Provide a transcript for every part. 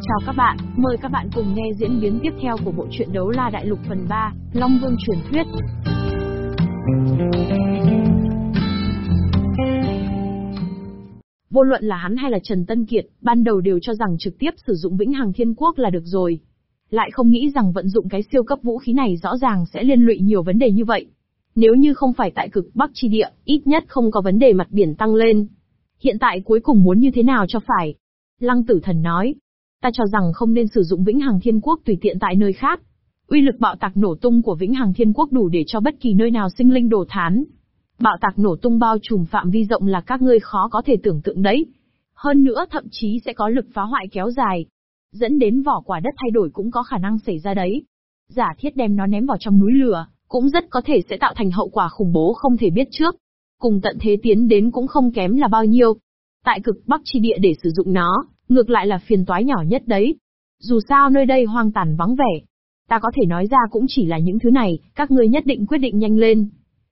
Chào các bạn, mời các bạn cùng nghe diễn biến tiếp theo của bộ truyện Đấu La Đại Lục phần 3, Long Vương truyền thuyết. Vô luận là hắn hay là Trần Tân Kiệt, ban đầu đều cho rằng trực tiếp sử dụng Vĩnh Hằng Thiên Quốc là được rồi. Lại không nghĩ rằng vận dụng cái siêu cấp vũ khí này rõ ràng sẽ liên lụy nhiều vấn đề như vậy. Nếu như không phải tại cực Bắc chi địa, ít nhất không có vấn đề mặt biển tăng lên. Hiện tại cuối cùng muốn như thế nào cho phải? Lăng tử thần nói, ta cho rằng không nên sử dụng Vĩnh Hằng Thiên Quốc tùy tiện tại nơi khác. Uy lực bạo tạc nổ tung của Vĩnh Hằng Thiên Quốc đủ để cho bất kỳ nơi nào sinh linh đổ thán. Bạo tạc nổ tung bao trùm phạm vi rộng là các ngươi khó có thể tưởng tượng đấy. Hơn nữa thậm chí sẽ có lực phá hoại kéo dài. Dẫn đến vỏ quả đất thay đổi cũng có khả năng xảy ra đấy. Giả thiết đem nó ném vào trong núi lửa, cũng rất có thể sẽ tạo thành hậu quả khủng bố không thể biết trước. Cùng tận thế tiến đến cũng không kém là bao nhiêu. Tại cực bắc chi địa để sử dụng nó, ngược lại là phiền toái nhỏ nhất đấy. Dù sao nơi đây hoang tàn vắng vẻ. Ta có thể nói ra cũng chỉ là những thứ này, các ngươi nhất định quyết định nhanh lên.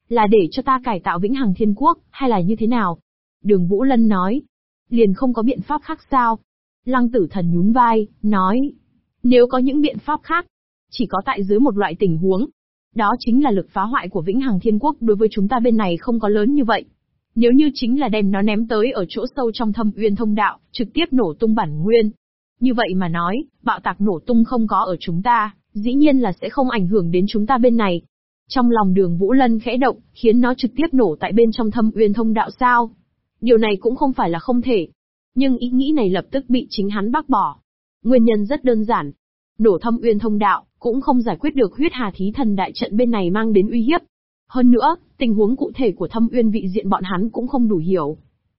Là để cho ta cải tạo vĩnh hằng thiên quốc, hay là như thế nào? Đường Vũ Lân nói. Liền không có biện pháp khác sao? Lăng tử thần nhún vai, nói. Nếu có những biện pháp khác, chỉ có tại dưới một loại tình huống. Đó chính là lực phá hoại của vĩnh hằng thiên quốc đối với chúng ta bên này không có lớn như vậy. Nếu như chính là đem nó ném tới ở chỗ sâu trong thâm uyên thông đạo, trực tiếp nổ tung bản nguyên. Như vậy mà nói, bạo tạc nổ tung không có ở chúng ta, dĩ nhiên là sẽ không ảnh hưởng đến chúng ta bên này. Trong lòng đường Vũ Lân khẽ động, khiến nó trực tiếp nổ tại bên trong thâm uyên thông đạo sao. Điều này cũng không phải là không thể. Nhưng ý nghĩ này lập tức bị chính hắn bác bỏ. Nguyên nhân rất đơn giản. Nổ thâm uyên thông đạo, cũng không giải quyết được huyết hà thí thần đại trận bên này mang đến uy hiếp. Hơn nữa, tình huống cụ thể của thâm uyên vị diện bọn hắn cũng không đủ hiểu.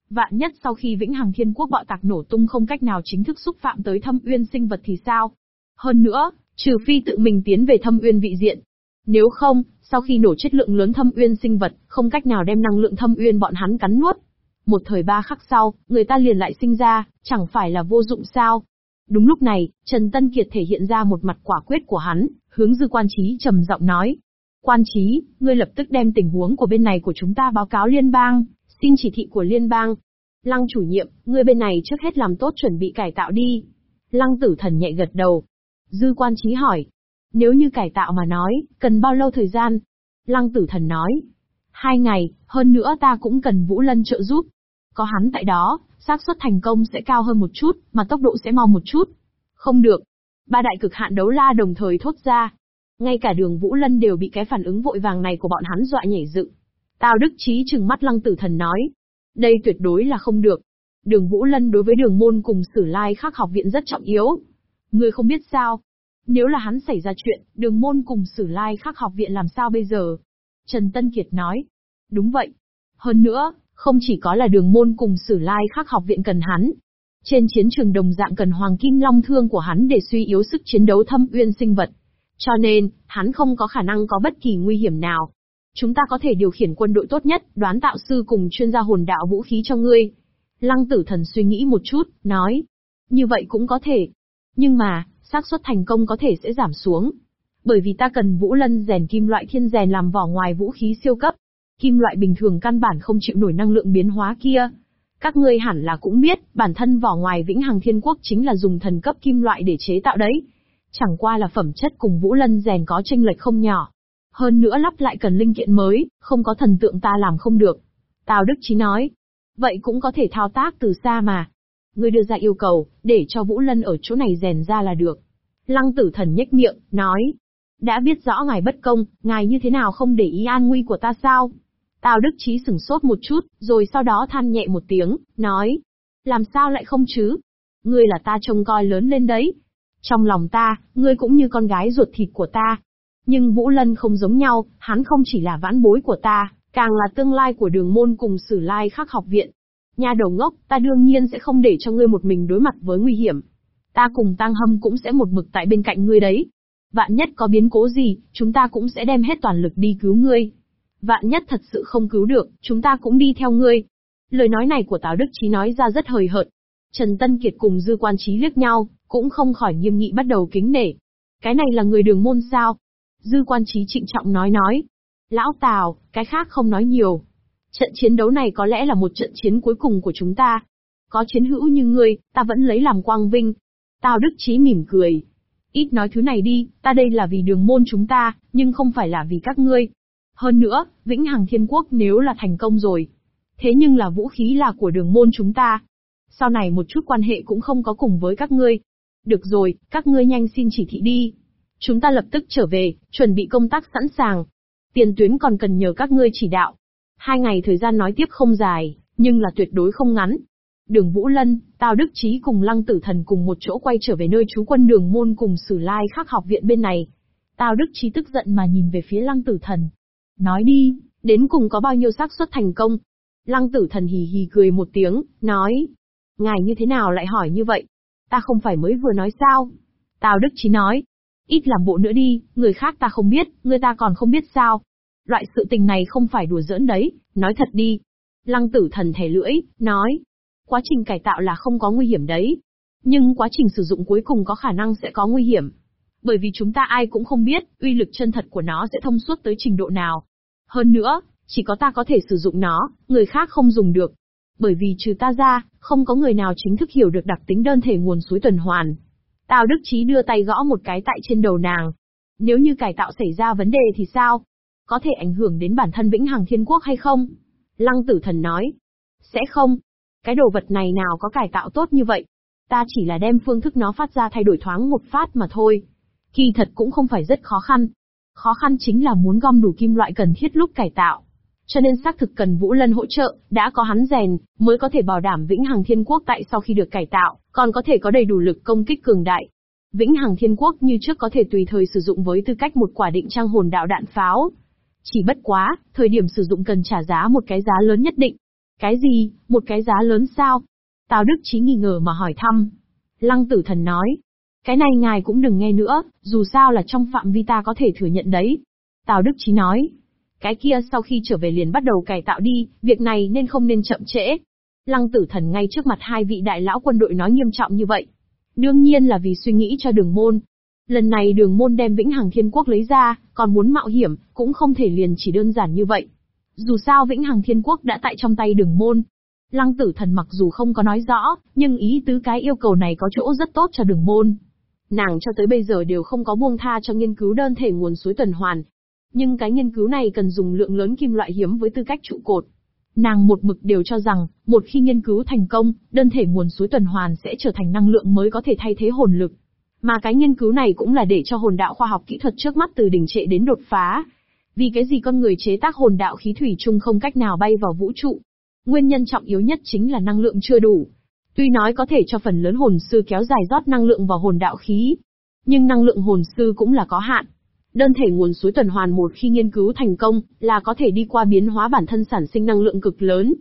Vạn nhất sau khi Vĩnh Hằng Thiên Quốc bạo tạc nổ tung không cách nào chính thức xúc phạm tới thâm uyên sinh vật thì sao? Hơn nữa, trừ phi tự mình tiến về thâm uyên vị diện. Nếu không, sau khi nổ chất lượng lớn thâm uyên sinh vật, không cách nào đem năng lượng thâm uyên bọn hắn cắn nuốt. Một thời ba khắc sau, người ta liền lại sinh ra, chẳng phải là vô dụng sao? Đúng lúc này, Trần Tân Kiệt thể hiện ra một mặt quả quyết của hắn, hướng dư quan trí trầm giọng nói. Quan trí, ngươi lập tức đem tình huống của bên này của chúng ta báo cáo liên bang, xin chỉ thị của liên bang. Lăng chủ nhiệm, ngươi bên này trước hết làm tốt chuẩn bị cải tạo đi. Lăng tử thần nhẹ gật đầu. Dư quan trí hỏi. Nếu như cải tạo mà nói, cần bao lâu thời gian? Lăng tử thần nói. Hai ngày, hơn nữa ta cũng cần Vũ Lân trợ giúp. Có hắn tại đó, xác suất thành công sẽ cao hơn một chút, mà tốc độ sẽ mau một chút. Không được. Ba đại cực hạn đấu la đồng thời thốt ra. Ngay cả đường Vũ Lân đều bị cái phản ứng vội vàng này của bọn hắn dọa nhảy dựng. Tào Đức Chí trừng mắt lăng tử thần nói. Đây tuyệt đối là không được. Đường Vũ Lân đối với đường môn cùng sử lai khắc học viện rất trọng yếu. Ngươi không biết sao. Nếu là hắn xảy ra chuyện, đường môn cùng sử lai khắc học viện làm sao bây giờ? Trần Tân Kiệt nói. Đúng vậy. Hơn nữa, không chỉ có là đường môn cùng sử lai khắc học viện cần hắn. Trên chiến trường đồng dạng cần hoàng kim long thương của hắn để suy yếu sức chiến đấu thâm uyên sinh vật. Cho nên, hắn không có khả năng có bất kỳ nguy hiểm nào. Chúng ta có thể điều khiển quân đội tốt nhất, đoán tạo sư cùng chuyên gia hồn đạo vũ khí cho ngươi. Lăng tử thần suy nghĩ một chút, nói. Như vậy cũng có thể. Nhưng mà, xác suất thành công có thể sẽ giảm xuống. Bởi vì ta cần vũ lân rèn kim loại thiên rèn làm vỏ ngoài vũ khí siêu cấp. Kim loại bình thường căn bản không chịu nổi năng lượng biến hóa kia. Các ngươi hẳn là cũng biết, bản thân vỏ ngoài vĩnh hằng thiên quốc chính là dùng thần cấp kim loại để chế tạo đấy. Chẳng qua là phẩm chất cùng vũ lân rèn có tranh lệch không nhỏ. Hơn nữa lắp lại cần linh kiện mới, không có thần tượng ta làm không được. Tào Đức Chí nói. Vậy cũng có thể thao tác từ xa mà. Ngươi đưa ra yêu cầu, để cho Vũ Lân ở chỗ này rèn ra là được. Lăng tử thần nhếch miệng, nói. Đã biết rõ ngài bất công, ngài như thế nào không để ý an nguy của ta sao? Tào Đức Chí sửng sốt một chút, rồi sau đó than nhẹ một tiếng, nói. Làm sao lại không chứ? Ngươi là ta trông coi lớn lên đấy. Trong lòng ta, ngươi cũng như con gái ruột thịt của ta. Nhưng Vũ Lân không giống nhau, hắn không chỉ là vãn bối của ta, càng là tương lai của đường môn cùng sử lai khắc học viện. Nhà đầu ngốc, ta đương nhiên sẽ không để cho ngươi một mình đối mặt với nguy hiểm. Ta cùng Tăng Hâm cũng sẽ một mực tại bên cạnh ngươi đấy. Vạn nhất có biến cố gì, chúng ta cũng sẽ đem hết toàn lực đi cứu ngươi. Vạn nhất thật sự không cứu được, chúng ta cũng đi theo ngươi. Lời nói này của Tào Đức Chí nói ra rất hời hợt. Trần Tân Kiệt cùng Dư Quan Chí liếc nhau, cũng không khỏi nghiêm nghị bắt đầu kính nể. Cái này là người đường môn sao? Dư Quan trí trịnh trọng nói nói. Lão Tào, cái khác không nói nhiều. Trận chiến đấu này có lẽ là một trận chiến cuối cùng của chúng ta. Có chiến hữu như ngươi, ta vẫn lấy làm quang vinh. Tào Đức Chí mỉm cười. Ít nói thứ này đi, ta đây là vì đường môn chúng ta, nhưng không phải là vì các ngươi. Hơn nữa, Vĩnh Hằng Thiên Quốc nếu là thành công rồi. Thế nhưng là vũ khí là của đường môn chúng ta. Sau này một chút quan hệ cũng không có cùng với các ngươi. Được rồi, các ngươi nhanh xin chỉ thị đi. Chúng ta lập tức trở về, chuẩn bị công tác sẵn sàng. Tiền tuyến còn cần nhờ các ngươi chỉ đạo. Hai ngày thời gian nói tiếp không dài, nhưng là tuyệt đối không ngắn. Đường Vũ Lân, Tào Đức Chí cùng Lăng Tử Thần cùng một chỗ quay trở về nơi trú quân đường môn cùng Sử Lai khắc học viện bên này. Tào Đức Chí tức giận mà nhìn về phía Lăng Tử Thần. Nói đi, đến cùng có bao nhiêu xác suất thành công? Lăng Tử Thần hì hì cười một tiếng, nói. Ngài như thế nào lại hỏi như vậy? Ta không phải mới vừa nói sao? Tào Đức Chí nói. Ít làm bộ nữa đi, người khác ta không biết, người ta còn không biết sao. Loại sự tình này không phải đùa giỡn đấy, nói thật đi. Lăng tử thần thẻ lưỡi, nói. Quá trình cải tạo là không có nguy hiểm đấy. Nhưng quá trình sử dụng cuối cùng có khả năng sẽ có nguy hiểm. Bởi vì chúng ta ai cũng không biết, uy lực chân thật của nó sẽ thông suốt tới trình độ nào. Hơn nữa, chỉ có ta có thể sử dụng nó, người khác không dùng được. Bởi vì trừ ta ra, không có người nào chính thức hiểu được đặc tính đơn thể nguồn suối tuần hoàn. Tào Đức Chí đưa tay gõ một cái tại trên đầu nàng. Nếu như cải tạo xảy ra vấn đề thì sao? Có thể ảnh hưởng đến bản thân Vĩnh Hằng Thiên Quốc hay không? Lăng Tử Thần nói. Sẽ không. Cái đồ vật này nào có cải tạo tốt như vậy? Ta chỉ là đem phương thức nó phát ra thay đổi thoáng một phát mà thôi. Kỳ thật cũng không phải rất khó khăn. Khó khăn chính là muốn gom đủ kim loại cần thiết lúc cải tạo. Cho nên xác thực cần Vũ Lân hỗ trợ, đã có hắn rèn, mới có thể bảo đảm Vĩnh Hằng Thiên Quốc tại sau khi được cải tạo, còn có thể có đầy đủ lực công kích cường đại. Vĩnh Hằng Thiên Quốc như trước có thể tùy thời sử dụng với tư cách một quả định trang hồn đạo đạn pháo, chỉ bất quá, thời điểm sử dụng cần trả giá một cái giá lớn nhất định. Cái gì, một cái giá lớn sao? Tào Đức Chí nghi ngờ mà hỏi thăm. Lăng tử thần nói. Cái này ngài cũng đừng nghe nữa, dù sao là trong phạm vi ta có thể thừa nhận đấy. Tào Đức Chí nói. Cái kia sau khi trở về liền bắt đầu cải tạo đi, việc này nên không nên chậm trễ. Lăng tử thần ngay trước mặt hai vị đại lão quân đội nói nghiêm trọng như vậy. Đương nhiên là vì suy nghĩ cho đường môn, Lần này đường môn đem Vĩnh Hằng Thiên Quốc lấy ra, còn muốn mạo hiểm, cũng không thể liền chỉ đơn giản như vậy. Dù sao Vĩnh Hằng Thiên Quốc đã tại trong tay đường môn. Lăng tử thần mặc dù không có nói rõ, nhưng ý tứ cái yêu cầu này có chỗ rất tốt cho đường môn. Nàng cho tới bây giờ đều không có buông tha cho nghiên cứu đơn thể nguồn suối tuần hoàn. Nhưng cái nghiên cứu này cần dùng lượng lớn kim loại hiếm với tư cách trụ cột. Nàng một mực đều cho rằng, một khi nghiên cứu thành công, đơn thể nguồn suối tuần hoàn sẽ trở thành năng lượng mới có thể thay thế hồn lực. Mà cái nghiên cứu này cũng là để cho hồn đạo khoa học kỹ thuật trước mắt từ đỉnh trệ đến đột phá. Vì cái gì con người chế tác hồn đạo khí thủy chung không cách nào bay vào vũ trụ? Nguyên nhân trọng yếu nhất chính là năng lượng chưa đủ. Tuy nói có thể cho phần lớn hồn sư kéo dài rót năng lượng vào hồn đạo khí, nhưng năng lượng hồn sư cũng là có hạn. Đơn thể nguồn suối tuần hoàn một khi nghiên cứu thành công, là có thể đi qua biến hóa bản thân sản sinh năng lượng cực lớn.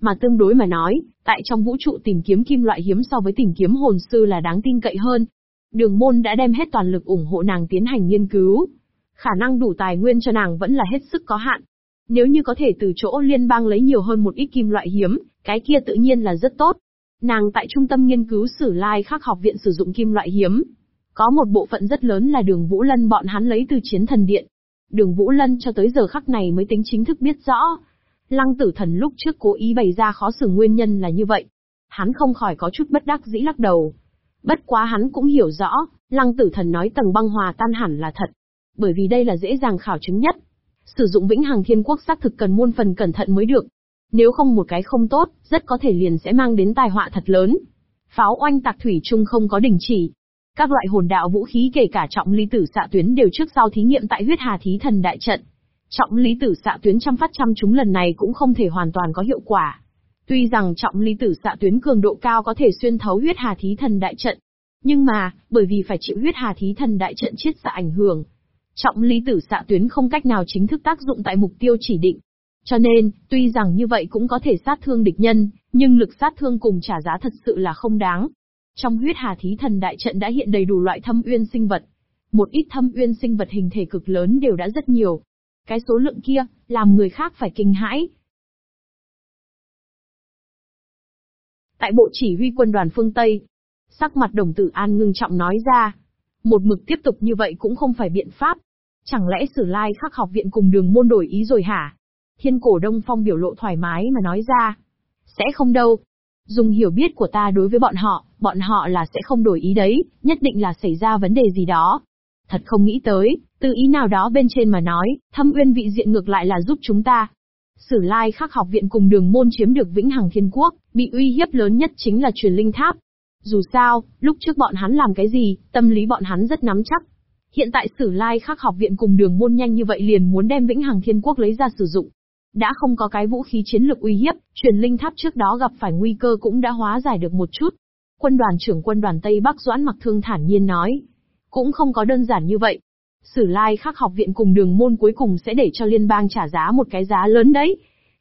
Mà tương đối mà nói, tại trong vũ trụ tìm kiếm kim loại hiếm so với tìm kiếm hồn sư là đáng tin cậy hơn, Đường môn đã đem hết toàn lực ủng hộ nàng tiến hành nghiên cứu. Khả năng đủ tài nguyên cho nàng vẫn là hết sức có hạn. Nếu như có thể từ chỗ liên bang lấy nhiều hơn một ít kim loại hiếm, cái kia tự nhiên là rất tốt. Nàng tại trung tâm nghiên cứu sử lai khắc học viện sử dụng kim loại hiếm. Có một bộ phận rất lớn là đường Vũ Lân bọn hắn lấy từ chiến thần điện. Đường Vũ Lân cho tới giờ khắc này mới tính chính thức biết rõ. Lăng tử thần lúc trước cố ý bày ra khó xử nguyên nhân là như vậy. Hắn không khỏi có chút bất đắc dĩ lắc đầu. Bất quá hắn cũng hiểu rõ, lăng tử thần nói tầng băng hòa tan hẳn là thật. Bởi vì đây là dễ dàng khảo chứng nhất. Sử dụng vĩnh hằng thiên quốc xác thực cần muôn phần cẩn thận mới được. Nếu không một cái không tốt, rất có thể liền sẽ mang đến tai họa thật lớn. Pháo oanh tạc thủy chung không có đình chỉ. Các loại hồn đạo vũ khí kể cả trọng lý tử xạ tuyến đều trước sau thí nghiệm tại huyết hà thí thần đại trận. Trọng lý tử xạ tuyến trăm phát trăm chúng lần này cũng không thể hoàn toàn có hiệu quả. Tuy rằng trọng lý tử xạ tuyến cường độ cao có thể xuyên thấu huyết hà thí thần đại trận, nhưng mà, bởi vì phải chịu huyết hà thí thần đại trận chiết xạ ảnh hưởng, trọng lý tử xạ tuyến không cách nào chính thức tác dụng tại mục tiêu chỉ định. Cho nên, tuy rằng như vậy cũng có thể sát thương địch nhân, nhưng lực sát thương cùng trả giá thật sự là không đáng. Trong huyết hà thí thần đại trận đã hiện đầy đủ loại thâm uyên sinh vật. Một ít thâm uyên sinh vật hình thể cực lớn đều đã rất nhiều. Cái số lượng kia, làm người khác phải kinh hãi, Tại bộ chỉ huy quân đoàn phương Tây, sắc mặt đồng tử an ngưng trọng nói ra. Một mực tiếp tục như vậy cũng không phải biện pháp. Chẳng lẽ sử lai khắc học viện cùng đường môn đổi ý rồi hả? Thiên cổ đông phong biểu lộ thoải mái mà nói ra. Sẽ không đâu. Dùng hiểu biết của ta đối với bọn họ, bọn họ là sẽ không đổi ý đấy, nhất định là xảy ra vấn đề gì đó. Thật không nghĩ tới, từ ý nào đó bên trên mà nói, thâm uyên vị diện ngược lại là giúp chúng ta. Sử lai khắc học viện cùng đường môn chiếm được vĩnh hằng thiên quốc, bị uy hiếp lớn nhất chính là truyền linh tháp. Dù sao, lúc trước bọn hắn làm cái gì, tâm lý bọn hắn rất nắm chắc. Hiện tại Sử Lai Khắc học viện cùng Đường Môn nhanh như vậy liền muốn đem Vĩnh Hằng Thiên Quốc lấy ra sử dụng. Đã không có cái vũ khí chiến lược uy hiếp, truyền linh tháp trước đó gặp phải nguy cơ cũng đã hóa giải được một chút. Quân đoàn trưởng quân đoàn Tây Bắc Doãn Mặc Thương thản nhiên nói. Cũng không có đơn giản như vậy. Sử Lai Khắc học viện cùng đường môn cuối cùng sẽ để cho liên bang trả giá một cái giá lớn đấy.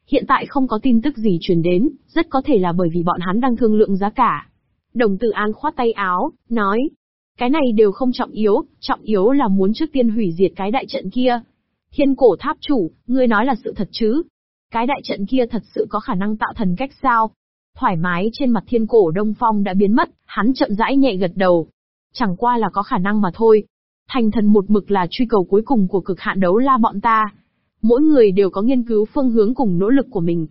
Hiện tại không có tin tức gì truyền đến, rất có thể là bởi vì bọn hắn đang thương lượng giá cả. Đồng tử An khoát tay áo, nói. Cái này đều không trọng yếu, trọng yếu là muốn trước tiên hủy diệt cái đại trận kia. Thiên cổ tháp chủ, ngươi nói là sự thật chứ? Cái đại trận kia thật sự có khả năng tạo thần cách sao? Thoải mái trên mặt thiên cổ đông phong đã biến mất, hắn chậm rãi nhẹ gật đầu. Chẳng qua là có khả năng mà thôi. Thành thần một mực là truy cầu cuối cùng của cực hạn đấu la bọn ta. Mỗi người đều có nghiên cứu phương hướng cùng nỗ lực của mình.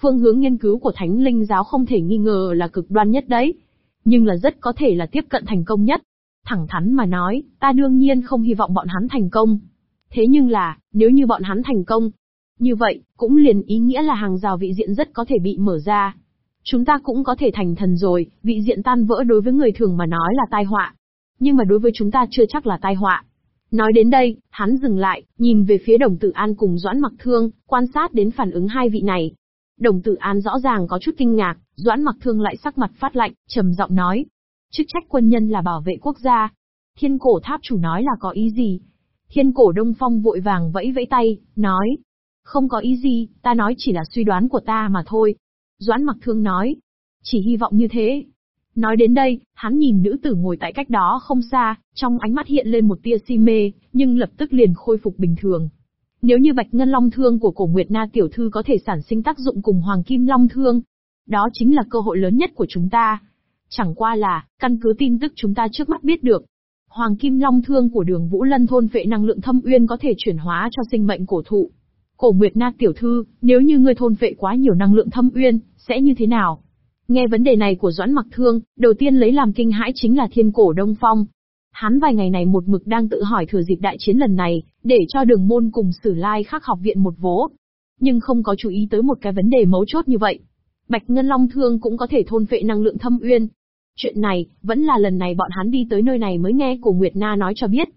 Phương hướng nghiên cứu của thánh linh giáo không thể nghi ngờ là cực đoan nhất đấy. Nhưng là rất có thể là tiếp cận thành công nhất. Thẳng thắn mà nói, ta đương nhiên không hy vọng bọn hắn thành công. Thế nhưng là, nếu như bọn hắn thành công, như vậy, cũng liền ý nghĩa là hàng rào vị diện rất có thể bị mở ra. Chúng ta cũng có thể thành thần rồi, vị diện tan vỡ đối với người thường mà nói là tai họa. Nhưng mà đối với chúng ta chưa chắc là tai họa. Nói đến đây, hắn dừng lại, nhìn về phía đồng tử an cùng Doãn mặc thương, quan sát đến phản ứng hai vị này. Đồng tử an rõ ràng có chút kinh ngạc, Doãn mặc thương lại sắc mặt phát lạnh, trầm giọng nói. Chức trách quân nhân là bảo vệ quốc gia. Thiên cổ tháp chủ nói là có ý gì? Thiên cổ đông phong vội vàng vẫy vẫy tay, nói. Không có ý gì, ta nói chỉ là suy đoán của ta mà thôi. Doãn mặc thương nói. Chỉ hy vọng như thế. Nói đến đây, hắn nhìn nữ tử ngồi tại cách đó không xa, trong ánh mắt hiện lên một tia si mê, nhưng lập tức liền khôi phục bình thường. Nếu như bạch ngân long thương của cổ Nguyệt Na tiểu thư có thể sản sinh tác dụng cùng hoàng kim long thương, đó chính là cơ hội lớn nhất của chúng ta. Chẳng qua là, căn cứ tin tức chúng ta trước mắt biết được, Hoàng Kim Long Thương của đường Vũ Lân thôn vệ năng lượng thâm uyên có thể chuyển hóa cho sinh mệnh cổ thụ. Cổ Nguyệt Na tiểu thư, nếu như ngươi thôn vệ quá nhiều năng lượng thâm uyên, sẽ như thế nào? Nghe vấn đề này của Doãn Mặc Thương, đầu tiên lấy làm kinh hãi chính là Thiên Cổ Đông Phong. Hắn vài ngày này một mực đang tự hỏi thừa dịp đại chiến lần này, để cho đường môn cùng sử lai khắc học viện một vố. Nhưng không có chú ý tới một cái vấn đề mấu chốt như vậy. Bạch Ngân Long Thương cũng có thể thôn vệ năng lượng thâm uyên, Chuyện này, vẫn là lần này bọn hắn đi tới nơi này mới nghe cổ Nguyệt Na nói cho biết.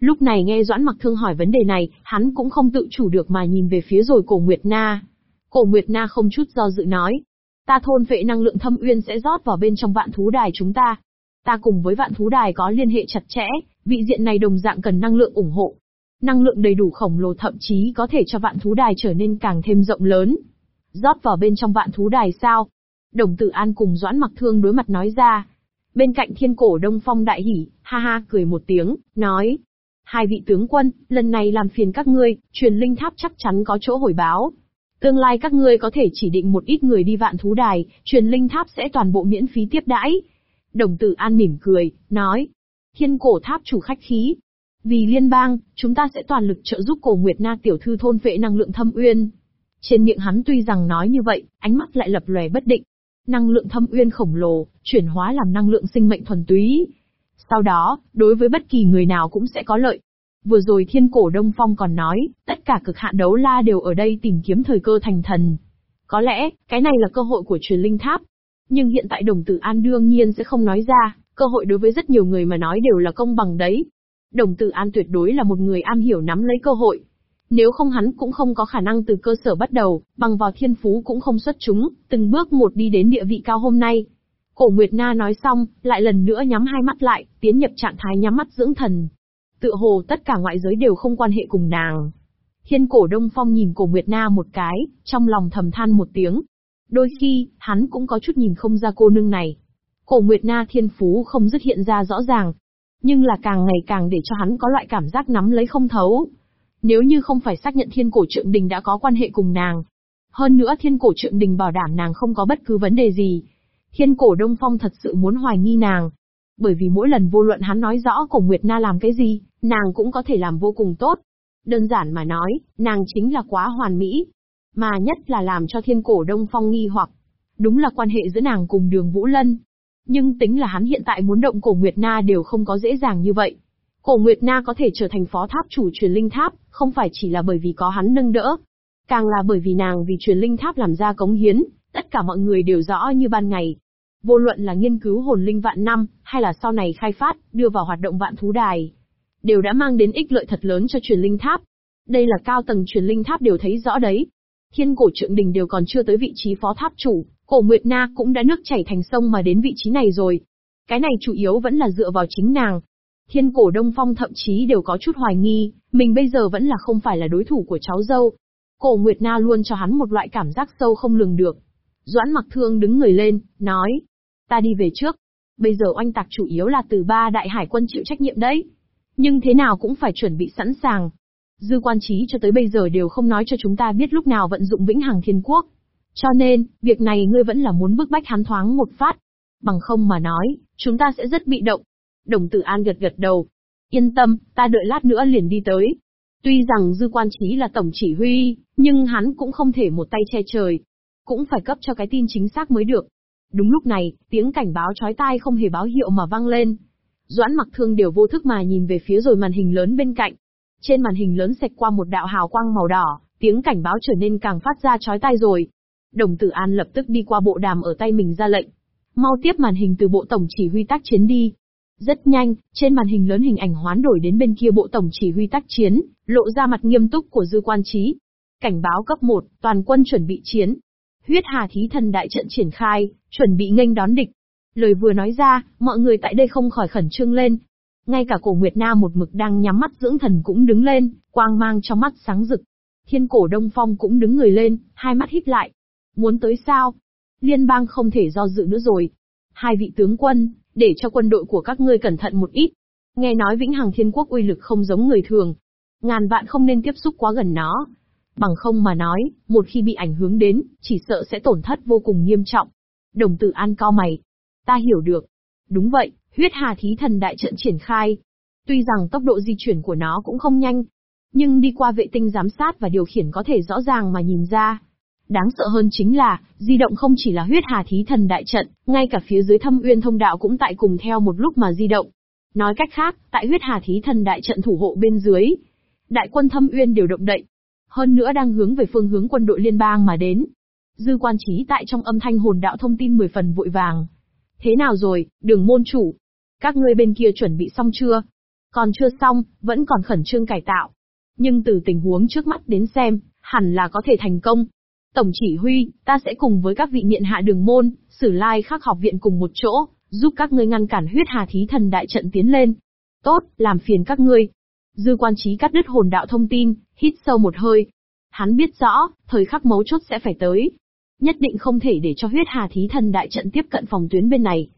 Lúc này nghe Doãn Mặc Thương hỏi vấn đề này, hắn cũng không tự chủ được mà nhìn về phía rồi cổ Nguyệt Na. Cổ Nguyệt Na không chút do dự nói. Ta thôn vệ năng lượng thâm uyên sẽ rót vào bên trong vạn thú đài chúng ta. Ta cùng với vạn thú đài có liên hệ chặt chẽ, vị diện này đồng dạng cần năng lượng ủng hộ. Năng lượng đầy đủ khổng lồ thậm chí có thể cho vạn thú đài trở nên càng thêm rộng lớn. Rót vào bên trong vạn thú đài sao? Đồng tử an cùng Doãn mặc thương đối mặt nói ra. Bên cạnh thiên cổ đông phong đại hỉ, ha ha cười một tiếng, nói. Hai vị tướng quân, lần này làm phiền các ngươi, truyền linh tháp chắc chắn có chỗ hồi báo. Tương lai các ngươi có thể chỉ định một ít người đi vạn thú đài, truyền linh tháp sẽ toàn bộ miễn phí tiếp đãi. Đồng tử an mỉm cười, nói. Thiên cổ tháp chủ khách khí. Vì liên bang, chúng ta sẽ toàn lực trợ giúp cổ Nguyệt Na tiểu thư thôn vệ năng lượng thâm uyên. Trên miệng hắn tuy rằng nói như vậy, ánh mắt lại lập lòe bất định. Năng lượng thâm uyên khổng lồ, chuyển hóa làm năng lượng sinh mệnh thuần túy. Sau đó, đối với bất kỳ người nào cũng sẽ có lợi. Vừa rồi thiên cổ Đông Phong còn nói, tất cả cực hạn đấu la đều ở đây tìm kiếm thời cơ thành thần. Có lẽ, cái này là cơ hội của truyền linh tháp. Nhưng hiện tại đồng tử an đương nhiên sẽ không nói ra, cơ hội đối với rất nhiều người mà nói đều là công bằng đấy. Đồng tử an tuyệt đối là một người am hiểu nắm lấy cơ hội, nếu không hắn cũng không có khả năng từ cơ sở bắt đầu, bằng vào thiên phú cũng không xuất chúng, từng bước một đi đến địa vị cao hôm nay. Cổ Nguyệt Na nói xong, lại lần nữa nhắm hai mắt lại, tiến nhập trạng thái nhắm mắt dưỡng thần. Tựa hồ tất cả ngoại giới đều không quan hệ cùng nàng. Thiên cổ Đông Phong nhìn cổ Nguyệt Na một cái, trong lòng thầm than một tiếng. Đôi khi, hắn cũng có chút nhìn không ra cô nương này. Cổ Nguyệt Na thiên phú không dứt hiện ra rõ ràng. Nhưng là càng ngày càng để cho hắn có loại cảm giác nắm lấy không thấu. Nếu như không phải xác nhận thiên cổ trượng đình đã có quan hệ cùng nàng. Hơn nữa thiên cổ trượng đình bảo đảm nàng không có bất cứ vấn đề gì. Thiên cổ Đông Phong thật sự muốn hoài nghi nàng. Bởi vì mỗi lần vô luận hắn nói rõ cổ Nguyệt Na làm cái gì, nàng cũng có thể làm vô cùng tốt. Đơn giản mà nói, nàng chính là quá hoàn mỹ. Mà nhất là làm cho thiên cổ Đông Phong nghi hoặc. Đúng là quan hệ giữa nàng cùng đường Vũ Lân. Nhưng tính là hắn hiện tại muốn động cổ Nguyệt Na đều không có dễ dàng như vậy. Cổ Nguyệt Na có thể trở thành phó tháp chủ truyền linh tháp, không phải chỉ là bởi vì có hắn nâng đỡ. Càng là bởi vì nàng vì truyền linh tháp làm ra cống hiến, tất cả mọi người đều rõ như ban ngày. Vô luận là nghiên cứu hồn linh vạn năm, hay là sau này khai phát, đưa vào hoạt động vạn thú đài, đều đã mang đến ích lợi thật lớn cho truyền linh tháp. Đây là cao tầng truyền linh tháp đều thấy rõ đấy. Thiên cổ trượng đình đều còn chưa tới vị trí phó tháp chủ, cổ Nguyệt Na cũng đã nước chảy thành sông mà đến vị trí này rồi. Cái này chủ yếu vẫn là dựa vào chính nàng. Thiên cổ Đông Phong thậm chí đều có chút hoài nghi, mình bây giờ vẫn là không phải là đối thủ của cháu dâu. Cổ Nguyệt Na luôn cho hắn một loại cảm giác sâu không lường được. Doãn mặc thương đứng người lên, nói. Ta đi về trước. Bây giờ oanh tạc chủ yếu là từ ba đại hải quân chịu trách nhiệm đấy. Nhưng thế nào cũng phải chuẩn bị sẵn sàng. Dư quan trí cho tới bây giờ đều không nói cho chúng ta biết lúc nào vận dụng vĩnh hằng thiên quốc. Cho nên, việc này ngươi vẫn là muốn bức bách hắn thoáng một phát. Bằng không mà nói, chúng ta sẽ rất bị động. Đồng tử an gật gật đầu. Yên tâm, ta đợi lát nữa liền đi tới. Tuy rằng dư quan trí là tổng chỉ huy, nhưng hắn cũng không thể một tay che trời. Cũng phải cấp cho cái tin chính xác mới được. Đúng lúc này, tiếng cảnh báo chói tai không hề báo hiệu mà vang lên. Doãn mặc thương đều vô thức mà nhìn về phía rồi màn hình lớn bên cạnh. Trên màn hình lớn xẹt qua một đạo hào quang màu đỏ, tiếng cảnh báo trở nên càng phát ra chói tai rồi. Đồng tử an lập tức đi qua bộ đàm ở tay mình ra lệnh. Mau tiếp màn hình từ bộ tổng chỉ huy tác chiến đi. Rất nhanh, trên màn hình lớn hình ảnh hoán đổi đến bên kia bộ tổng chỉ huy tác chiến, lộ ra mặt nghiêm túc của dư quan trí. Cảnh báo cấp 1, toàn quân chuẩn bị chiến. Huyết hà thí thần đại trận triển khai, chuẩn bị nghênh đón địch. Lời vừa nói ra, mọi người tại đây không khỏi khẩn trương lên. Ngay cả cổ Nguyệt Na một mực đang nhắm mắt dưỡng thần cũng đứng lên, quang mang trong mắt sáng rực. Thiên cổ Đông Phong cũng đứng người lên, hai mắt híp lại. Muốn tới sao? Liên bang không thể do dự nữa rồi. Hai vị tướng quân, để cho quân đội của các ngươi cẩn thận một ít. Nghe nói Vĩnh Hằng Thiên Quốc uy lực không giống người thường. Ngàn vạn không nên tiếp xúc quá gần nó. Bằng không mà nói, một khi bị ảnh hưởng đến, chỉ sợ sẽ tổn thất vô cùng nghiêm trọng. Đồng tử an cao mày, Ta hiểu được. Đúng vậy, huyết hà thí thần đại trận triển khai. Tuy rằng tốc độ di chuyển của nó cũng không nhanh, nhưng đi qua vệ tinh giám sát và điều khiển có thể rõ ràng mà nhìn ra. Đáng sợ hơn chính là, di động không chỉ là huyết hà thí thần đại trận, ngay cả phía dưới thâm uyên thông đạo cũng tại cùng theo một lúc mà di động. Nói cách khác, tại huyết hà thí thần đại trận thủ hộ bên dưới, đại quân thâm uyên đều động đậy. Hơn nữa đang hướng về phương hướng quân đội liên bang mà đến. Dư quan trí tại trong âm thanh hồn đạo thông tin 10 phần vội vàng, Thế nào rồi, đường môn chủ? Các ngươi bên kia chuẩn bị xong chưa? Còn chưa xong, vẫn còn khẩn trương cải tạo. Nhưng từ tình huống trước mắt đến xem, hẳn là có thể thành công. Tổng chỉ huy, ta sẽ cùng với các vị miện hạ đường môn, sử lai khắc học viện cùng một chỗ, giúp các ngươi ngăn cản huyết hà thí thần đại trận tiến lên. Tốt, làm phiền các ngươi. Dư quan trí cắt đứt hồn đạo thông tin, hít sâu một hơi. Hắn biết rõ, thời khắc mấu chốt sẽ phải tới, Nhất định không thể để cho huyết hà thí thần đại trận tiếp cận phòng tuyến bên này.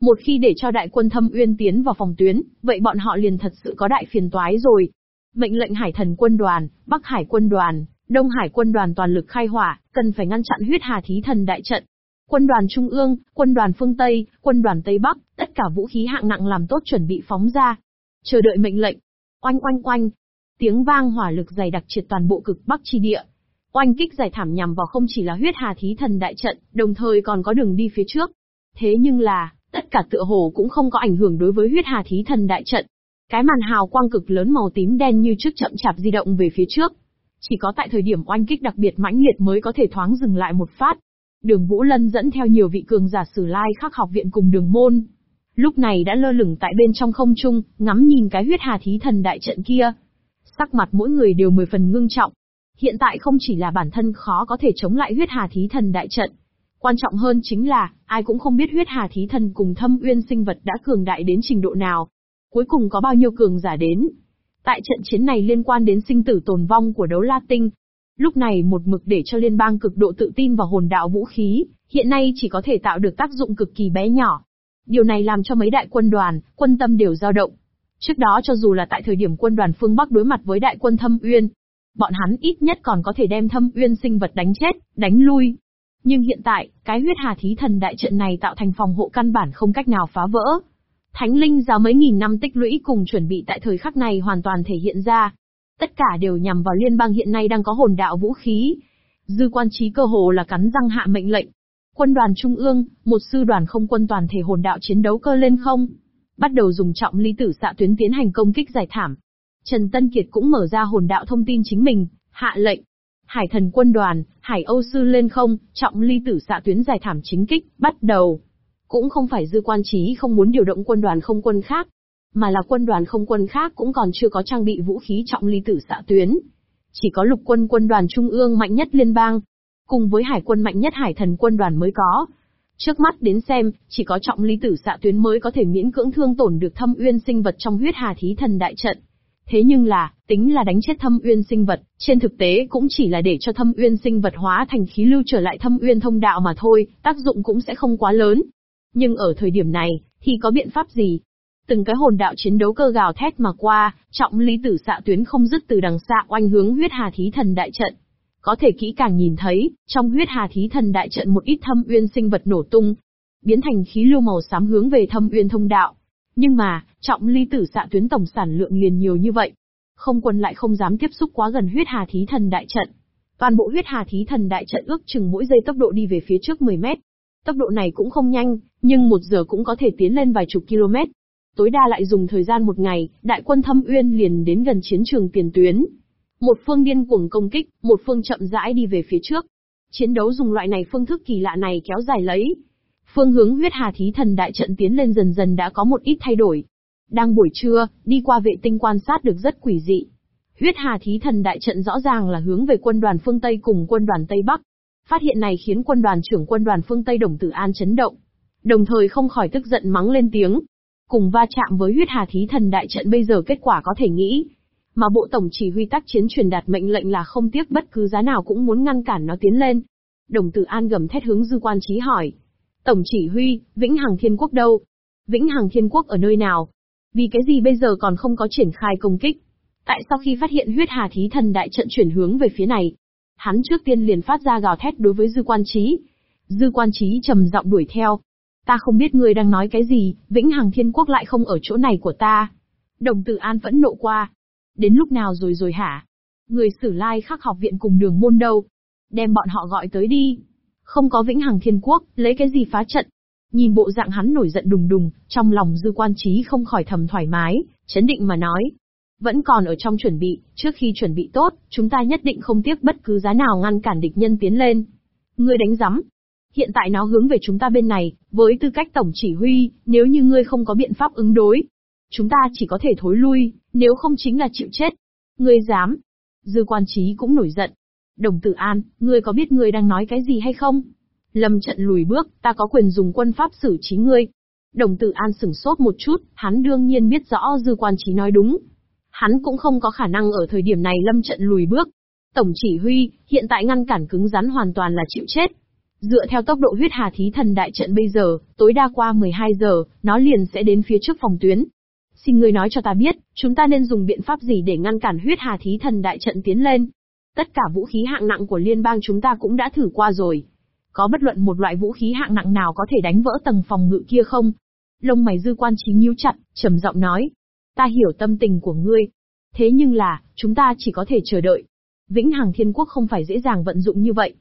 Một khi để cho đại quân thâm uyên tiến vào phòng tuyến, vậy bọn họ liền thật sự có đại phiền toái rồi. Mệnh lệnh hải thần quân đoàn, Bắc hải quân đoàn, Đông hải quân đoàn toàn lực khai hỏa, cần phải ngăn chặn huyết hà thí thần đại trận. Quân đoàn Trung ương, quân đoàn phương Tây, quân đoàn Tây Bắc, tất cả vũ khí hạng nặng làm tốt chuẩn bị phóng ra. Chờ đợi mệnh lệnh. Oanh oanh oanh. Tiếng vang hỏa lực dày đặc triệt toàn bộ cực Bắc chi địa. Oanh kích giải thảm nhằm vào không chỉ là huyết hà thí thần đại trận, đồng thời còn có đường đi phía trước. Thế nhưng là, tất cả tựa hồ cũng không có ảnh hưởng đối với huyết hà thí thần đại trận. Cái màn hào quang cực lớn màu tím đen như trước chậm chạp di động về phía trước. Chỉ có tại thời điểm oanh kích đặc biệt mãnh liệt mới có thể thoáng dừng lại một phát. Đường Vũ Lân dẫn theo nhiều vị cường giả sử lai khắc học viện cùng đường môn. Lúc này đã lơ lửng tại bên trong không trung, ngắm nhìn cái huyết hà thí thần đại trận kia. Sắc mặt mỗi người đều mười phần ngưng trọng. Hiện tại không chỉ là bản thân khó có thể chống lại huyết hà thí thần đại trận. Quan trọng hơn chính là, ai cũng không biết huyết hà thí thần cùng thâm uyên sinh vật đã cường đại đến trình độ nào. Cuối cùng có bao nhiêu cường giả đến. Tại trận chiến này liên quan đến sinh tử tồn vong của đấu la tinh. Lúc này một mực để cho liên bang cực độ tự tin vào hồn đạo vũ khí, hiện nay chỉ có thể tạo được tác dụng cực kỳ bé nhỏ. Điều này làm cho mấy đại quân đoàn, quân tâm đều dao động. Trước đó cho dù là tại thời điểm quân đoàn phương Bắc đối mặt với đại quân thâm uyên, bọn hắn ít nhất còn có thể đem thâm uyên sinh vật đánh chết, đánh lui. Nhưng hiện tại, cái huyết hà thí thần đại trận này tạo thành phòng hộ căn bản không cách nào phá vỡ. Thánh linh giáo mấy nghìn năm tích lũy cùng chuẩn bị tại thời khắc này hoàn toàn thể hiện ra. Tất cả đều nhằm vào liên bang hiện nay đang có hồn đạo vũ khí. Dư quan trí cơ hồ là cắn răng hạ mệnh lệnh. Quân đoàn trung ương, một sư đoàn không quân toàn thể hồn đạo chiến đấu cơ lên không. Bắt đầu dùng trọng ly tử xạ tuyến tiến hành công kích giải thảm. Trần Tân Kiệt cũng mở ra hồn đạo thông tin chính mình, hạ lệnh. Hải thần quân đoàn, Hải Âu sư lên không, trọng ly tử xạ tuyến giải thảm chính kích, bắt đầu. Cũng không phải dư quan trí không muốn điều động quân đoàn không quân khác, mà là quân đoàn không quân khác cũng còn chưa có trang bị vũ khí trọng ly tử xạ tuyến. Chỉ có lục quân quân đoàn trung ương mạnh nhất liên bang, cùng với hải quân mạnh nhất hải thần quân đoàn mới có. Trước mắt đến xem, chỉ có trọng ly tử xạ tuyến mới có thể miễn cưỡng thương tổn được thâm uyên sinh vật trong huyết hà thí thần đại trận. Thế nhưng là, tính là đánh chết thâm uyên sinh vật, trên thực tế cũng chỉ là để cho thâm uyên sinh vật hóa thành khí lưu trở lại thâm uyên thông đạo mà thôi, tác dụng cũng sẽ không quá lớn. Nhưng ở thời điểm này, thì có biện pháp gì? Từng cái hồn đạo chiến đấu cơ gào thét mà qua, trọng lý tử xạ tuyến không dứt từ đằng xa oanh hướng huyết hà thí thần đại trận. Có thể kỹ càng nhìn thấy, trong huyết hà thí thần đại trận một ít thâm uyên sinh vật nổ tung, biến thành khí lưu màu xám hướng về thâm uyên thông đạo. Nhưng mà, trọng ly tử xạ tuyến tổng sản lượng liền nhiều như vậy. Không quân lại không dám tiếp xúc quá gần huyết hà thí thần đại trận. Toàn bộ huyết hà thí thần đại trận ước chừng mỗi giây tốc độ đi về phía trước 10 mét. Tốc độ này cũng không nhanh, nhưng một giờ cũng có thể tiến lên vài chục km. Tối đa lại dùng thời gian một ngày, đại quân thâm uyên liền đến gần chiến trường tiền tuyến. Một phương điên cuồng công kích, một phương chậm rãi đi về phía trước. Chiến đấu dùng loại này phương thức kỳ lạ này kéo dài lấy. Phương hướng huyết hà thí thần đại trận tiến lên dần dần đã có một ít thay đổi. Đang buổi trưa, đi qua vệ tinh quan sát được rất quỷ dị. Huyết hà thí thần đại trận rõ ràng là hướng về quân đoàn phương Tây cùng quân đoàn Tây Bắc. Phát hiện này khiến quân đoàn trưởng quân đoàn phương Tây Đồng Tử An chấn động. Đồng thời không khỏi tức giận mắng lên tiếng. Cùng va chạm với huyết hà thí thần đại trận bây giờ kết quả có thể nghĩ, mà bộ tổng chỉ huy tác chiến truyền đạt mệnh lệnh là không tiếc bất cứ giá nào cũng muốn ngăn cản nó tiến lên. Đồng tử an gầm thét hướng dư quan trí hỏi. Tổng chỉ huy, Vĩnh Hằng Thiên Quốc đâu? Vĩnh Hằng Thiên Quốc ở nơi nào? Vì cái gì bây giờ còn không có triển khai công kích? Tại sao khi phát hiện huyết hà thí thần đại trận chuyển hướng về phía này? Hắn trước tiên liền phát ra gào thét đối với dư quan trí. Dư quan trí trầm giọng đuổi theo. Ta không biết ngươi đang nói cái gì, Vĩnh Hằng Thiên Quốc lại không ở chỗ này của ta. Đồng tử an vẫn nộ qua, Đến lúc nào rồi rồi hả? Người sử lai khắc học viện cùng đường môn đâu? Đem bọn họ gọi tới đi. Không có vĩnh hằng thiên quốc, lấy cái gì phá trận? Nhìn bộ dạng hắn nổi giận đùng đùng, trong lòng dư quan trí không khỏi thầm thoải mái, chấn định mà nói. Vẫn còn ở trong chuẩn bị, trước khi chuẩn bị tốt, chúng ta nhất định không tiếc bất cứ giá nào ngăn cản địch nhân tiến lên. Ngươi đánh giấm. Hiện tại nó hướng về chúng ta bên này, với tư cách tổng chỉ huy, nếu như ngươi không có biện pháp ứng đối, Chúng ta chỉ có thể thối lui, nếu không chính là chịu chết. Ngươi dám. Dư quan trí cũng nổi giận. Đồng tử an, ngươi có biết ngươi đang nói cái gì hay không? Lâm trận lùi bước, ta có quyền dùng quân pháp xử trí ngươi. Đồng tử an sửng sốt một chút, hắn đương nhiên biết rõ dư quan trí nói đúng. Hắn cũng không có khả năng ở thời điểm này lâm trận lùi bước. Tổng chỉ huy, hiện tại ngăn cản cứng rắn hoàn toàn là chịu chết. Dựa theo tốc độ huyết hà thí thần đại trận bây giờ, tối đa qua 12 giờ, nó liền sẽ đến phía trước phòng tuyến. Xin ngươi nói cho ta biết, chúng ta nên dùng biện pháp gì để ngăn cản huyết hà thí thần đại trận tiến lên? Tất cả vũ khí hạng nặng của liên bang chúng ta cũng đã thử qua rồi. Có bất luận một loại vũ khí hạng nặng nào có thể đánh vỡ tầng phòng ngự kia không? Lông mày dư quan chính nhíu chặt, trầm giọng nói. Ta hiểu tâm tình của ngươi. Thế nhưng là, chúng ta chỉ có thể chờ đợi. Vĩnh Hằng Thiên Quốc không phải dễ dàng vận dụng như vậy.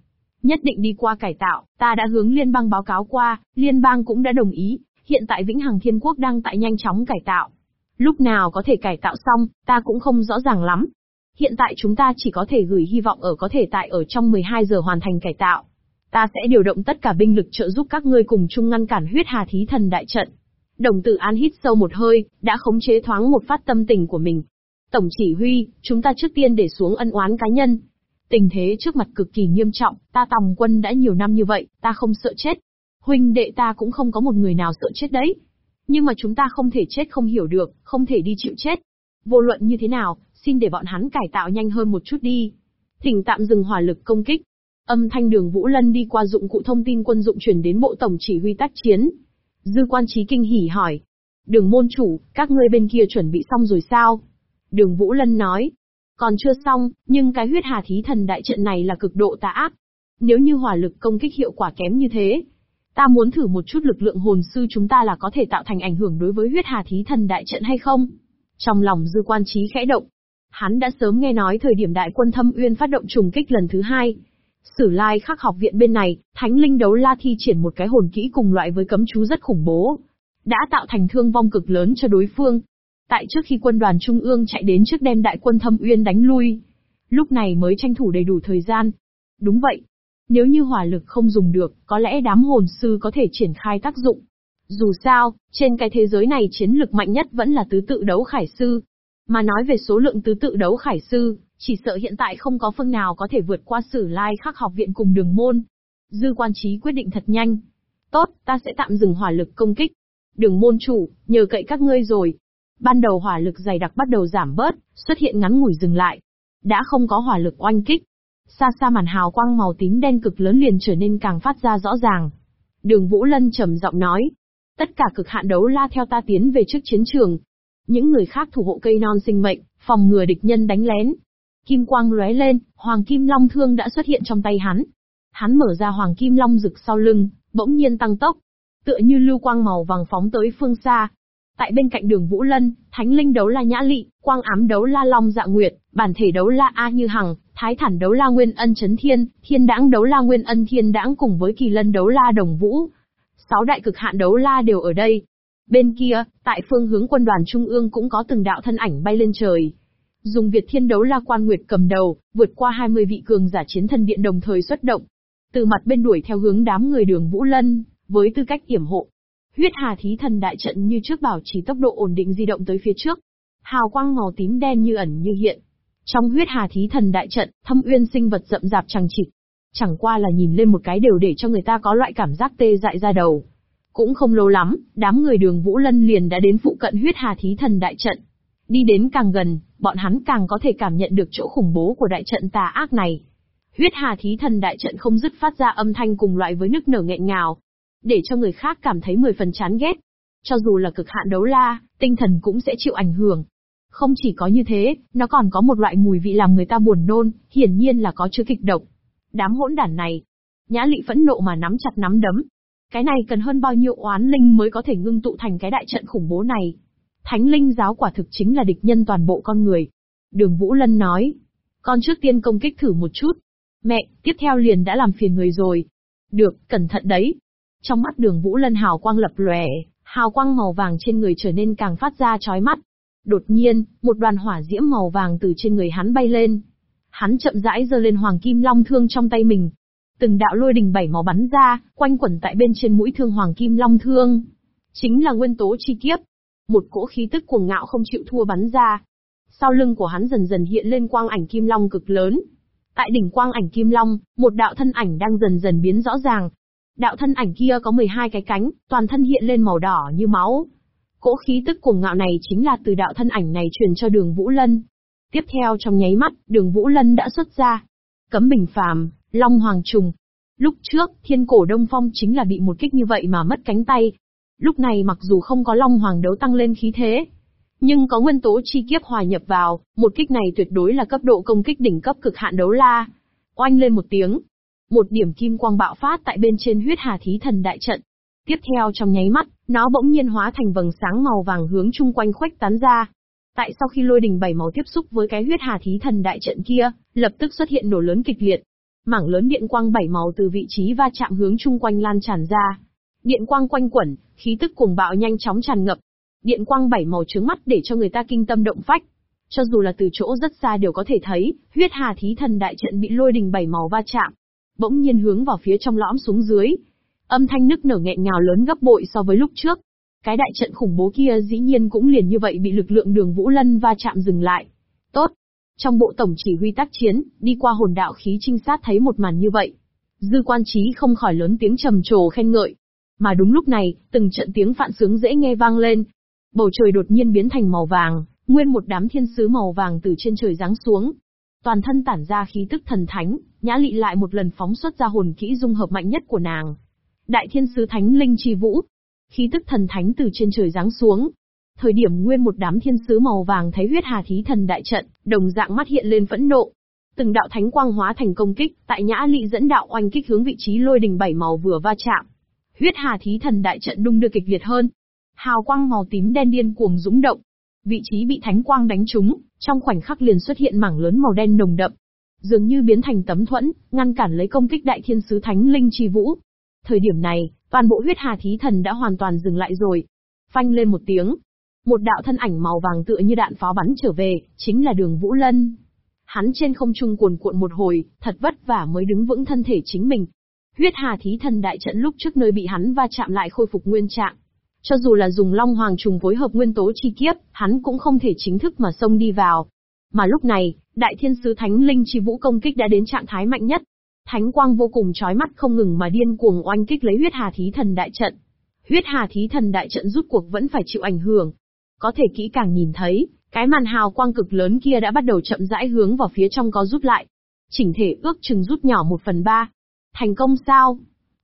Nhất định đi qua cải tạo, ta đã hướng liên bang báo cáo qua, liên bang cũng đã đồng ý, hiện tại Vĩnh Hằng Thiên Quốc đang tại nhanh chóng cải tạo. Lúc nào có thể cải tạo xong, ta cũng không rõ ràng lắm. Hiện tại chúng ta chỉ có thể gửi hy vọng ở có thể tại ở trong 12 giờ hoàn thành cải tạo. Ta sẽ điều động tất cả binh lực trợ giúp các ngươi cùng chung ngăn cản huyết hà thí thần đại trận. Đồng tử an hít sâu một hơi, đã khống chế thoáng một phát tâm tình của mình. Tổng chỉ huy, chúng ta trước tiên để xuống ân oán cá nhân. Tình thế trước mặt cực kỳ nghiêm trọng, ta tòng quân đã nhiều năm như vậy, ta không sợ chết. Huynh đệ ta cũng không có một người nào sợ chết đấy. Nhưng mà chúng ta không thể chết không hiểu được, không thể đi chịu chết. Vô luận như thế nào, xin để bọn hắn cải tạo nhanh hơn một chút đi. Thỉnh tạm dừng hỏa lực công kích. Âm thanh đường Vũ Lân đi qua dụng cụ thông tin quân dụng chuyển đến bộ tổng chỉ huy tác chiến. Dư quan trí kinh hỉ hỏi. Đường môn chủ, các ngươi bên kia chuẩn bị xong rồi sao? Đường Vũ Lân nói. Còn chưa xong, nhưng cái huyết hà thí thần đại trận này là cực độ tà ác. Nếu như hỏa lực công kích hiệu quả kém như thế, Ta muốn thử một chút lực lượng hồn sư chúng ta là có thể tạo thành ảnh hưởng đối với huyết hà thí thần đại trận hay không? Trong lòng dư quan trí khẽ động. Hắn đã sớm nghe nói thời điểm đại quân thâm uyên phát động trùng kích lần thứ hai. Sử lai khắc học viện bên này, thánh linh đấu la thi triển một cái hồn kỹ cùng loại với cấm chú rất khủng bố. Đã tạo thành thương vong cực lớn cho đối phương. Tại trước khi quân đoàn trung ương chạy đến trước đem đại quân thâm uyên đánh lui. Lúc này mới tranh thủ đầy đủ thời gian. Đúng vậy. Nếu như hỏa lực không dùng được, có lẽ đám hồn sư có thể triển khai tác dụng. Dù sao, trên cái thế giới này chiến lực mạnh nhất vẫn là tứ tự đấu khải sư. Mà nói về số lượng tứ tự đấu khải sư, chỉ sợ hiện tại không có phương nào có thể vượt qua sử lai khắc học viện cùng đường môn. Dư quan trí quyết định thật nhanh. Tốt, ta sẽ tạm dừng hỏa lực công kích. Đường môn chủ, nhờ cậy các ngươi rồi. Ban đầu hỏa lực dày đặc bắt đầu giảm bớt, xuất hiện ngắn ngủi dừng lại. Đã không có hỏa lực oanh kích. Xa xa màn hào quang màu tím đen cực lớn liền trở nên càng phát ra rõ ràng. Đường Vũ Lân trầm giọng nói. Tất cả cực hạn đấu la theo ta tiến về trước chiến trường. Những người khác thủ hộ cây non sinh mệnh, phòng ngừa địch nhân đánh lén, Kim quang lóe lên, Hoàng Kim Long thương đã xuất hiện trong tay hắn. Hắn mở ra Hoàng Kim Long rực sau lưng, bỗng nhiên tăng tốc. Tựa như lưu quang màu vàng phóng tới phương xa. Tại bên cạnh đường Vũ Lân, Thánh Linh đấu la Nhã Lị, Quang Ám đấu la Long Dạ Nguyệt, Bản thể đấu la A Như Hằng, Thái Thản đấu la Nguyên Ân Chấn Thiên, Thiên Đãng đấu la Nguyên Ân Thiên Đãng cùng với Kỳ Lân đấu la Đồng Vũ. Sáu đại cực hạn đấu la đều ở đây. Bên kia, tại phương hướng quân đoàn trung ương cũng có từng đạo thân ảnh bay lên trời. Dùng Việt Thiên đấu la quan nguyệt cầm đầu, vượt qua 20 vị cường giả chiến thần điện đồng thời xuất động. Từ mặt bên đuổi theo hướng đám người đường Vũ Lân, với tư cách yểm hộ. Huyết Hà Thí Thần đại trận như trước bảo trì tốc độ ổn định di động tới phía trước. Hào quang màu tím đen như ẩn như hiện. Trong Huyết Hà Thí Thần đại trận, thâm uyên sinh vật rậm rạp chẳng chịt. Chẳng qua là nhìn lên một cái đều để cho người ta có loại cảm giác tê dại ra đầu. Cũng không lâu lắm, đám người đường Vũ Lân liền đã đến phụ cận Huyết Hà Thí Thần đại trận. Đi đến càng gần, bọn hắn càng có thể cảm nhận được chỗ khủng bố của đại trận tà ác này. Huyết Hà Thí Thần đại trận không dứt phát ra âm thanh cùng loại với nức nở nghẹn ngào, để cho người khác cảm thấy mười phần chán ghét. Cho dù là cực hạn đấu la, tinh thần cũng sẽ chịu ảnh hưởng. Không chỉ có như thế, nó còn có một loại mùi vị làm người ta buồn nôn, hiển nhiên là có chứa kịch độc. Đám hỗn đản này, Nhã Lị phẫn nộ mà nắm chặt nắm đấm. Cái này cần hơn bao nhiêu oán linh mới có thể ngưng tụ thành cái đại trận khủng bố này. Thánh linh giáo quả thực chính là địch nhân toàn bộ con người. Đường Vũ Lân nói. Con trước tiên công kích thử một chút. Mẹ, tiếp theo liền đã làm phiền người rồi. Được, cẩn thận đấy. Trong mắt đường Vũ Lân hào quang lập lòe, hào quang màu vàng trên người trở nên càng phát ra chói mắt. Đột nhiên, một đoàn hỏa diễm màu vàng từ trên người hắn bay lên. Hắn chậm rãi giơ lên hoàng kim long thương trong tay mình. Từng đạo lôi đình bảy màu bắn ra, quanh quẩn tại bên trên mũi thương hoàng kim long thương. Chính là nguyên tố chi kiếp. Một cỗ khí tức cuồng ngạo không chịu thua bắn ra. Sau lưng của hắn dần dần hiện lên quang ảnh kim long cực lớn. Tại đỉnh quang ảnh kim long, một đạo thân ảnh đang dần dần biến rõ ràng. Đạo thân ảnh kia có 12 cái cánh, toàn thân hiện lên màu đỏ như máu. Cỗ khí tức cuồng ngạo này chính là từ đạo thân ảnh này truyền cho đường Vũ Lân. Tiếp theo trong nháy mắt, đường Vũ Lân đã xuất ra. Cấm bình phàm, Long Hoàng Trùng. Lúc trước, thiên cổ Đông Phong chính là bị một kích như vậy mà mất cánh tay, Lúc này mặc dù không có Long Hoàng đấu tăng lên khí thế, nhưng có nguyên tố chi kiếp hòa nhập vào, một kích này tuyệt đối là cấp độ công kích đỉnh cấp cực hạn đấu la. Oanh lên một tiếng, một điểm kim quang bạo phát tại bên trên huyết hà thí thần đại trận. Tiếp theo trong nháy mắt, nó bỗng nhiên hóa thành vầng sáng màu vàng hướng chung quanh khuếch tán ra. Tại sau khi lôi đình bảy màu tiếp xúc với cái huyết hà thí thần đại trận kia, lập tức xuất hiện nổ lớn kịch liệt. Mảng lớn điện quang bảy màu từ vị trí va chạm hướng chung quanh lan tràn ra. Điện quang quanh quẩn, khí tức cuồng bạo nhanh chóng tràn ngập. Điện quang bảy màu trướng mắt để cho người ta kinh tâm động phách. Cho dù là từ chỗ rất xa đều có thể thấy, huyết hà thí thần đại trận bị lôi đình bảy màu va chạm. Bỗng nhiên hướng vào phía trong lõm xuống dưới. Âm thanh nức nở nghẹn ngào lớn gấp bội so với lúc trước. Cái đại trận khủng bố kia dĩ nhiên cũng liền như vậy bị lực lượng đường Vũ Lân va chạm dừng lại. Tốt. Trong bộ tổng chỉ huy tác chiến, đi qua hồn đạo khí trinh sát thấy một màn như vậy. Dư quan trí không khỏi lớn tiếng trầm trồ khen ngợi. Mà đúng lúc này, từng trận tiếng phạn sướng dễ nghe vang lên. Bầu trời đột nhiên biến thành màu vàng, nguyên một đám thiên sứ màu vàng từ trên trời giáng xuống. Toàn thân tản ra khí tức thần thánh, nhã lị lại một lần phóng xuất ra hồn kỹ dung hợp mạnh nhất của nàng. Đại thiên sứ thánh linh chi vũ. Khí tức thần thánh từ trên trời giáng xuống, thời điểm nguyên một đám thiên sứ màu vàng thấy huyết hà thí thần đại trận, đồng dạng mắt hiện lên phẫn nộ. Từng đạo thánh quang hóa thành công kích, tại nhã lị dẫn đạo oanh kích hướng vị trí lôi đình bảy màu vừa va chạm. Huyết Hà Thí Thần đại trận đung đưa kịch liệt hơn. Hào quang màu tím đen điên cuồng dũng động. Vị trí bị thánh quang đánh trúng, trong khoảnh khắc liền xuất hiện mảng lớn màu đen nồng đậm. dường như biến thành tấm thuẫn, ngăn cản lấy công kích đại thiên sứ thánh linh chi vũ. Thời điểm này, toàn bộ huyết hà thí thần đã hoàn toàn dừng lại rồi. Phanh lên một tiếng. Một đạo thân ảnh màu vàng tựa như đạn pháo bắn trở về, chính là đường Vũ Lân. Hắn trên không trung cuồn cuộn một hồi, thật vất vả mới đứng vững thân thể chính mình. Huyết hà thí thần đại trận lúc trước nơi bị hắn va chạm lại khôi phục nguyên trạng. Cho dù là dùng Long Hoàng trùng phối hợp nguyên tố chi kiếp, hắn cũng không thể chính thức mà xông đi vào. Mà lúc này, đại thiên sứ thánh linh chi vũ công kích đã đến trạng thái mạnh nhất. Thánh quang vô cùng chói mắt không ngừng mà điên cuồng oanh kích lấy huyết hà thí thần đại trận. Huyết hà thí thần đại trận rút cuộc vẫn phải chịu ảnh hưởng. Có thể kỹ càng nhìn thấy, cái màn hào quang cực lớn kia đã bắt đầu chậm rãi hướng vào phía trong có rút lại. Chỉnh thể ước chừng rút nhỏ một phần ba. Thành công sao?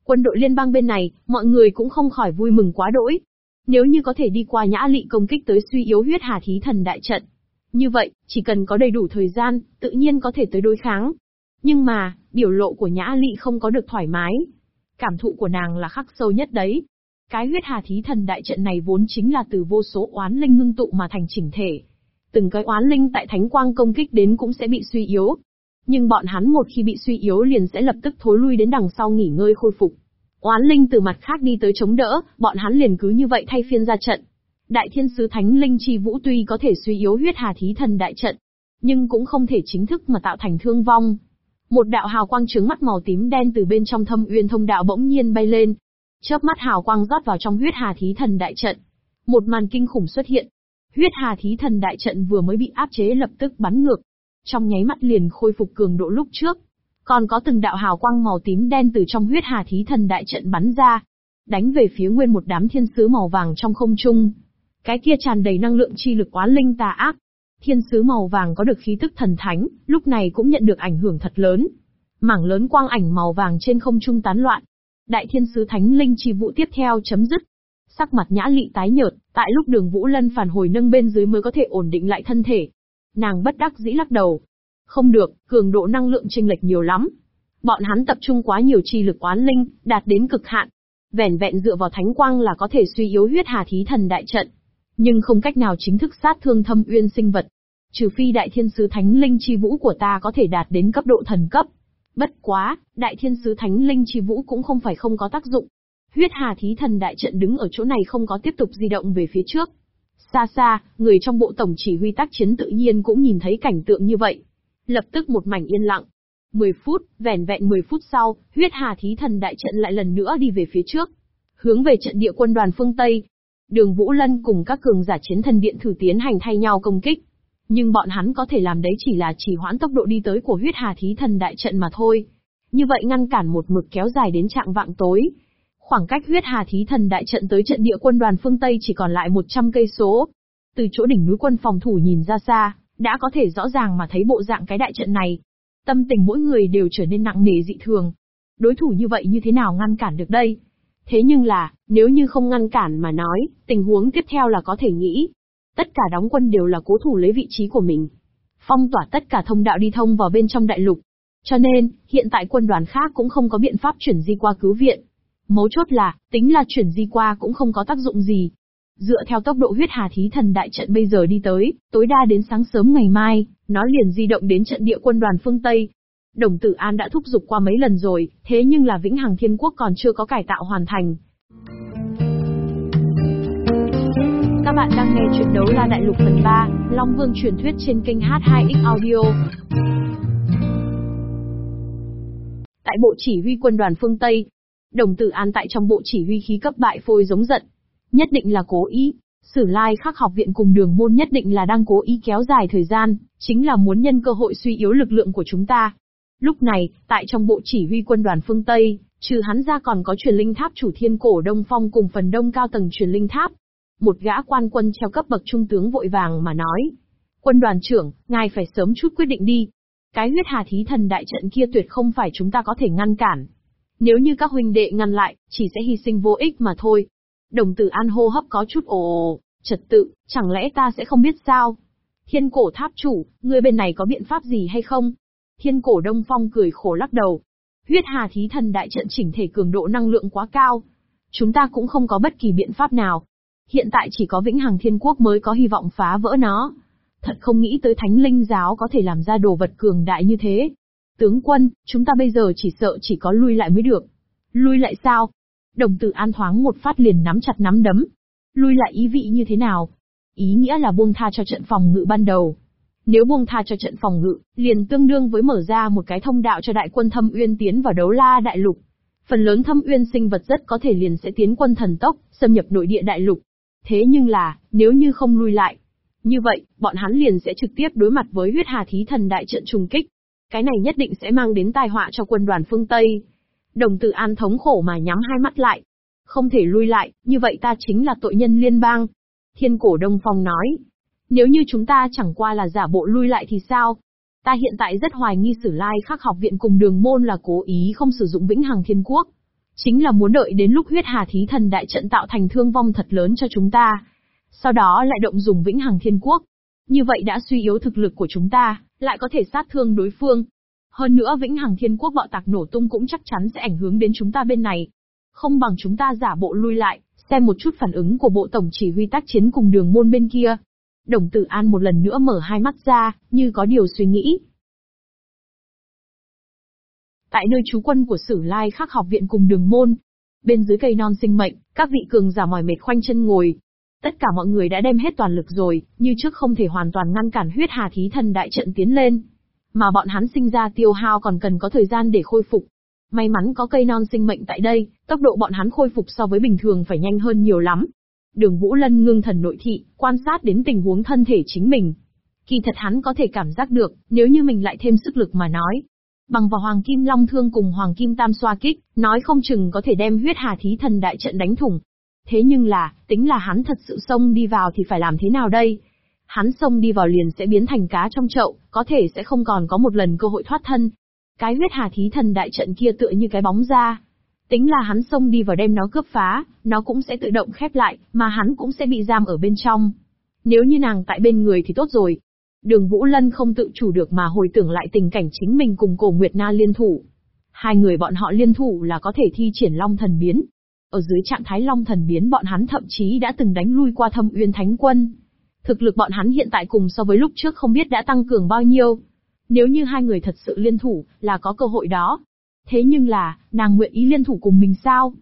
Quân đội liên bang bên này, mọi người cũng không khỏi vui mừng quá đỗi. Nếu như có thể đi qua nhã lị công kích tới suy yếu huyết hà thí thần đại trận. Như vậy, chỉ cần có đầy đủ thời gian, tự nhiên có thể tới đối kháng. Nhưng mà, biểu lộ của nhã lị không có được thoải mái. Cảm thụ của nàng là khắc sâu nhất đấy. Cái huyết hà thí thần đại trận này vốn chính là từ vô số oán linh ngưng tụ mà thành chỉnh thể. Từng cái oán linh tại thánh quang công kích đến cũng sẽ bị suy yếu, nhưng bọn hắn một khi bị suy yếu liền sẽ lập tức thối lui đến đằng sau nghỉ ngơi khôi phục. Oán linh từ mặt khác đi tới chống đỡ, bọn hắn liền cứ như vậy thay phiên ra trận. Đại thiên sứ thánh linh chi vũ tuy có thể suy yếu huyết hà thí thần đại trận, nhưng cũng không thể chính thức mà tạo thành thương vong. Một đạo hào quang trứng mắt màu tím đen từ bên trong thâm uyên thông đạo bỗng nhiên bay lên. Chớp mắt hào quang rót vào trong huyết hà thí thần đại trận. Một màn kinh khủng xuất hiện. Huyết hà thí thần đại trận vừa mới bị áp chế lập tức bắn ngược, trong nháy mắt liền khôi phục cường độ lúc trước. Còn có từng đạo hào quang màu tím đen từ trong huyết hà thí thần đại trận bắn ra, đánh về phía nguyên một đám thiên sứ màu vàng trong không trung. Cái kia tràn đầy năng lượng chi lực quá linh tà ác. Thiên sứ màu vàng có được khí tức thần thánh, lúc này cũng nhận được ảnh hưởng thật lớn. Mảng lớn quang ảnh màu vàng trên không trung tán loạn. Đại thiên sứ thánh linh chi vụ tiếp theo chấm dứt. Sắc mặt nhã lị tái nhợt, tại lúc đường Vũ Lân phản hồi nâng bên dưới mới có thể ổn định lại thân thể. Nàng bất đắc dĩ lắc đầu. Không được, cường độ năng lượng chênh lệch nhiều lắm. Bọn hắn tập trung quá nhiều chi lực oán linh, đạt đến cực hạn. Vẻn vẹn dựa vào thánh quang là có thể suy yếu huyết hà thí thần đại trận. Nhưng không cách nào chính thức sát thương thâm uyên sinh vật. Trừ phi đại thiên sứ thánh linh chi vũ của ta có thể đạt đến cấp độ thần cấp. Bất quá, đại thiên sứ thánh linh chi vũ cũng không phải không có tác dụng. Huyết hà thí thần đại trận đứng ở chỗ này không có tiếp tục di động về phía trước. Xa xa, người trong bộ tổng chỉ huy tác chiến tự nhiên cũng nhìn thấy cảnh tượng như vậy. Lập tức một mảnh yên lặng. 10 phút, vẻn vẹn 10 phút sau, huyết hà thí thần đại trận lại lần nữa đi về phía trước. Hướng về trận địa quân đoàn phương Tây. Đường Vũ Lân cùng các cường giả chiến thần điện thử tiến hành thay nhau công kích. Nhưng bọn hắn có thể làm đấy chỉ là chỉ hoãn tốc độ đi tới của huyết hà thí thần đại trận mà thôi. Như vậy ngăn cản một mực kéo dài đến trạng vạng tối, Khoảng cách huyết hà thí thần đại trận tới trận địa quân đoàn phương Tây chỉ còn lại 100 cây số. Từ chỗ đỉnh núi quân phòng thủ nhìn ra xa, đã có thể rõ ràng mà thấy bộ dạng cái đại trận này. Tâm tình mỗi người đều trở nên nặng nề dị thường. Đối thủ như vậy như thế nào ngăn cản được đây? Thế nhưng là, nếu như không ngăn cản mà nói, tình huống tiếp theo là có thể nghĩ. Tất cả đóng quân đều là cố thủ lấy vị trí của mình. Phong tỏa tất cả thông đạo đi thông vào bên trong đại lục. Cho nên, hiện tại quân đoàn khác cũng không có biện pháp chuyển di qua cứu viện. Mấu chốt là, tính là chuyển di qua cũng không có tác dụng gì. Dựa theo tốc độ huyết hà thí thần đại trận bây giờ đi tới, tối đa đến sáng sớm ngày mai, nó liền di động đến trận địa quân đoàn phương Tây. Đồng tử An đã thúc giục qua mấy lần rồi, thế nhưng là Vĩnh Hằng Thiên Quốc còn chưa có cải tạo hoàn thành. Các bạn đang nghe chuyện đấu la đại lục phần 3, Long Vương truyền thuyết trên kênh H2X Audio. Tại bộ chỉ huy quân đoàn phương Tây, Đồng tử an tại trong bộ chỉ huy khí cấp bại phôi giống giận. Nhất định là cố ý. Sử lai khắc học viện cùng đường môn nhất định là đang cố ý kéo dài thời gian, chính là muốn nhân cơ hội suy yếu lực lượng của chúng ta. Lúc này, tại trong bộ chỉ huy quân đoàn phương Tây, trừ hắn ra còn có truyền linh tháp chủ thiên cổ Đông Phong cùng phần đông cao tầng truyền linh tháp. Một gã quan quân treo cấp bậc trung tướng vội vàng mà nói. Quân đoàn trưởng, ngài phải sớm chút quyết định đi. Cái huyết hà thí thần đại trận kia tuyệt không phải chúng ta có thể ngăn cản. Nếu như các huynh đệ ngăn lại, chỉ sẽ hy sinh vô ích mà thôi. Đồng tử an hô hấp có chút ồ ồ, trật tự, chẳng lẽ ta sẽ không biết sao? Thiên cổ tháp chủ, ngươi bên này có biện pháp gì hay không? Thiên cổ đông phong cười khổ lắc đầu. Huyết hà thí thần đại trận chỉnh thể cường độ năng lượng quá cao. Chúng ta cũng không có bất kỳ biện pháp nào. Hiện tại chỉ có vĩnh hằng thiên quốc mới có hy vọng phá vỡ nó. Thật không nghĩ tới thánh linh giáo có thể làm ra đồ vật cường đại như thế. Tướng quân, chúng ta bây giờ chỉ sợ chỉ có lui lại mới được. Lui lại sao? Đồng tử an thoáng một phát liền nắm chặt nắm đấm. Lui lại ý vị như thế nào? Ý nghĩa là buông tha cho trận phòng ngự ban đầu. Nếu buông tha cho trận phòng ngự, liền tương đương với mở ra một cái thông đạo cho đại quân thâm uyên tiến vào đấu la đại lục. Phần lớn thâm uyên sinh vật rất có thể liền sẽ tiến quân thần tốc, xâm nhập nội địa đại lục. Thế nhưng là, nếu như không lui lại, như vậy, bọn hắn liền sẽ trực tiếp đối mặt với huyết hà thí thần đại trận trùng kích. Cái này nhất định sẽ mang đến tai họa cho quân đoàn phương Tây. Đồng tử an thống khổ mà nhắm hai mắt lại. Không thể lui lại, như vậy ta chính là tội nhân liên bang. Thiên cổ Đông Phong nói. Nếu như chúng ta chẳng qua là giả bộ lui lại thì sao? Ta hiện tại rất hoài nghi sử lai khắc học viện cùng đường môn là cố ý không sử dụng vĩnh hằng thiên quốc. Chính là muốn đợi đến lúc huyết hà thí thần đại trận tạo thành thương vong thật lớn cho chúng ta. Sau đó lại động dùng vĩnh hằng thiên quốc. Như vậy đã suy yếu thực lực của chúng ta, lại có thể sát thương đối phương. Hơn nữa vĩnh hằng thiên quốc bạo tạc nổ tung cũng chắc chắn sẽ ảnh hưởng đến chúng ta bên này. Không bằng chúng ta giả bộ lui lại, xem một chút phản ứng của bộ tổng chỉ huy tác chiến cùng đường môn bên kia. Đồng tử an một lần nữa mở hai mắt ra, như có điều suy nghĩ. Tại nơi trú quân của Sử Lai Khắc học viện cùng đường môn, bên dưới cây non sinh mệnh, các vị cường giả mỏi mệt khoanh chân ngồi. Tất cả mọi người đã đem hết toàn lực rồi, như trước không thể hoàn toàn ngăn cản huyết hà thí thần đại trận tiến lên. Mà bọn hắn sinh ra tiêu hao còn cần có thời gian để khôi phục. May mắn có cây non sinh mệnh tại đây, tốc độ bọn hắn khôi phục so với bình thường phải nhanh hơn nhiều lắm. Đường Vũ Lân ngưng thần nội thị, quan sát đến tình huống thân thể chính mình. Kỳ thật hắn có thể cảm giác được, nếu như mình lại thêm sức lực mà nói. Bằng vào Hoàng Kim Long Thương cùng Hoàng Kim Tam Xoa Kích, nói không chừng có thể đem huyết hà thí thần đại trận đánh thủng. Thế nhưng là, tính là hắn thật sự xông đi vào thì phải làm thế nào đây? Hắn xông đi vào liền sẽ biến thành cá trong chậu, có thể sẽ không còn có một lần cơ hội thoát thân. Cái huyết hà thí thần đại trận kia tựa như cái bóng ra, Tính là hắn xông đi vào đem nó cướp phá, nó cũng sẽ tự động khép lại, mà hắn cũng sẽ bị giam ở bên trong. Nếu như nàng tại bên người thì tốt rồi. Đường Vũ Lân không tự chủ được mà hồi tưởng lại tình cảnh chính mình cùng cổ Nguyệt Na liên thủ. Hai người bọn họ liên thủ là có thể thi triển Long Thần Biến. Ở dưới trạng thái Long Thần Biến bọn hắn thậm chí đã từng đánh lui qua thâm uyên thánh quân. Thực lực bọn hắn hiện tại cùng so với lúc trước không biết đã tăng cường bao nhiêu. Nếu như hai người thật sự liên thủ, là có cơ hội đó. Thế nhưng là, nàng nguyện ý liên thủ cùng mình sao?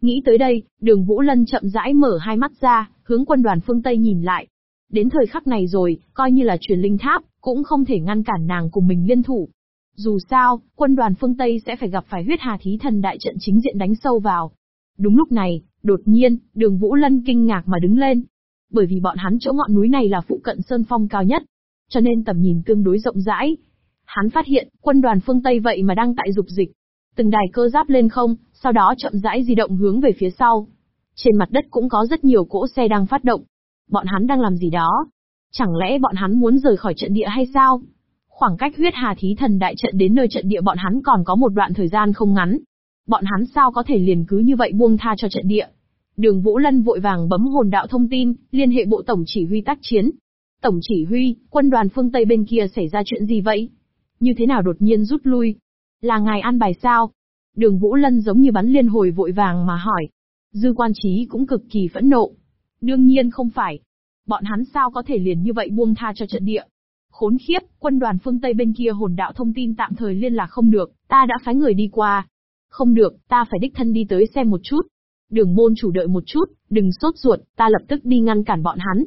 Nghĩ tới đây, đường Vũ Lân chậm rãi mở hai mắt ra, hướng quân đoàn phương Tây nhìn lại. Đến thời khắc này rồi, coi như là truyền linh tháp, cũng không thể ngăn cản nàng cùng mình liên thủ. Dù sao, quân đoàn phương Tây sẽ phải gặp phải huyết hà thí thần đại trận chính diện đánh sâu vào. Đúng lúc này, đột nhiên, đường Vũ Lân kinh ngạc mà đứng lên. Bởi vì bọn hắn chỗ ngọn núi này là phụ cận sơn phong cao nhất, cho nên tầm nhìn tương đối rộng rãi. Hắn phát hiện, quân đoàn phương Tây vậy mà đang tại dục dịch, Từng đài cơ giáp lên không, sau đó chậm rãi di động hướng về phía sau. Trên mặt đất cũng có rất nhiều cỗ xe đang phát động. Bọn hắn đang làm gì đó? Chẳng lẽ bọn hắn muốn rời khỏi trận địa hay sao? Khoảng cách huyết hà thí thần đại trận đến nơi trận địa bọn hắn còn có một đoạn thời gian không ngắn. Bọn hắn sao có thể liền cứ như vậy buông tha cho trận địa? Đường Vũ Lân vội vàng bấm hồn đạo thông tin, liên hệ bộ tổng chỉ huy tác chiến. Tổng chỉ huy, quân đoàn phương Tây bên kia xảy ra chuyện gì vậy? Như thế nào đột nhiên rút lui? Là ngài an bài sao? Đường Vũ Lân giống như bắn liên hồi vội vàng mà hỏi. Dư quan trí cũng cực kỳ phẫn nộ. Đương nhiên không phải. Bọn hắn sao có thể liền như vậy buông tha cho trận địa. Khốn khiếp, quân đoàn phương Tây bên kia hồn đạo thông tin tạm thời liên lạc không được, ta đã phái người đi qua. Không được, ta phải đích thân đi tới xem một chút. Đường môn chủ đợi một chút, đừng sốt ruột, ta lập tức đi ngăn cản bọn hắn.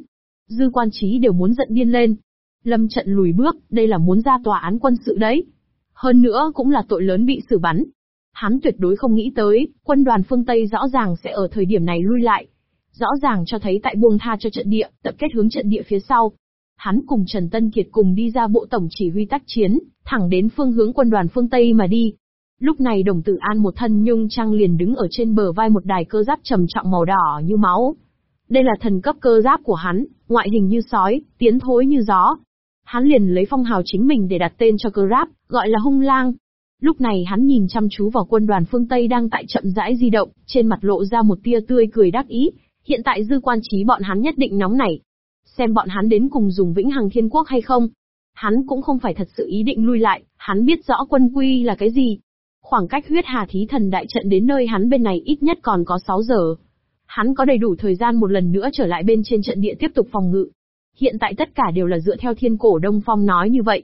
Dư quan trí đều muốn giận điên lên. Lâm trận lùi bước, đây là muốn ra tòa án quân sự đấy. Hơn nữa cũng là tội lớn bị xử bắn. Hắn tuyệt đối không nghĩ tới, quân đoàn phương Tây rõ ràng sẽ ở thời điểm này lui lại. Rõ ràng cho thấy tại buông tha cho trận địa, tập kết hướng trận địa phía sau. Hắn cùng Trần Tân Kiệt cùng đi ra bộ tổng chỉ huy tác chiến, thẳng đến phương hướng quân đoàn phương Tây mà đi. Lúc này đồng tử an một thân nhung trang liền đứng ở trên bờ vai một đài cơ giáp trầm trọng màu đỏ như máu. Đây là thần cấp cơ giáp của hắn, ngoại hình như sói, tiến thối như gió, Hắn liền lấy phong hào chính mình để đặt tên cho cơ giáp, gọi là hung lang. Lúc này hắn nhìn chăm chú vào quân đoàn phương Tây đang tại chậm rãi di động, trên mặt lộ ra một tia tươi cười đắc ý. Hiện tại dư quan trí bọn hắn nhất định nóng nảy. Xem bọn hắn đến cùng dùng vĩnh hằng thiên quốc hay không. Hắn cũng không phải thật sự ý định lui lại, hắn biết rõ quân quy là cái gì. Khoảng cách huyết hà thí thần đại trận đến nơi hắn bên này ít nhất còn có 6 giờ. Hắn có đầy đủ thời gian một lần nữa trở lại bên trên trận địa tiếp tục phòng ngự. Hiện tại tất cả đều là dựa theo thiên cổ Đông Phong nói như vậy.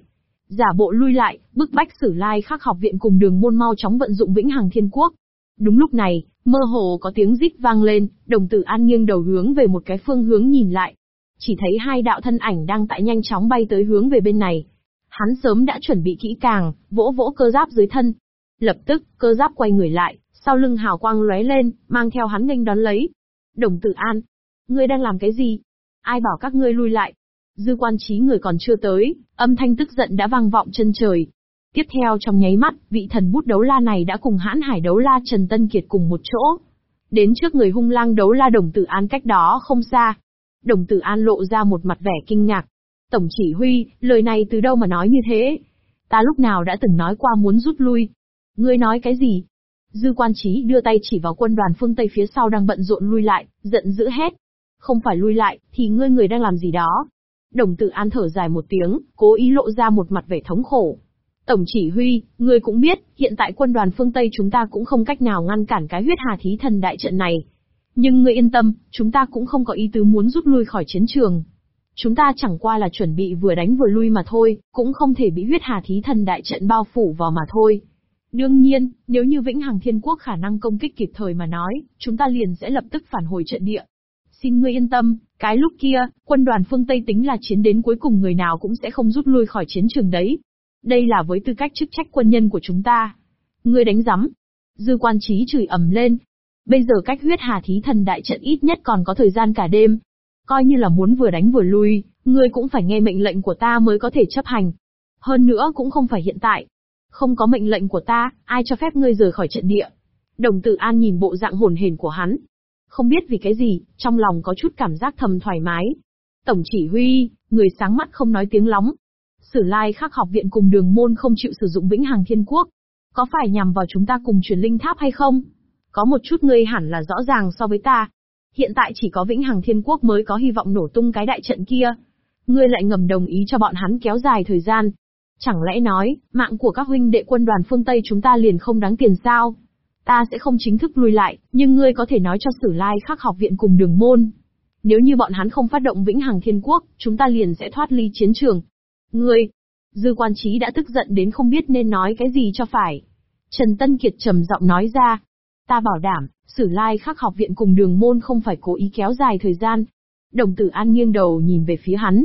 Giả bộ lui lại, bức bách sử lai khắc học viện cùng đường môn mau chóng vận dụng vĩnh hằng thiên quốc. Đúng lúc này, mơ hồ có tiếng rít vang lên, đồng tử an nghiêng đầu hướng về một cái phương hướng nhìn lại. Chỉ thấy hai đạo thân ảnh đang tại nhanh chóng bay tới hướng về bên này. Hắn sớm đã chuẩn bị kỹ càng, vỗ vỗ cơ giáp dưới thân. Lập tức, cơ giáp quay người lại, sau lưng hào quang lóe lên, mang theo hắn nghênh đón lấy. Đồng tử an, ngươi đang làm cái gì? Ai bảo các ngươi lui lại? Dư quan trí người còn chưa tới, âm thanh tức giận đã vang vọng chân trời. Tiếp theo trong nháy mắt, vị thần bút đấu la này đã cùng hãn hải đấu la Trần Tân Kiệt cùng một chỗ. Đến trước người hung lang đấu la đồng tử an cách đó không xa. Đồng tử an lộ ra một mặt vẻ kinh ngạc. Tổng chỉ huy, lời này từ đâu mà nói như thế? Ta lúc nào đã từng nói qua muốn rút lui. Ngươi nói cái gì? Dư quan trí đưa tay chỉ vào quân đoàn phương Tây phía sau đang bận rộn lui lại, giận dữ hét. Không phải lui lại, thì ngươi người đang làm gì đó? Đồng tử an thở dài một tiếng, cố ý lộ ra một mặt vẻ thống khổ. Tổng chỉ huy, ngươi cũng biết, hiện tại quân đoàn phương Tây chúng ta cũng không cách nào ngăn cản cái huyết hà thí thần đại trận này. Nhưng ngươi yên tâm, chúng ta cũng không có ý tứ muốn rút lui khỏi chiến trường. Chúng ta chẳng qua là chuẩn bị vừa đánh vừa lui mà thôi, cũng không thể bị huyết hà thí thần đại trận bao phủ vào mà thôi. Đương nhiên, nếu như Vĩnh Hằng Thiên Quốc khả năng công kích kịp thời mà nói, chúng ta liền sẽ lập tức phản hồi trận địa. Xin ngươi yên tâm, cái lúc kia, quân đoàn phương Tây tính là chiến đến cuối cùng người nào cũng sẽ không rút lui khỏi chiến trường đấy. Đây là với tư cách chức trách quân nhân của chúng ta. Ngươi đánh giấm. Dư quan trí chửi ầm lên. Bây giờ cách huyết hà thí thần đại trận ít nhất còn có thời gian cả đêm. Coi như là muốn vừa đánh vừa lui, ngươi cũng phải nghe mệnh lệnh của ta mới có thể chấp hành. Hơn nữa cũng không phải hiện tại, không có mệnh lệnh của ta, ai cho phép ngươi rời khỏi trận địa? Đồng tử an nhìn bộ dạng hồn hển của hắn. Không biết vì cái gì, trong lòng có chút cảm giác thầm thoải mái. Tổng chỉ huy, người sáng mắt không nói tiếng lóng. Sử lai khắc học viện cùng đường môn không chịu sử dụng vĩnh hằng thiên quốc. Có phải nhằm vào chúng ta cùng truyền linh tháp hay không? Có một chút ngươi hẳn là rõ ràng so với ta. Hiện tại chỉ có vĩnh hằng thiên quốc mới có hy vọng nổ tung cái đại trận kia. Ngươi lại ngầm đồng ý cho bọn hắn kéo dài thời gian, Chẳng lẽ nói, mạng của các huynh đệ quân đoàn phương Tây chúng ta liền không đáng tiền sao? Ta sẽ không chính thức lui lại, nhưng ngươi có thể nói cho Sử Lai khắc học viện cùng đường môn. Nếu như bọn hắn không phát động vĩnh hằng thiên quốc, chúng ta liền sẽ thoát ly chiến trường. Ngươi, dư quan trí đã tức giận đến không biết nên nói cái gì cho phải. Trần Tân Kiệt trầm giọng nói ra. Ta bảo đảm, Sử Lai khắc học viện cùng đường môn không phải cố ý kéo dài thời gian. Đồng tử an nghiêng đầu nhìn về phía hắn.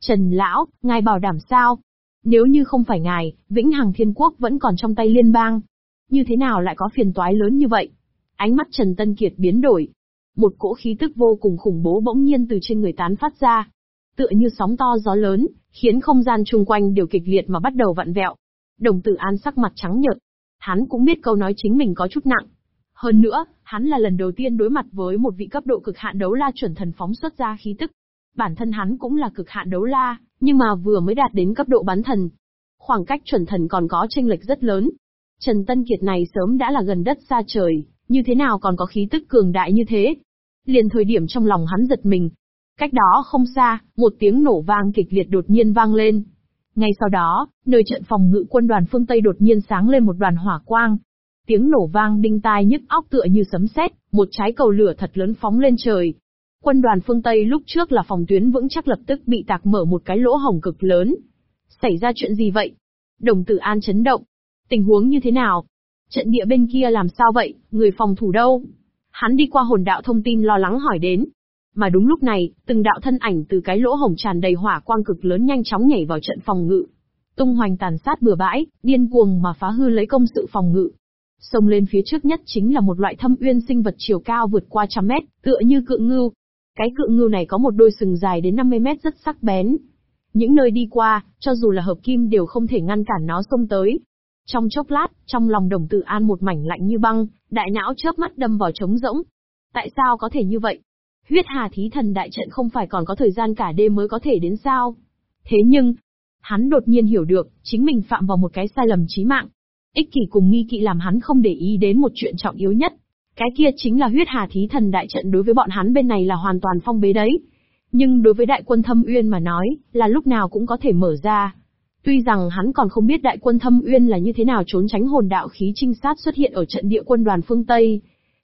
Trần Lão, ngài bảo đảm sao? Nếu như không phải ngài, Vĩnh Hằng Thiên Quốc vẫn còn trong tay liên bang. Như thế nào lại có phiền toái lớn như vậy? Ánh mắt Trần Tân Kiệt biến đổi. Một cỗ khí tức vô cùng khủng bố bỗng nhiên từ trên người tán phát ra. Tựa như sóng to gió lớn, khiến không gian chung quanh đều kịch liệt mà bắt đầu vặn vẹo. Đồng tử an sắc mặt trắng nhợt. Hắn cũng biết câu nói chính mình có chút nặng. Hơn nữa, hắn là lần đầu tiên đối mặt với một vị cấp độ cực hạn đấu la chuẩn thần phóng xuất ra khí tức. Bản thân hắn cũng là cực hạn đấu la, nhưng mà vừa mới đạt đến cấp độ bán thần. Khoảng cách chuẩn thần còn có tranh lệch rất lớn. Trần Tân Kiệt này sớm đã là gần đất xa trời, như thế nào còn có khí tức cường đại như thế? Liền thời điểm trong lòng hắn giật mình. Cách đó không xa, một tiếng nổ vang kịch liệt đột nhiên vang lên. Ngay sau đó, nơi trận phòng ngự quân đoàn phương Tây đột nhiên sáng lên một đoàn hỏa quang. Tiếng nổ vang đinh tai nhức óc tựa như sấm sét, một trái cầu lửa thật lớn phóng lên trời, Quân đoàn phương Tây lúc trước là phòng tuyến vững chắc lập tức bị tạc mở một cái lỗ hổng cực lớn. Xảy ra chuyện gì vậy? Đồng tử an chấn động. Tình huống như thế nào? Trận địa bên kia làm sao vậy, người phòng thủ đâu? Hắn đi qua hồn đạo thông tin lo lắng hỏi đến. Mà đúng lúc này, từng đạo thân ảnh từ cái lỗ hổng tràn đầy hỏa quang cực lớn nhanh chóng nhảy vào trận phòng ngự. Tung hoành tàn sát bừa bãi, điên cuồng mà phá hư lấy công sự phòng ngự. Xông lên phía trước nhất chính là một loại thâm uyên sinh vật chiều cao vượt qua trăm mét, tựa như cự ngưu, cái cự ngưu này có một đôi sừng dài đến 50 mét rất sắc bén. Những nơi đi qua, cho dù là hợp kim đều không thể ngăn cản nó xông tới. Trong chốc lát, trong lòng đồng tử an một mảnh lạnh như băng, đại não chớp mắt đâm vào trống rỗng. Tại sao có thể như vậy? Huyết hà thí thần đại trận không phải còn có thời gian cả đêm mới có thể đến sao? Thế nhưng, hắn đột nhiên hiểu được, chính mình phạm vào một cái sai lầm chí mạng. Ích kỷ cùng nghi kỵ làm hắn không để ý đến một chuyện trọng yếu nhất. Cái kia chính là huyết hà thí thần đại trận đối với bọn hắn bên này là hoàn toàn phong bế đấy. Nhưng đối với đại quân thâm uyên mà nói, là lúc nào cũng có thể mở ra. Tuy rằng hắn còn không biết đại quân thâm uyên là như thế nào trốn tránh hồn đạo khí trinh sát xuất hiện ở trận địa quân đoàn phương Tây.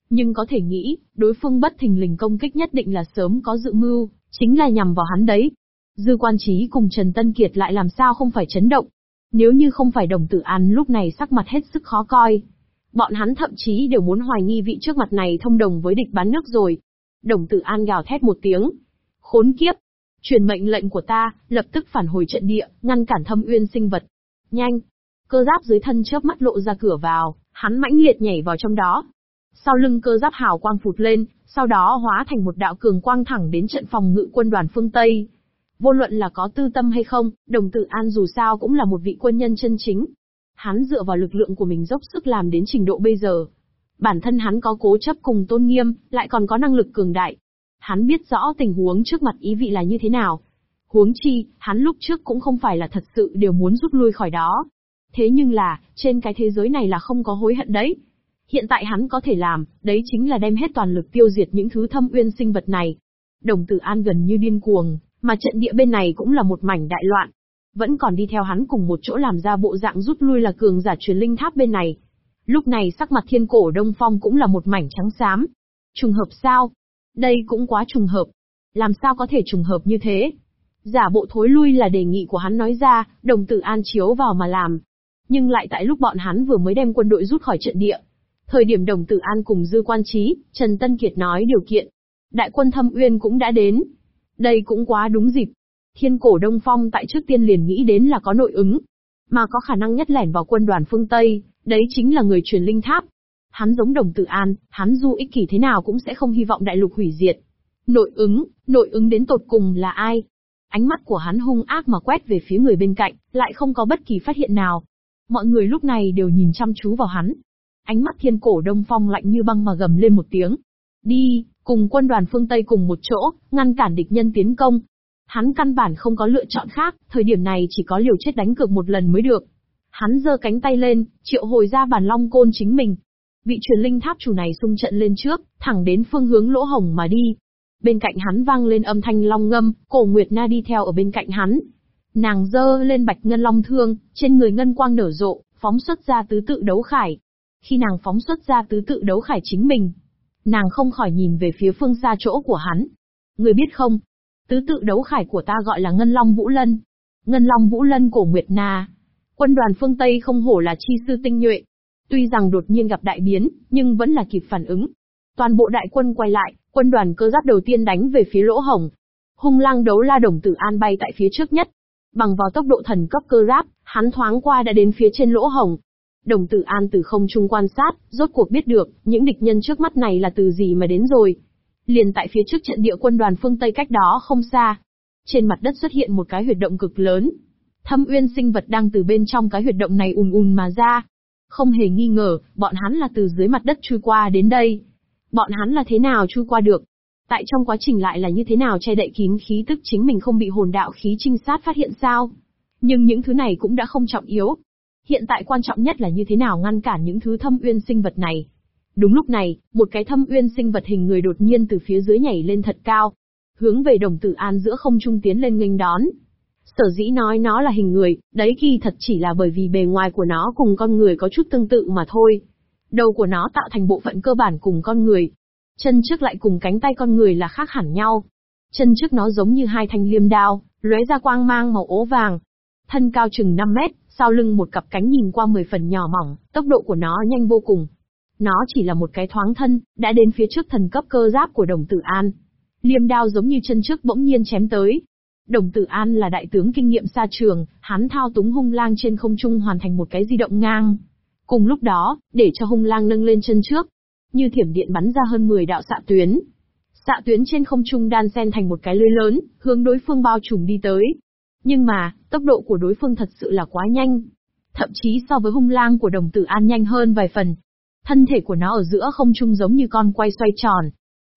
Nhưng có thể nghĩ, đối phương bất thình lình công kích nhất định là sớm có dự mưu, chính là nhằm vào hắn đấy. Dư quan trí cùng Trần Tân Kiệt lại làm sao không phải chấn động. Nếu như không phải đồng tử an lúc này sắc mặt hết sức khó coi. Bọn hắn thậm chí đều muốn hoài nghi vị trước mặt này thông đồng với địch bán nước rồi. Đồng tử an gào thét một tiếng. Khốn kiếp! Truyền mệnh lệnh của ta, lập tức phản hồi trận địa, ngăn cản thâm uyên sinh vật. Nhanh! Cơ giáp dưới thân chớp mắt lộ ra cửa vào, hắn mãnh liệt nhảy vào trong đó. Sau lưng cơ giáp hào quang phụt lên, sau đó hóa thành một đạo cường quang thẳng đến trận phòng ngự quân đoàn phương Tây. Vô luận là có tư tâm hay không, đồng tử an dù sao cũng là một vị quân nhân chân chính. Hắn dựa vào lực lượng của mình dốc sức làm đến trình độ bây giờ. Bản thân hắn có cố chấp cùng tôn nghiêm, lại còn có năng lực cường đại. Hắn biết rõ tình huống trước mặt ý vị là như thế nào. Huống chi, hắn lúc trước cũng không phải là thật sự đều muốn rút lui khỏi đó. Thế nhưng là, trên cái thế giới này là không có hối hận đấy. Hiện tại hắn có thể làm, đấy chính là đem hết toàn lực tiêu diệt những thứ thâm uyên sinh vật này. Đồng tử an gần như điên cuồng, mà trận địa bên này cũng là một mảnh đại loạn. Vẫn còn đi theo hắn cùng một chỗ làm ra bộ dạng rút lui là cường giả truyền linh tháp bên này. Lúc này sắc mặt thiên cổ đông phong cũng là một mảnh trắng xám. Trùng hợp sao? Đây cũng quá trùng hợp. Làm sao có thể trùng hợp như thế? Giả bộ thối lui là đề nghị của hắn nói ra, đồng tử an chiếu vào mà làm. Nhưng lại tại lúc bọn hắn vừa mới đem quân đội rút khỏi trận địa. Thời điểm đồng tử an cùng dư quan trí, Trần Tân Kiệt nói điều kiện. Đại quân thâm uyên cũng đã đến, đây cũng quá đúng dịp. Thiên cổ Đông Phong tại trước tiên liền nghĩ đến là có nội ứng, mà có khả năng nhất lẻn vào quân đoàn phương Tây, đấy chính là người truyền linh tháp. Hắn giống đồng tử an, hắn du ích kỷ thế nào cũng sẽ không hy vọng đại lục hủy diệt. Nội ứng, nội ứng đến tột cùng là ai? Ánh mắt của hắn hung ác mà quét về phía người bên cạnh, lại không có bất kỳ phát hiện nào. Mọi người lúc này đều nhìn chăm chú vào hắn. Ánh mắt thiên cổ đông phong lạnh như băng mà gầm lên một tiếng. Đi! cùng quân đoàn phương Tây cùng một chỗ, ngăn cản địch nhân tiến công. Hắn căn bản không có lựa chọn khác, thời điểm này chỉ có liều chết đánh cược một lần mới được. Hắn giơ cánh tay lên, triệu hồi ra bản long côn chính mình. Vị truyền linh tháp chủ này xung trận lên trước, thẳng đến phương hướng lỗ hồng mà đi. Bên cạnh hắn vang lên âm thanh long ngâm, cổ Nguyệt Na đi theo ở bên cạnh hắn. Nàng giơ lên bạch ngân long thương, trên người ngân quang nở rộ, phóng xuất ra tứ tự đấu khải. Khi nàng phóng xuất ra tứ tự đấu khải chính mình, Nàng không khỏi nhìn về phía phương xa chỗ của hắn. Người biết không? Tứ tự đấu khải của ta gọi là Ngân Long Vũ Lân. Ngân Long Vũ Lân cổ Nguyệt Na. Quân đoàn phương Tây không hổ là chi sư tinh nhuệ. Tuy rằng đột nhiên gặp đại biến, nhưng vẫn là kịp phản ứng. Toàn bộ đại quân quay lại, quân đoàn cơ giáp đầu tiên đánh về phía lỗ hồng. Hung lang đấu la đồng tử an bay tại phía trước nhất. Bằng vào tốc độ thần cấp cơ giáp, hắn thoáng qua đã đến phía trên lỗ hồng, Đồng tử an từ không trung quan sát, rốt cuộc biết được, những địch nhân trước mắt này là từ gì mà đến rồi. Liền tại phía trước trận địa quân đoàn phương Tây cách đó không xa. Trên mặt đất xuất hiện một cái huyệt động cực lớn. Thâm uyên sinh vật đang từ bên trong cái huyệt động này ùn ùn mà ra. Không hề nghi ngờ, bọn hắn là từ dưới mặt đất chui qua đến đây. Bọn hắn là thế nào chui qua được? Tại trong quá trình lại là như thế nào che đậy kín khí tức chính mình không bị hồn đạo khí trinh sát phát hiện sao? Nhưng những thứ này cũng đã không trọng yếu, Hiện tại quan trọng nhất là như thế nào ngăn cản những thứ thâm uyên sinh vật này. Đúng lúc này, một cái thâm uyên sinh vật hình người đột nhiên từ phía dưới nhảy lên thật cao, hướng về đồng tử an giữa không trung tiến lên nghênh đón. Sở dĩ nói nó là hình người, đấy khi thật chỉ là bởi vì bề ngoài của nó cùng con người có chút tương tự mà thôi. Đầu của nó tạo thành bộ phận cơ bản cùng con người. Chân trước lại cùng cánh tay con người là khác hẳn nhau. Chân trước nó giống như hai thanh liêm đao, lóe ra quang mang màu ố vàng. Thân cao chừng 5 mét, sau lưng một cặp cánh nhìn qua mười phần nhỏ mỏng, tốc độ của nó nhanh vô cùng. Nó chỉ là một cái thoáng thân, đã đến phía trước thần cấp cơ giáp của đồng tử an. Liêm đao giống như chân trước bỗng nhiên chém tới. Đồng tử an là đại tướng kinh nghiệm xa trường, hắn thao túng hung lang trên không trung hoàn thành một cái di động ngang. Cùng lúc đó, để cho hung lang nâng lên chân trước, như thiểm điện bắn ra hơn 10 đạo xạ tuyến. Xạ tuyến trên không trung đan xen thành một cái lưới lớn, hướng đối phương bao trùm đi tới. Nhưng mà, tốc độ của đối phương thật sự là quá nhanh. Thậm chí so với hung lang của đồng tử an nhanh hơn vài phần. Thân thể của nó ở giữa không trung giống như con quay xoay tròn.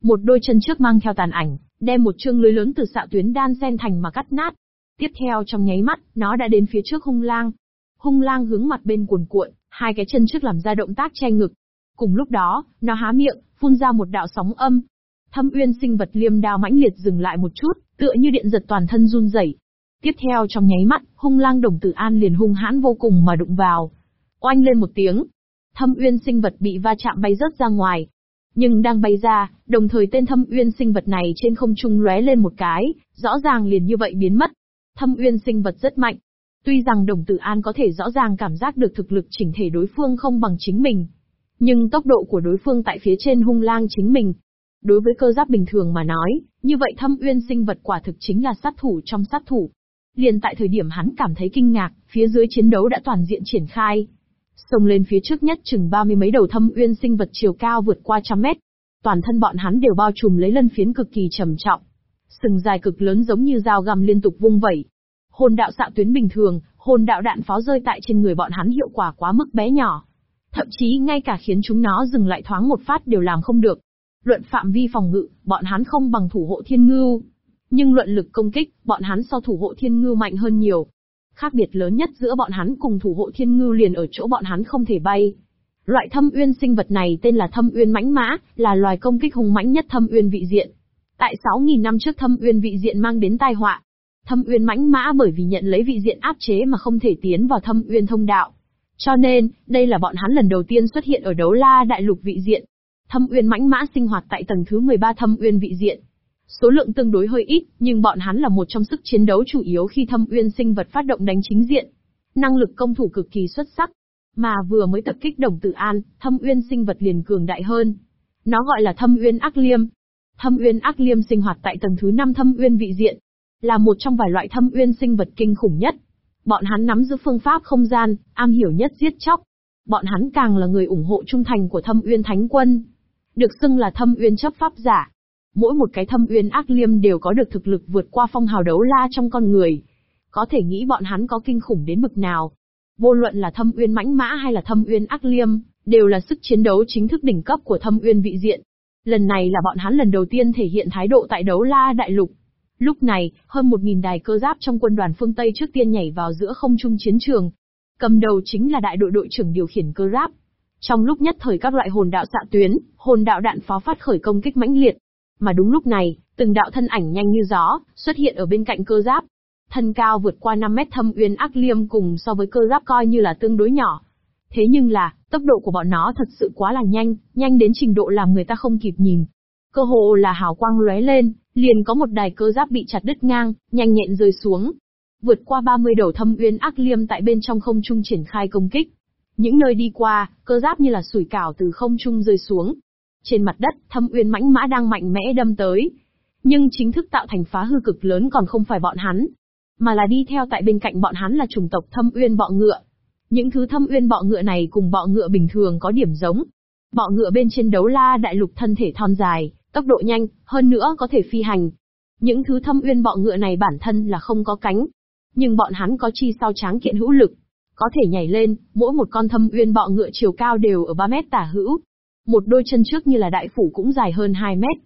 Một đôi chân trước mang theo tàn ảnh, đem một chương lưới lớn từ xạ tuyến đan xen thành mà cắt nát. Tiếp theo trong nháy mắt, nó đã đến phía trước hung lang. Hung lang hướng mặt bên cuồn cuộn, hai cái chân trước làm ra động tác che ngực. Cùng lúc đó, nó há miệng, phun ra một đạo sóng âm. Thâm uyên sinh vật liêm đao mãnh liệt dừng lại một chút, tựa như điện giật toàn thân run rẩy, Tiếp theo trong nháy mắt, hung lang đồng tử an liền hung hãn vô cùng mà đụng vào. Oanh lên một tiếng. Thâm uyên sinh vật bị va chạm bay rớt ra ngoài. Nhưng đang bay ra, đồng thời tên thâm uyên sinh vật này trên không trung lóe lên một cái, rõ ràng liền như vậy biến mất. Thâm uyên sinh vật rất mạnh. Tuy rằng đồng tử an có thể rõ ràng cảm giác được thực lực chỉnh thể đối phương không bằng chính mình. Nhưng tốc độ của đối phương tại phía trên hung lang chính mình. Đối với cơ giáp bình thường mà nói, như vậy thâm uyên sinh vật quả thực chính là sát thủ trong sát thủ. Liền tại thời điểm hắn cảm thấy kinh ngạc, phía dưới chiến đấu đã toàn diện triển khai. Xông lên phía trước nhất chừng ba mươi mấy đầu thâm uyên sinh vật chiều cao vượt qua trăm mét. Toàn thân bọn hắn đều bao trùm lấy lân phiến cực kỳ trầm trọng. Sừng dài cực lớn giống như dao găm liên tục vung vẩy. Hồn đạo xạ tuyến bình thường, hồn đạo đạn pháo rơi tại trên người bọn hắn hiệu quả quá mức bé nhỏ. Thậm chí ngay cả khiến chúng nó dừng lại thoáng một phát đều làm không được. Luận phạm vi phòng ngự, bọn hắn không bằng thủ hộ thiên ngưu. Nhưng luận lực công kích, bọn hắn so thủ hộ thiên ngưu mạnh hơn nhiều. Khác biệt lớn nhất giữa bọn hắn cùng thủ hộ thiên ngư liền ở chỗ bọn hắn không thể bay. Loại thâm uyên sinh vật này tên là thâm uyên mãnh mã, là loài công kích hung mãnh nhất thâm uyên vị diện. Tại 6.000 năm trước thâm uyên vị diện mang đến tai họa. Thâm uyên mãnh mã bởi vì nhận lấy vị diện áp chế mà không thể tiến vào thâm uyên thông đạo. Cho nên, đây là bọn hắn lần đầu tiên xuất hiện ở đấu la đại lục vị diện. Thâm uyên mãnh mã sinh hoạt tại tầng thứ 13 thâm uyên vị diện. Số lượng tương đối hơi ít, nhưng bọn hắn là một trong sức chiến đấu chủ yếu khi thâm uyên sinh vật phát động đánh chính diện. Năng lực công thủ cực kỳ xuất sắc. Mà vừa mới tập kích đồng tự an, thâm uyên sinh vật liền cường đại hơn. Nó gọi là thâm uyên ác liêm. Thâm uyên ác liêm sinh hoạt tại tầng thứ 5 thâm uyên vị diện. Là một trong vài loại thâm uyên sinh vật kinh khủng nhất. Bọn hắn nắm giữ phương pháp không gian, am hiểu nhất giết chóc. Bọn hắn càng là người ủng hộ trung thành của thâm uyên thánh quân. Được xưng là thâm uyên chấp pháp giả. Mỗi một cái thâm uyên ác liêm đều có được thực lực vượt qua phong hào đấu la trong con người. Có thể nghĩ bọn hắn có kinh khủng đến mực nào. Vô luận là thâm uyên mãnh mã hay là thâm uyên ác liêm, đều là sức chiến đấu chính thức đỉnh cấp của thâm uyên vị diện. Lần này là bọn hắn lần đầu tiên thể hiện thái độ tại đấu la đại lục. Lúc này, hơn một nghìn đài cơ giáp trong quân đoàn phương Tây trước tiên nhảy vào giữa không trung chiến trường. Cầm đầu chính là đại đội đội trưởng điều khiển cơ giáp. Trong lúc nhất thời các loại hồn đạo xạ tuyến, hồn đạo đạn pháo phát khởi công kích mãnh liệt. Mà đúng lúc này, từng đạo thân ảnh nhanh như gió, xuất hiện ở bên cạnh cơ giáp. Thân cao vượt qua 5 mét thâm uyên ác liêm cùng so với cơ giáp coi như là tương đối nhỏ. Thế nhưng là, tốc độ của bọn nó thật sự quá là nhanh, nhanh đến trình độ làm người ta không kịp nhìn. Cơ hồ là hào quang lóe lên, liền có một đài cơ giáp bị chặt đứt ngang, nhanh nhẹn rơi xuống. Vượt qua 30 đầu thâm uyên ác liêm tại bên trong không trung triển khai công kích. Những nơi đi qua, cơ giáp như là sủi cảo từ không trung rơi xuống. Trên mặt đất, thâm uyên mãnh mã đang mạnh mẽ đâm tới. Nhưng chính thức tạo thành phá hư cực lớn còn không phải bọn hắn, mà là đi theo tại bên cạnh bọn hắn là chủng tộc thâm uyên bọ ngựa. Những thứ thâm uyên bọ ngựa này cùng bọ ngựa bình thường có điểm giống. Bọ ngựa bên trên đấu la đại lục thân thể thon dài, tốc độ nhanh, hơn nữa có thể phi hành. Những thứ thâm uyên bọ ngựa này bản thân là không có cánh. Nhưng bọn hắn có chi sao tráng kiện hữu lực. Có thể nhảy lên, mỗi một con thâm uyên bọ ngựa chiều cao đều ở 3 mét tả hữu. Một đôi chân trước như là đại phủ cũng dài hơn 2 mét.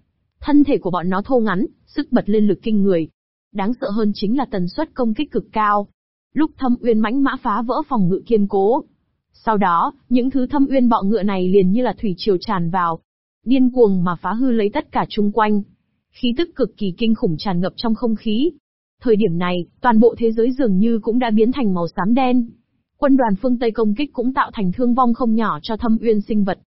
Thân thể của bọn nó thô ngắn, sức bật lên lực kinh người. Đáng sợ hơn chính là tần suất công kích cực cao. Lúc thâm uyên mãnh mã phá vỡ phòng ngự kiên cố. Sau đó, những thứ thâm uyên bọ ngựa này liền như là thủy triều tràn vào, điên cuồng mà phá hư lấy tất cả chung quanh. Khí tức cực kỳ kinh khủng tràn ngập trong không khí. Thời điểm này, toàn bộ thế giới dường như cũng đã biến thành màu xám đen. Quân đoàn phương Tây công kích cũng tạo thành thương vong không nhỏ cho thâm uyên sinh vật.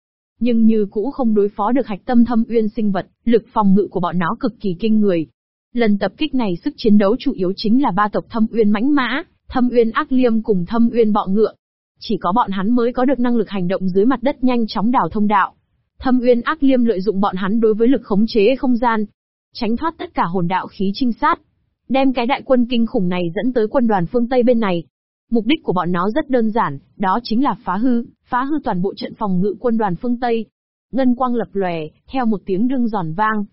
Nhưng như cũ không đối phó được hạch tâm thâm uyên sinh vật, lực phòng ngự của bọn nó cực kỳ kinh người. Lần tập kích này sức chiến đấu chủ yếu chính là ba tộc thâm uyên mãnh mã, thâm uyên ác liêm cùng thâm uyên bọ ngựa. Chỉ có bọn hắn mới có được năng lực hành động dưới mặt đất nhanh chóng đào thông đạo. Thâm Uyên Ác Liêm lợi dụng bọn hắn đối với lực khống chế không gian, tránh thoát tất cả hồn đạo khí trinh sát, đem cái đại quân kinh khủng này dẫn tới quân đoàn phương Tây bên này. Mục đích của bọn nó rất đơn giản, đó chính là phá hư, phá hư toàn bộ trận phòng ngự quân đoàn phương Tây. Ngân quang lập lòe, theo một tiếng đương giòn vang,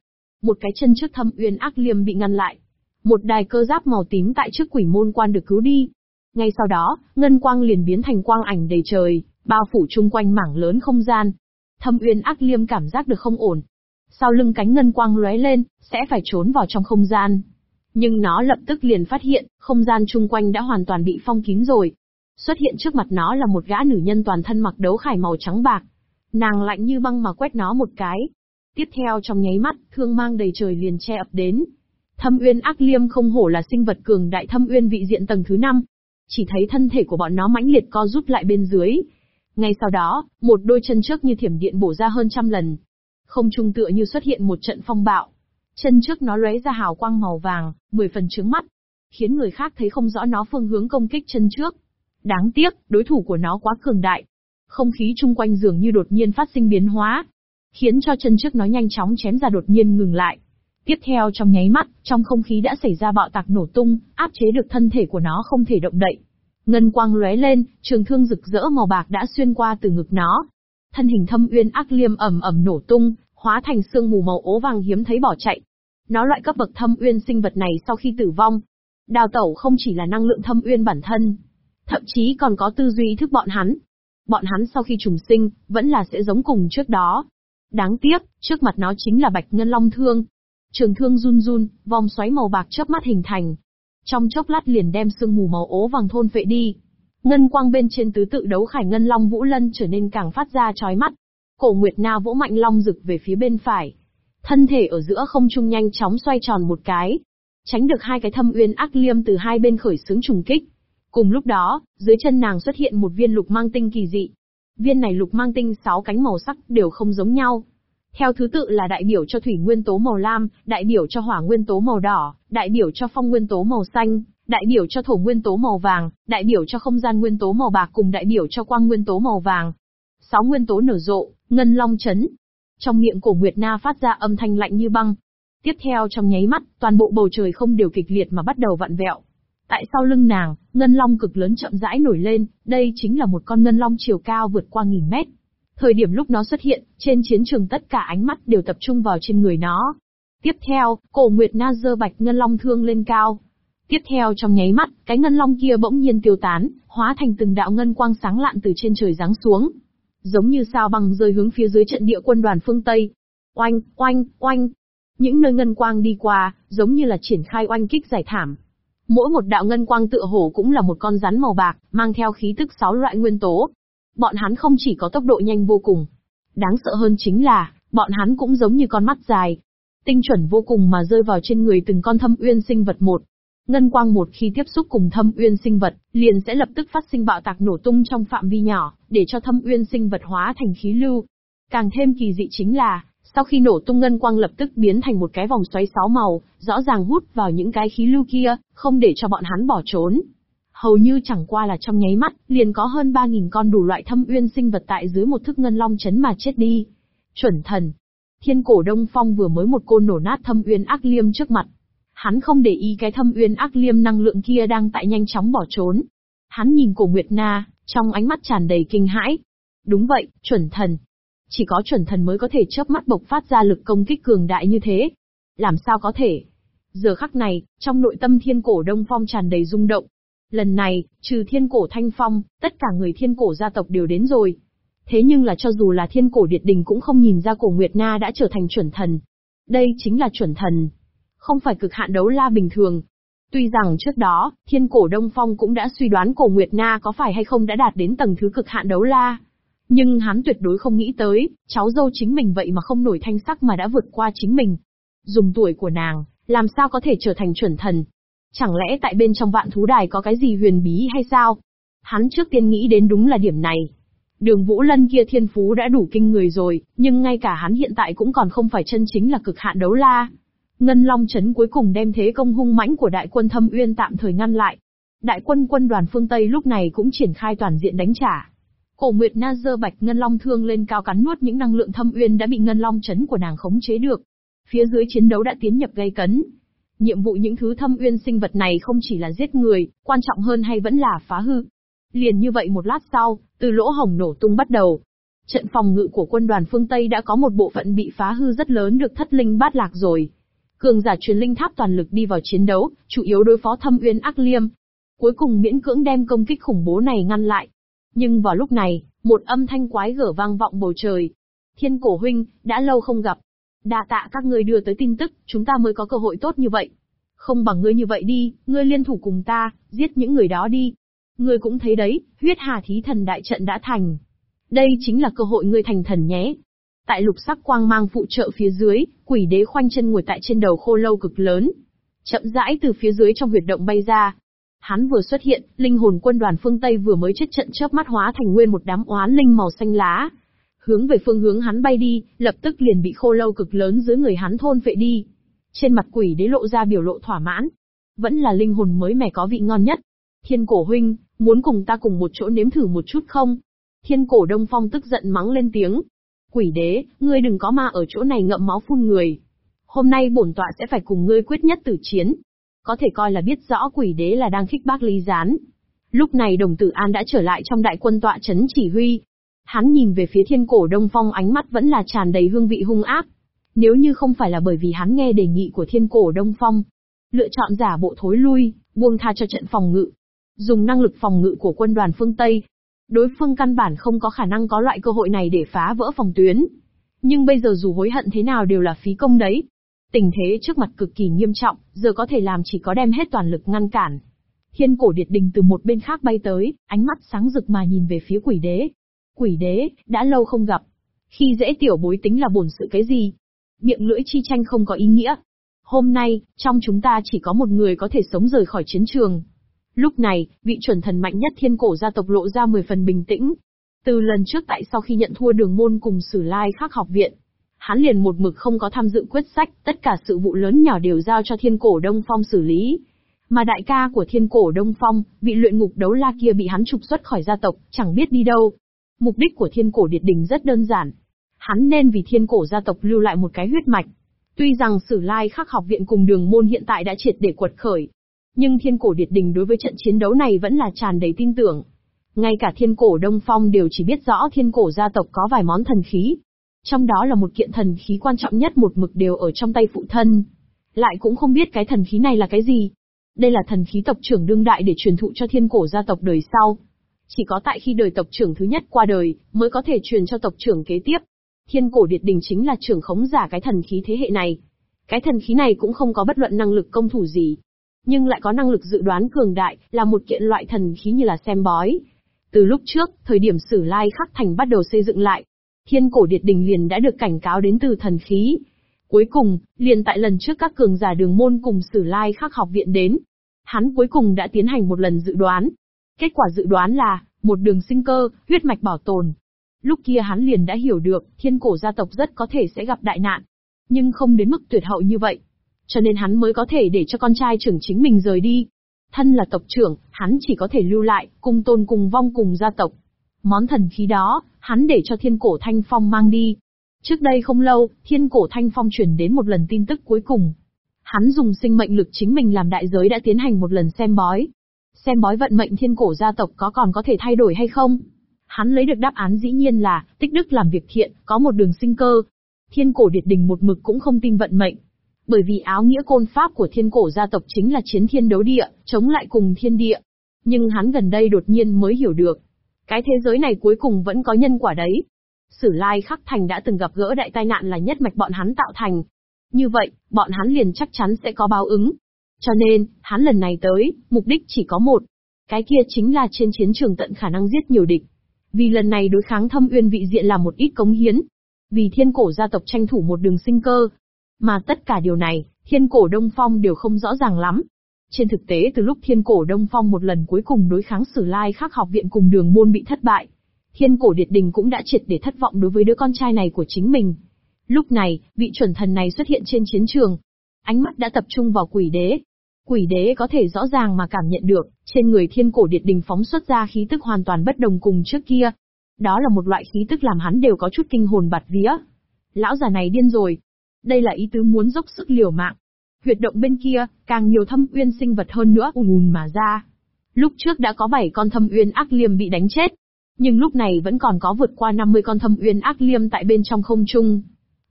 một cái chân trước Thâm Uyên Ác Liêm bị ngăn lại. Một đài cơ giáp màu tím tại trước quỷ môn quan được cứu đi. Ngay sau đó, ngân quang liền biến thành quang ảnh đầy trời, bao phủ chung quanh mảng lớn không gian, Thâm Uyên Ác Liêm cảm giác được không ổn. Sau lưng cánh ngân quang lóe lên, sẽ phải trốn vào trong không gian. Nhưng nó lập tức liền phát hiện, không gian chung quanh đã hoàn toàn bị phong kín rồi. Xuất hiện trước mặt nó là một gã nữ nhân toàn thân mặc đấu khải màu trắng bạc. Nàng lạnh như băng mà quét nó một cái. Tiếp theo trong nháy mắt, thương mang đầy trời liền che ập đến. Thâm Uyên Ác Liêm không hổ là sinh vật cường đại Thâm Uyên vị diện tầng thứ 5. Chỉ thấy thân thể của bọn nó mãnh liệt co rút lại bên dưới, ngay sau đó, một đôi chân trước như thiểm điện bổ ra hơn trăm lần. Không trung tựa như xuất hiện một trận phong bạo. Chân trước nó lóe ra hào quang màu vàng, mười phần trướng mắt. khiến người khác thấy không rõ nó phương hướng công kích chân trước. Đáng tiếc, đối thủ của nó quá cường đại. Không khí chung quanh dường như đột nhiên phát sinh biến hóa, khiến cho chân trước nó nhanh chóng chém ra đột nhiên ngừng lại. Tiếp theo trong nháy mắt, trong không khí đã xảy ra bạo tạc nổ tung, áp chế được thân thể của nó không thể động đậy. Ngân quang lóe lên, trường thương rực rỡ màu bạc đã xuyên qua từ ngực nó. Thân hình thâm uyên ác liêm ẩm ẩm nổ tung, hóa thành sương mù màu ố vàng hiếm thấy bỏ chạy. Nó loại cấp bậc thâm uyên sinh vật này sau khi tử vong, đào tẩu không chỉ là năng lượng thâm uyên bản thân, thậm chí còn có tư duy thức bọn hắn. Bọn hắn sau khi trùng sinh, vẫn là sẽ giống cùng trước đó. Đáng tiếc, trước mặt nó chính là bạch ngân long thương. Trường thương run run, vòng xoáy màu bạc chớp mắt hình thành. Trong chốc lát liền đem sương mù màu ố vàng thôn phệ đi. Ngân quang bên trên tứ tự đấu khải ngân long vũ lân trở nên càng phát ra chói mắt. Cổ Nguyệt Na vỗ mạnh long rực về phía bên phải. Thân thể ở giữa không trung nhanh chóng xoay tròn một cái. Tránh được hai cái thâm uyên ác liêm từ hai bên khởi xướng trùng kích. Cùng lúc đó, dưới chân nàng xuất hiện một viên lục mang tinh kỳ dị. Viên này lục mang tinh sáu cánh màu sắc đều không giống nhau. Theo thứ tự là đại biểu cho thủy nguyên tố màu lam, đại biểu cho hỏa nguyên tố màu đỏ, đại biểu cho phong nguyên tố màu xanh, đại biểu cho thổ nguyên tố màu vàng, đại biểu cho không gian nguyên tố màu bạc cùng đại biểu cho quang nguyên tố màu vàng. Sáu nguyên tố nở rộ, ngân long chấn. Trong miệng cổ Nguyệt Na phát ra âm thanh lạnh như băng. Tiếp theo trong nháy mắt, toàn bộ bầu trời không đều kịch liệt mà bắt đầu vặn vẹo. Tại sau lưng nàng, ngân long cực lớn chậm rãi nổi lên, đây chính là một con ngân long chiều cao vượt qua nghìn mét. Thời điểm lúc nó xuất hiện, trên chiến trường tất cả ánh mắt đều tập trung vào trên người nó. Tiếp theo, cổ Nguyệt Na dơ bạch ngân long thương lên cao. Tiếp theo trong nháy mắt, cái ngân long kia bỗng nhiên tiêu tán, hóa thành từng đạo ngân quang sáng lạn từ trên trời giáng xuống. Giống như sao băng rơi hướng phía dưới trận địa quân đoàn phương Tây. Oanh, oanh, oanh. Những nơi ngân quang đi qua, giống như là triển khai oanh kích giải thảm. Mỗi một đạo ngân quang tựa hổ cũng là một con rắn màu bạc, mang theo khí tức sáu loại nguyên tố. Bọn hắn không chỉ có tốc độ nhanh vô cùng. Đáng sợ hơn chính là, bọn hắn cũng giống như con mắt dài. Tinh chuẩn vô cùng mà rơi vào trên người từng con thâm uyên sinh vật một. Ngân quang một khi tiếp xúc cùng thâm uyên sinh vật, liền sẽ lập tức phát sinh bạo tạc nổ tung trong phạm vi nhỏ, để cho thâm uyên sinh vật hóa thành khí lưu. Càng thêm kỳ dị chính là, sau khi nổ tung ngân quang lập tức biến thành một cái vòng xoáy sáu màu, rõ ràng hút vào những cái khí lưu kia, không để cho bọn hắn bỏ trốn. Hầu như chẳng qua là trong nháy mắt, liền có hơn 3.000 con đủ loại thâm uyên sinh vật tại dưới một thức ngân long chấn mà chết đi. Chuẩn thần. Thiên cổ Đông Phong vừa mới một côn nổ nát thâm uyên ác liêm trước mặt. Hắn không để ý cái thâm uyên ác liêm năng lượng kia đang tại nhanh chóng bỏ trốn. Hắn nhìn cổ Nguyệt Na, trong ánh mắt tràn đầy kinh hãi. Đúng vậy, chuẩn thần, chỉ có chuẩn thần mới có thể chớp mắt bộc phát ra lực công kích cường đại như thế. Làm sao có thể? Giờ khắc này, trong nội tâm thiên cổ Đông Phong tràn đầy rung động. Lần này, trừ thiên cổ Thanh Phong, tất cả người thiên cổ gia tộc đều đến rồi. Thế nhưng là cho dù là thiên cổ Điệt Đình cũng không nhìn ra cổ Nguyệt Na đã trở thành chuẩn thần. Đây chính là chuẩn thần. Không phải cực hạn đấu la bình thường. Tuy rằng trước đó, thiên cổ Đông Phong cũng đã suy đoán cổ Nguyệt Na có phải hay không đã đạt đến tầng thứ cực hạn đấu la. Nhưng hắn tuyệt đối không nghĩ tới, cháu dâu chính mình vậy mà không nổi thanh sắc mà đã vượt qua chính mình. Dùng tuổi của nàng, làm sao có thể trở thành chuẩn thần? Chẳng lẽ tại bên trong vạn thú đài có cái gì huyền bí hay sao? Hắn trước tiên nghĩ đến đúng là điểm này. Đường Vũ Lân kia thiên phú đã đủ kinh người rồi, nhưng ngay cả hắn hiện tại cũng còn không phải chân chính là cực hạn đấu la. Ngân Long chấn cuối cùng đem thế công hung mãnh của đại quân Thâm Uyên tạm thời ngăn lại. Đại quân quân đoàn phương Tây lúc này cũng triển khai toàn diện đánh trả. Cổ Nguyệt Na dơ bạch ngân long thương lên cao cắn nuốt những năng lượng thâm uyên đã bị ngân long chấn của nàng khống chế được. Phía dưới chiến đấu đã tiến nhập gây cấn. Nhiệm vụ những thứ thâm uyên sinh vật này không chỉ là giết người, quan trọng hơn hay vẫn là phá hư. Liền như vậy một lát sau, từ lỗ hồng nổ tung bắt đầu. Trận phòng ngự của quân đoàn phương Tây đã có một bộ phận bị phá hư rất lớn được thất linh bát lạc rồi. Cường giả truyền linh tháp toàn lực đi vào chiến đấu, chủ yếu đối phó thâm uyên ác liêm. Cuối cùng miễn cưỡng đem công kích khủng bố này ngăn lại. Nhưng vào lúc này, một âm thanh quái gở vang vọng bầu trời. Thiên cổ huynh, đã lâu không gặp. Đa tạ các ngươi đưa tới tin tức, chúng ta mới có cơ hội tốt như vậy. Không bằng ngươi như vậy đi, ngươi liên thủ cùng ta, giết những người đó đi. Ngươi cũng thấy đấy, huyết hà thí thần đại trận đã thành. Đây chính là cơ hội ngươi thành thần nhé. Tại lục sắc quang mang phụ trợ phía dưới, quỷ đế khoanh chân ngồi tại trên đầu khô lâu cực lớn. Chậm rãi từ phía dưới trong huyệt động bay ra, Hắn vừa xuất hiện, linh hồn quân đoàn phương Tây vừa mới chết trận chớp mắt hóa thành nguyên một đám oán linh màu xanh lá. Hướng về phương hướng hắn bay đi, lập tức liền bị khô lâu cực lớn dưới người hắn thôn phệ đi. Trên mặt quỷ đế lộ ra biểu lộ thỏa mãn. Vẫn là linh hồn mới mẻ có vị ngon nhất. Thiên cổ huynh, muốn cùng ta cùng một chỗ nếm thử một chút không? Thiên cổ đông phong tức giận mắng lên tiếng. Quỷ đế, ngươi đừng có ma ở chỗ này ngậm máu phun người. Hôm nay bổn tọa sẽ phải cùng ngươi quyết nhất tử chiến. Có thể coi là biết rõ quỷ đế là đang khích bác lý gián. Lúc này đồng tử an đã trở lại trong đại quân tọa chấn chỉ huy. Hắn nhìn về phía thiên cổ đông phong ánh mắt vẫn là tràn đầy hương vị hung ác. Nếu như không phải là bởi vì hắn nghe đề nghị của thiên cổ đông phong, lựa chọn giả bộ thối lui, buông tha cho trận phòng ngự, dùng năng lực phòng ngự của quân đoàn phương Tây. Đối phương căn bản không có khả năng có loại cơ hội này để phá vỡ phòng tuyến. Nhưng bây giờ dù hối hận thế nào đều là phí công đấy. Tình thế trước mặt cực kỳ nghiêm trọng, giờ có thể làm chỉ có đem hết toàn lực ngăn cản. Thiên cổ điệt đình từ một bên khác bay tới, ánh mắt sáng rực mà nhìn về phía quỷ đế. Quỷ đế, đã lâu không gặp. Khi dễ tiểu bối tính là bổn sự cái gì? Miệng lưỡi chi tranh không có ý nghĩa. Hôm nay, trong chúng ta chỉ có một người có thể sống rời khỏi chiến trường. Lúc này, vị chuẩn thần mạnh nhất thiên cổ gia tộc lộ ra 10 phần bình tĩnh. Từ lần trước tại sau khi nhận thua đường môn cùng sử lai khắc học viện, hắn liền một mực không có tham dự quyết sách, tất cả sự vụ lớn nhỏ đều giao cho thiên cổ Đông Phong xử lý. Mà đại ca của thiên cổ Đông Phong, bị luyện ngục đấu la kia bị hắn trục xuất khỏi gia tộc, chẳng biết đi đâu. Mục đích của thiên cổ điệt đình rất đơn giản. Hắn nên vì thiên cổ gia tộc lưu lại một cái huyết mạch. Tuy rằng sử lai khắc học viện cùng đường môn hiện tại đã triệt để quật khởi, nhưng thiên cổ điệt đình đối với trận chiến đấu này vẫn là tràn đầy tin tưởng. Ngay cả thiên cổ Đông Phong đều chỉ biết rõ thiên cổ gia tộc có vài món thần khí. Trong đó là một kiện thần khí quan trọng nhất một mực đều ở trong tay phụ thân. Lại cũng không biết cái thần khí này là cái gì. Đây là thần khí tộc trưởng đương đại để truyền thụ cho thiên cổ gia tộc đời sau. Chỉ có tại khi đời tộc trưởng thứ nhất qua đời, mới có thể truyền cho tộc trưởng kế tiếp. Thiên cổ điệt đình chính là trưởng khống giả cái thần khí thế hệ này. Cái thần khí này cũng không có bất luận năng lực công thủ gì, nhưng lại có năng lực dự đoán cường đại, là một kiện loại thần khí như là xem bói. Từ lúc trước, thời điểm Sử Lai Khắc Thành bắt đầu xây dựng lại, Thiên Cổ Điệt Đình liền đã được cảnh cáo đến từ thần khí. Cuối cùng, liền tại lần trước các cường giả đường môn cùng Sử Lai Khắc học viện đến, hắn cuối cùng đã tiến hành một lần dự đoán. Kết quả dự đoán là, một đường sinh cơ, huyết mạch bảo tồn. Lúc kia hắn liền đã hiểu được, thiên cổ gia tộc rất có thể sẽ gặp đại nạn. Nhưng không đến mức tuyệt hậu như vậy cho nên hắn mới có thể để cho con trai trưởng chính mình rời đi. Thân là tộc trưởng, hắn chỉ có thể lưu lại, cung tôn cùng vong cùng gia tộc. Món thần khí đó, hắn để cho thiên cổ thanh phong mang đi. Trước đây không lâu, thiên cổ thanh phong chuyển đến một lần tin tức cuối cùng. Hắn dùng sinh mệnh lực chính mình làm đại giới đã tiến hành một lần xem bói. Xem bói vận mệnh thiên cổ gia tộc có còn có thể thay đổi hay không? Hắn lấy được đáp án dĩ nhiên là, tích đức làm việc thiện, có một đường sinh cơ. Thiên cổ điệt đình một mực cũng không tin vận mệnh, bởi vì áo nghĩa côn pháp của thiên cổ gia tộc chính là chiến thiên đấu địa, chống lại cùng thiên địa. Nhưng hắn gần đây đột nhiên mới hiểu được. Cái thế giới này cuối cùng vẫn có nhân quả đấy. Sử lai khắc thành đã từng gặp gỡ đại tai nạn là nhất mạch bọn hắn tạo thành. Như vậy, bọn hắn liền chắc chắn sẽ có báo ứng. Cho nên, hắn lần này tới, mục đích chỉ có một. Cái kia chính là trên chiến trường tận khả năng giết nhiều địch. Vì lần này đối kháng thâm uyên vị diện là một ít cống hiến. Vì thiên cổ gia tộc tranh thủ một đường sinh cơ, mà tất cả điều này, thiên cổ Đông Phong đều không rõ ràng lắm. Trên thực tế từ lúc thiên cổ Đông Phong một lần cuối cùng đối kháng sử lai khắc học viện cùng đường môn bị thất bại, thiên cổ Điệt Đình cũng đã triệt để thất vọng đối với đứa con trai này của chính mình. Lúc này, vị chuẩn thần này xuất hiện trên chiến trường. Ánh mắt đã tập trung vào quỷ đế. Quỷ đế có thể rõ ràng mà cảm nhận được, trên người thiên cổ Điệt Đình phóng xuất ra khí tức hoàn toàn bất đồng cùng trước kia. Đó là một loại khí tức làm hắn đều có chút kinh hồn bạt vía. Lão già này điên rồi, đây là ý tứ muốn dốc sức liều mạng. Huyệt động bên kia, càng nhiều thâm uyên sinh vật hơn nữa ùn ùn mà ra. Lúc trước đã có 7 con thâm uyên ác liêm bị đánh chết. Nhưng lúc này vẫn còn có vượt qua 50 con thâm uyên ác liêm tại bên trong không trung.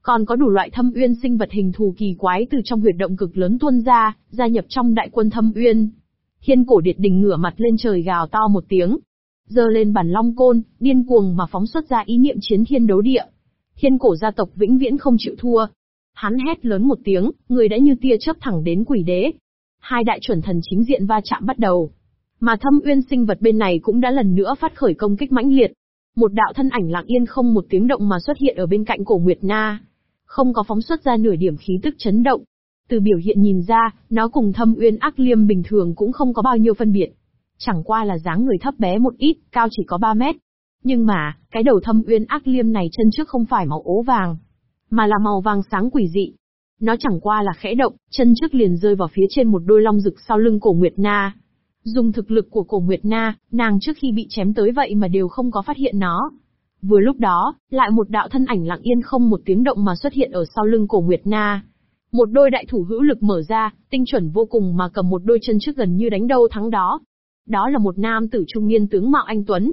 Còn có đủ loại thâm uyên sinh vật hình thù kỳ quái từ trong huyệt động cực lớn tuôn ra, gia nhập trong đại quân thâm uyên. Thiên cổ điệt đình ngửa mặt lên trời gào to một tiếng. Giơ lên bản long côn, điên cuồng mà phóng xuất ra ý niệm chiến thiên đấu địa. Thiên cổ gia tộc vĩnh viễn không chịu thua, Hắn hét lớn một tiếng, người đã như tia chớp thẳng đến quỷ đế. Hai đại chuẩn thần chính diện va chạm bắt đầu. Mà thâm uyên sinh vật bên này cũng đã lần nữa phát khởi công kích mãnh liệt. Một đạo thân ảnh lặng yên không một tiếng động mà xuất hiện ở bên cạnh cổ Nguyệt Na. Không có phóng xuất ra nửa điểm khí tức chấn động. Từ biểu hiện nhìn ra, nó cùng thâm uyên ác liêm bình thường cũng không có bao nhiêu phân biệt. Chẳng qua là dáng người thấp bé một ít, cao chỉ có 3 mét. Nhưng mà, cái đầu thâm uyên ác liêm này chân trước không phải màu ố vàng, mà là màu vàng sáng quỷ dị. Nó chẳng qua là khẽ động, chân trước liền rơi vào phía trên một đôi long rực sau lưng cổ Nguyệt Na. Dùng thực lực của cổ Nguyệt Na, nàng trước khi bị chém tới vậy mà đều không có phát hiện nó. Vừa lúc đó, lại một đạo thân ảnh lặng yên không một tiếng động mà xuất hiện ở sau lưng cổ Nguyệt Na. Một đôi đại thủ hữu lực mở ra, tinh chuẩn vô cùng mà cầm một đôi chân trước gần như đánh đâu thắng đó. Đó là một nam tử trung niên tướng mạo anh Tuấn.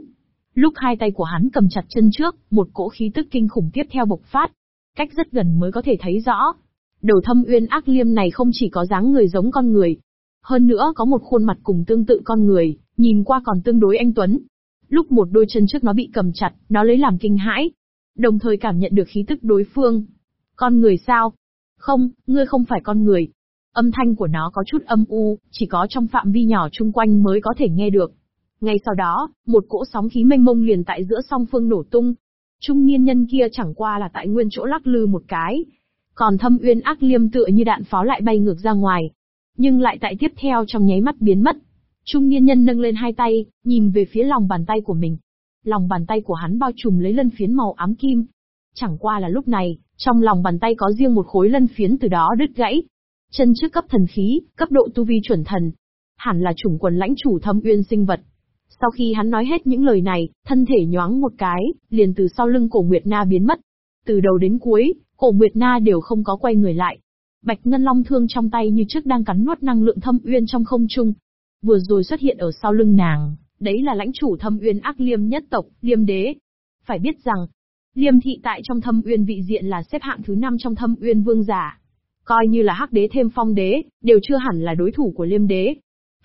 Lúc hai tay của hắn cầm chặt chân trước, một cỗ khí tức kinh khủng tiếp theo bộc phát. Cách rất gần mới có thể thấy rõ. Đầu thâm uyên ác liêm này không chỉ có dáng người giống con người. Hơn nữa có một khuôn mặt cùng tương tự con người, nhìn qua còn tương đối anh Tuấn. Lúc một đôi chân trước nó bị cầm chặt, nó lấy làm kinh hãi. Đồng thời cảm nhận được khí tức đối phương. Con người sao? Không, ngươi không phải con người. Âm thanh của nó có chút âm u, chỉ có trong phạm vi nhỏ chung quanh mới có thể nghe được. Ngay sau đó, một cỗ sóng khí mênh mông liền tại giữa song phương nổ tung. Trung niên nhân kia chẳng qua là tại nguyên chỗ lắc lư một cái. Còn thâm uyên ác liêm tựa như đạn pháo lại bay ngược ra ngoài. Nhưng lại tại tiếp theo trong nháy mắt biến mất. Trung niên nhân nâng lên hai tay, nhìn về phía lòng bàn tay của mình. Lòng bàn tay của hắn bao trùm lấy lân phiến màu ám kim. Chẳng qua là lúc này, trong lòng bàn tay có riêng một khối lân phiến từ đó đứt gãy. Chân trước cấp thần khí, cấp độ tu vi chuẩn thần. Hẳn là chủng quần lãnh chủ thâm uyên sinh vật. Sau khi hắn nói hết những lời này, thân thể nhoáng một cái, liền từ sau lưng cổ Nguyệt Na biến mất. Từ đầu đến cuối, cổ Nguyệt Na đều không có quay người lại. Bạch Ngân Long thương trong tay như trước đang cắn nuốt năng lượng thâm uyên trong không trung. Vừa rồi xuất hiện ở sau lưng nàng, đấy là lãnh chủ thâm uyên ác liêm nhất tộc, liêm đế. Phải biết rằng, liêm thị tại trong thâm uyên vị diện là xếp hạng thứ 5 trong thâm uyên vương giả. Coi như là hắc đế thêm phong đế, đều chưa hẳn là đối thủ của liêm đế.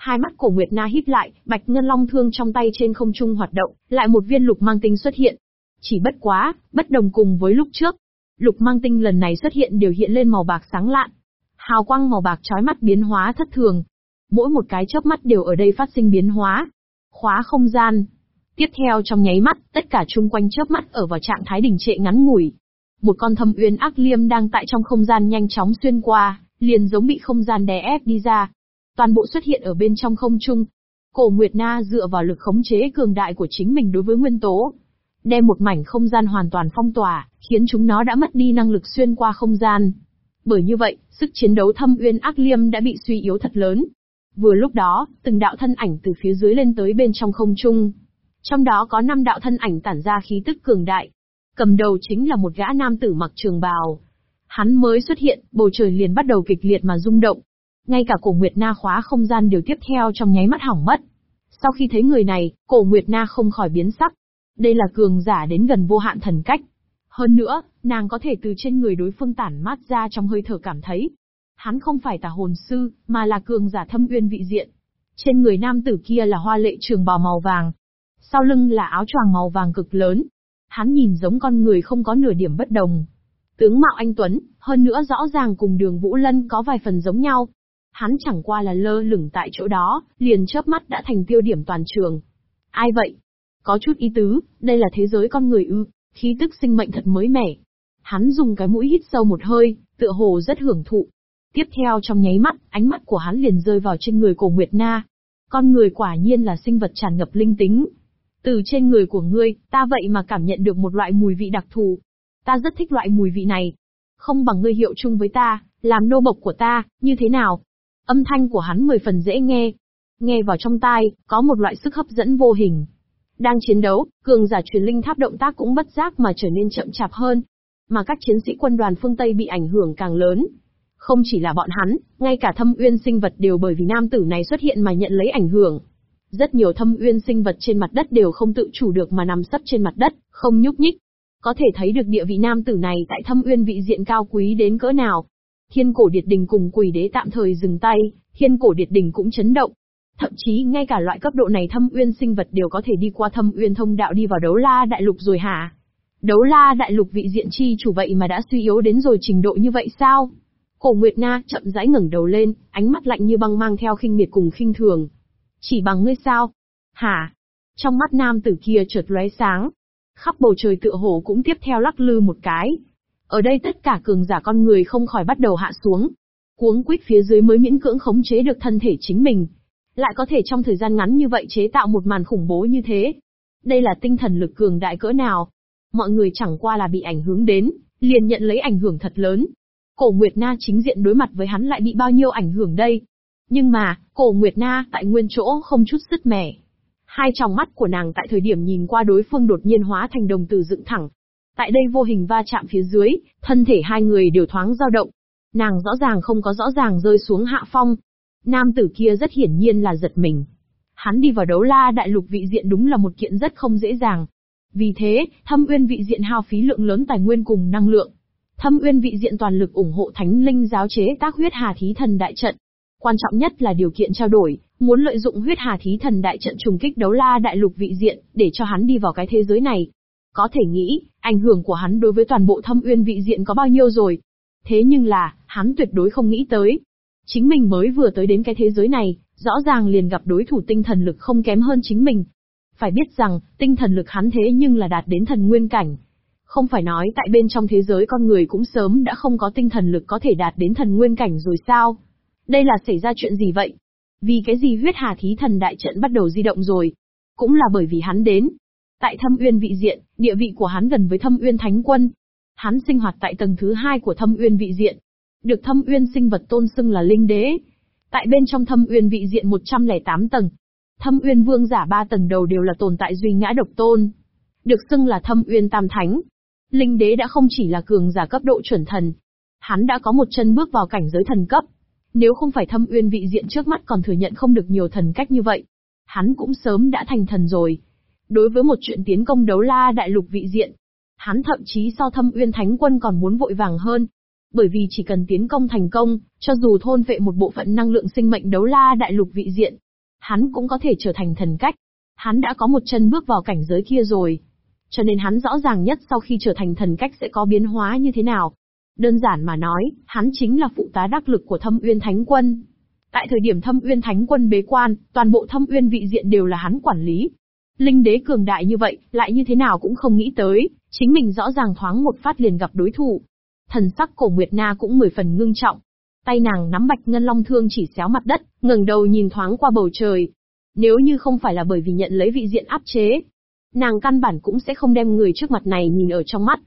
Hai mắt cổ Nguyệt Na híp lại, bạch ngân long thương trong tay trên không trung hoạt động, lại một viên lục mang tinh xuất hiện. Chỉ bất quá, bất đồng cùng với lúc trước. Lục mang tinh lần này xuất hiện đều hiện lên màu bạc sáng lạn. Hào quang màu bạc chói mắt biến hóa thất thường. Mỗi một cái chớp mắt đều ở đây phát sinh biến hóa. Khóa không gian. Tiếp theo trong nháy mắt, tất cả chung quanh chớp mắt ở vào trạng thái đình trệ ngắn ngủi. Một con thâm uyên ác liêm đang tại trong không gian nhanh chóng xuyên qua, liền giống bị không gian đè ép đi ra, toàn bộ xuất hiện ở bên trong không trung. Cổ Nguyệt Na dựa vào lực khống chế cường đại của chính mình đối với nguyên tố, đem một mảnh không gian hoàn toàn phong tỏa, khiến chúng nó đã mất đi năng lực xuyên qua không gian. Bởi như vậy, sức chiến đấu thâm uyên ác liêm đã bị suy yếu thật lớn. Vừa lúc đó, từng đạo thân ảnh từ phía dưới lên tới bên trong không trung. Trong đó có năm đạo thân ảnh tản ra khí tức cường đại. Cầm đầu chính là một gã nam tử mặc trường bào. Hắn mới xuất hiện, bầu trời liền bắt đầu kịch liệt mà rung động. Ngay cả cổ Nguyệt Na khóa không gian đều tiếp theo trong nháy mắt hỏng mất. Sau khi thấy người này, cổ Nguyệt Na không khỏi biến sắc. Đây là cường giả đến gần vô hạn thần cách. Hơn nữa, nàng có thể từ trên người đối phương tản mát ra trong hơi thở cảm thấy. Hắn không phải tà hồn sư, mà là cường giả thâm uyên vị diện. Trên người nam tử kia là hoa lệ trường bào màu vàng. Sau lưng là áo choàng màu vàng cực lớn. Hắn nhìn giống con người không có nửa điểm bất đồng. Tướng mạo anh Tuấn, hơn nữa rõ ràng cùng đường Vũ Lân có vài phần giống nhau. Hắn chẳng qua là lơ lửng tại chỗ đó, liền chớp mắt đã thành tiêu điểm toàn trường. Ai vậy? Có chút ý tứ, đây là thế giới con người ư, khí tức sinh mệnh thật mới mẻ. Hắn dùng cái mũi hít sâu một hơi, tựa hồ rất hưởng thụ. Tiếp theo trong nháy mắt, ánh mắt của hắn liền rơi vào trên người cổ Nguyệt Na. Con người quả nhiên là sinh vật tràn ngập linh tính. Từ trên người của ngươi, ta vậy mà cảm nhận được một loại mùi vị đặc thù. Ta rất thích loại mùi vị này. Không bằng ngươi hiệu chung với ta, làm nô bộc của ta, như thế nào? Âm thanh của hắn mười phần dễ nghe. Nghe vào trong tai, có một loại sức hấp dẫn vô hình. Đang chiến đấu, cường giả truyền linh tháp động tác cũng bất giác mà trở nên chậm chạp hơn. Mà các chiến sĩ quân đoàn phương Tây bị ảnh hưởng càng lớn. Không chỉ là bọn hắn, ngay cả thâm uyên sinh vật đều bởi vì nam tử này xuất hiện mà nhận lấy ảnh hưởng. Rất nhiều thâm uyên sinh vật trên mặt đất đều không tự chủ được mà nằm sấp trên mặt đất, không nhúc nhích. Có thể thấy được địa vị nam tử này tại thâm uyên vị diện cao quý đến cỡ nào. Thiên cổ điệt đình cùng quỷ đế tạm thời dừng tay, thiên cổ điệt đình cũng chấn động. Thậm chí ngay cả loại cấp độ này thâm uyên sinh vật đều có thể đi qua thâm uyên thông đạo đi vào đấu la đại lục rồi hả? Đấu la đại lục vị diện chi chủ vậy mà đã suy yếu đến rồi trình độ như vậy sao? Cổ Nguyệt Na chậm rãi ngẩng đầu lên, ánh mắt lạnh như băng mang theo khinh miệt cùng khinh thường. Chỉ bằng ngươi sao? Hả? Trong mắt nam tử kia chợt lóe sáng. Khắp bầu trời tựa hồ cũng tiếp theo lắc lư một cái, ở đây tất cả cường giả con người không khỏi bắt đầu hạ xuống. Cuống quýt phía dưới mới miễn cưỡng khống chế được thân thể chính mình. Lại có thể trong thời gian ngắn như vậy chế tạo một màn khủng bố như thế. Đây là tinh thần lực cường đại cỡ nào. Mọi người chẳng qua là bị ảnh hưởng đến, liền nhận lấy ảnh hưởng thật lớn. Cổ Nguyệt Na chính diện đối mặt với hắn lại bị bao nhiêu ảnh hưởng đây? Nhưng mà, cổ Nguyệt Na tại nguyên chỗ không chút sứt mẻ. Hai tròng mắt của nàng tại thời điểm nhìn qua đối phương đột nhiên hóa thành đồng tử dựng thẳng. Tại đây vô hình va chạm phía dưới, thân thể hai người đều thoáng dao động. Nàng rõ ràng không có rõ ràng rơi xuống hạ phong. Nam tử kia rất hiển nhiên là giật mình. Hắn đi vào đấu la đại lục vị diện đúng là một kiện rất không dễ dàng. Vì thế, thâm uyên vị diện hao phí lượng lớn tài nguyên cùng năng lượng. Thâm uyên vị diện toàn lực ủng hộ thánh linh giáo chế tác huyết hà thí thần đại trận. Quan trọng nhất là điều kiện trao đổi, muốn lợi dụng huyết hà thí thần đại trận trùng kích đấu la đại lục vị diện, để cho hắn đi vào cái thế giới này. Có thể nghĩ, ảnh hưởng của hắn đối với toàn bộ thâm uyên vị diện có bao nhiêu rồi. Thế nhưng là, hắn tuyệt đối không nghĩ tới. Chính mình mới vừa tới đến cái thế giới này, rõ ràng liền gặp đối thủ tinh thần lực không kém hơn chính mình. Phải biết rằng, tinh thần lực hắn thế nhưng là đạt đến thần nguyên cảnh. Không phải nói tại bên trong thế giới con người cũng sớm đã không có tinh thần lực có thể đạt đến thần nguyên cảnh rồi sao? Đây là xảy ra chuyện gì vậy? Vì cái gì huyết hà thí thần đại trận bắt đầu di động rồi? Cũng là bởi vì hắn đến. Tại thâm uyên vị diện, địa vị của hắn gần với thâm uyên thánh quân. Hắn sinh hoạt tại tầng thứ hai của thâm uyên vị diện. Được thâm uyên sinh vật tôn xưng là linh đế. Tại bên trong thâm uyên vị diện 108 tầng. Thâm uyên vương giả ba tầng đầu đều là tồn tại duy ngã độc tôn. Được xưng là thâm uyên tam thánh. Linh đế đã không chỉ là cường giả cấp độ chuẩn thần. Hắn đã có một chân bước vào cảnh giới thần cấp. Nếu không phải thâm uyên vị diện trước mắt còn thừa nhận không được nhiều thần cách như vậy, hắn cũng sớm đã thành thần rồi. Đối với một chuyện tiến công đấu la đại lục vị diện, hắn thậm chí so thâm uyên thánh quân còn muốn vội vàng hơn. Bởi vì chỉ cần tiến công thành công, cho dù thôn vệ một bộ phận năng lượng sinh mệnh đấu la đại lục vị diện, hắn cũng có thể trở thành thần cách. Hắn đã có một chân bước vào cảnh giới kia rồi. Cho nên hắn rõ ràng nhất sau khi trở thành thần cách sẽ có biến hóa như thế nào. Đơn giản mà nói, hắn chính là phụ tá đắc lực của thâm uyên thánh quân. Tại thời điểm thâm uyên thánh quân bế quan, toàn bộ thâm uyên vị diện đều là hắn quản lý. Linh đế cường đại như vậy, lại như thế nào cũng không nghĩ tới, chính mình rõ ràng thoáng một phát liền gặp đối thủ. Thần sắc cổ Nguyệt Na cũng mười phần ngưng trọng. Tay nàng nắm bạch ngân long thương chỉ xéo mặt đất, ngẩng đầu nhìn thoáng qua bầu trời. Nếu như không phải là bởi vì nhận lấy vị diện áp chế, nàng căn bản cũng sẽ không đem người trước mặt này nhìn ở trong mắt.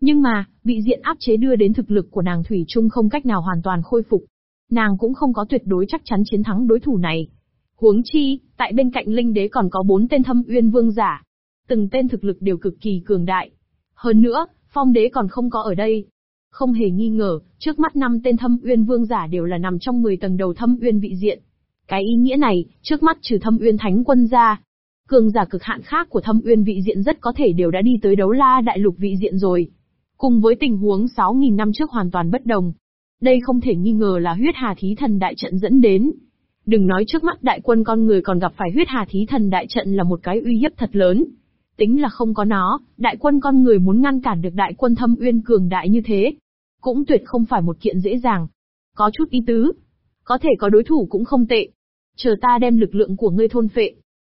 Nhưng mà, vị diện áp chế đưa đến thực lực của nàng Thủy chung không cách nào hoàn toàn khôi phục. Nàng cũng không có tuyệt đối chắc chắn chiến thắng đối thủ này. Huống chi, tại bên cạnh linh đế còn có bốn tên thâm uyên vương giả. Từng tên thực lực đều cực kỳ cường đại. Hơn nữa, phong đế còn không có ở đây. Không hề nghi ngờ, trước mắt năm tên thâm uyên vương giả đều là nằm trong 10 tầng đầu thâm uyên vị diện. Cái ý nghĩa này, trước mắt trừ thâm uyên thánh quân ra, cường giả cực hạn khác của thâm uyên vị diện rất có thể đều đã đi tới đấu la đại lục vị diện rồi. Cùng với tình huống 6.000 năm trước hoàn toàn bất đồng. Đây không thể nghi ngờ là huyết hà thí thần đại trận dẫn đến. Đừng nói trước mắt đại quân con người còn gặp phải huyết hà thí thần đại trận là một cái uy hiếp thật lớn. Tính là không có nó, đại quân con người muốn ngăn cản được đại quân thâm uyên cường đại như thế. Cũng tuyệt không phải một kiện dễ dàng. Có chút ý tứ. Có thể có đối thủ cũng không tệ. Chờ ta đem lực lượng của ngươi thôn phệ,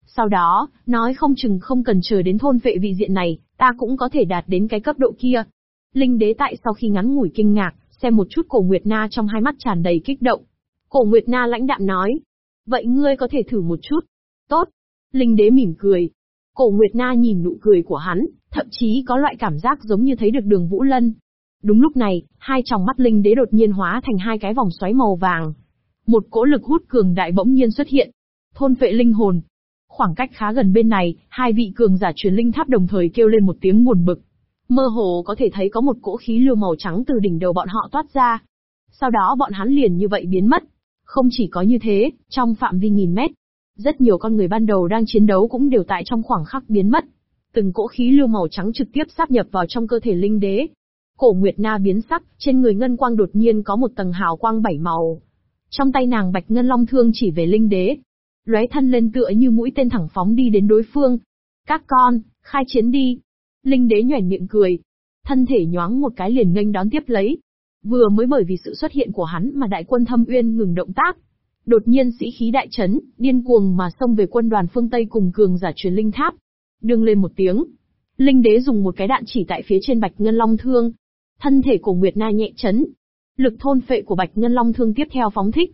sau đó, nói không chừng không cần chờ đến thôn phệ vị diện này, ta cũng có thể đạt đến cái cấp độ kia. Linh đế tại sau khi ngắn ngủi kinh ngạc, xem một chút cổ Nguyệt Na trong hai mắt tràn đầy kích động. Cổ Nguyệt Na lãnh đạm nói. Vậy ngươi có thể thử một chút. Tốt. Linh đế mỉm cười. Cổ Nguyệt Na nhìn nụ cười của hắn, thậm chí có loại cảm giác giống như thấy được đường Vũ Lân. Đúng lúc này, hai tròng mắt Linh đế đột nhiên hóa thành hai cái vòng xoáy màu vàng. Một cỗ lực hút cường đại bỗng nhiên xuất hiện. Thôn vệ linh hồn, Khoảng cách khá gần bên này, hai vị cường giả truyền linh tháp đồng thời kêu lên một tiếng buồn bực. Mơ hồ có thể thấy có một cỗ khí lưu màu trắng từ đỉnh đầu bọn họ toát ra. Sau đó bọn hắn liền như vậy biến mất. Không chỉ có như thế, trong phạm vi nghìn mét, rất nhiều con người ban đầu đang chiến đấu cũng đều tại trong khoảng khắc biến mất. Từng cỗ khí lưu màu trắng trực tiếp sáp nhập vào trong cơ thể linh đế. Cổ Nguyệt Na biến sắc, trên người ngân quang đột nhiên có một tầng hào quang bảy màu. Trong tay nàng bạch ngân long thương chỉ về linh đế, lóe thân lên tựa như mũi tên thẳng phóng đi đến đối phương. Các con, khai chiến đi. Linh đế nhoẻn miệng cười. Thân thể nhoáng một cái liền nghênh đón tiếp lấy. Vừa mới bởi vì sự xuất hiện của hắn mà đại quân thâm uyên ngừng động tác. Đột nhiên sĩ khí đại chấn, điên cuồng mà xông về quân đoàn phương Tây cùng cường giả truyền linh tháp. Đương lên một tiếng. Linh đế dùng một cái đạn chỉ tại phía trên bạch ngân long thương. Thân thể của Nguyệt Na nhẹ chấn. Lực thôn phệ của bạch ngân long thương tiếp theo phóng thích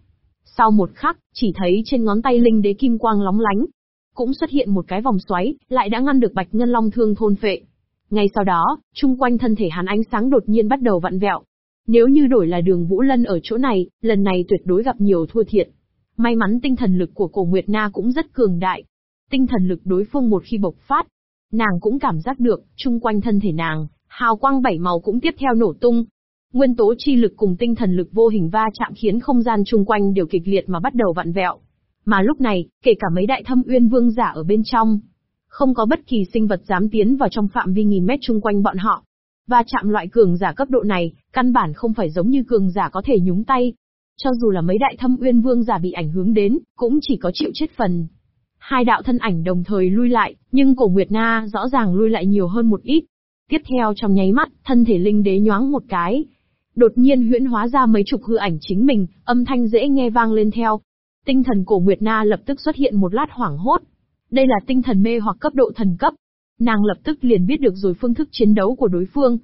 sau một khắc, chỉ thấy trên ngón tay linh đế kim quang lóng lánh. Cũng xuất hiện một cái vòng xoáy, lại đã ngăn được bạch ngân long thương thôn phệ. Ngay sau đó, chung quanh thân thể hắn ánh sáng đột nhiên bắt đầu vặn vẹo. Nếu như đổi là đường Vũ Lân ở chỗ này, lần này tuyệt đối gặp nhiều thua thiệt. May mắn tinh thần lực của cổ Nguyệt Na cũng rất cường đại. Tinh thần lực đối phương một khi bộc phát, nàng cũng cảm giác được, chung quanh thân thể nàng, hào quang bảy màu cũng tiếp theo nổ tung. Nguyên tố chi lực cùng tinh thần lực vô hình va chạm khiến không gian chung quanh đều kịch liệt mà bắt đầu vặn vẹo. Mà lúc này, kể cả mấy đại thâm uyên vương giả ở bên trong, không có bất kỳ sinh vật dám tiến vào trong phạm vi nghìn mét chung quanh bọn họ và chạm loại cường giả cấp độ này, căn bản không phải giống như cường giả có thể nhúng tay. Cho dù là mấy đại thâm uyên vương giả bị ảnh hưởng đến, cũng chỉ có chịu chết phần. Hai đạo thân ảnh đồng thời lui lại, nhưng cổ Nguyệt Na rõ ràng lui lại nhiều hơn một ít. Tiếp theo trong nháy mắt, thân thể linh đế nhoáng một cái. Đột nhiên huyễn hóa ra mấy chục hư ảnh chính mình, âm thanh dễ nghe vang lên theo. Tinh thần cổ Nguyệt Na lập tức xuất hiện một lát hoảng hốt. Đây là tinh thần mê hoặc cấp độ thần cấp. Nàng lập tức liền biết được rồi phương thức chiến đấu của đối phương.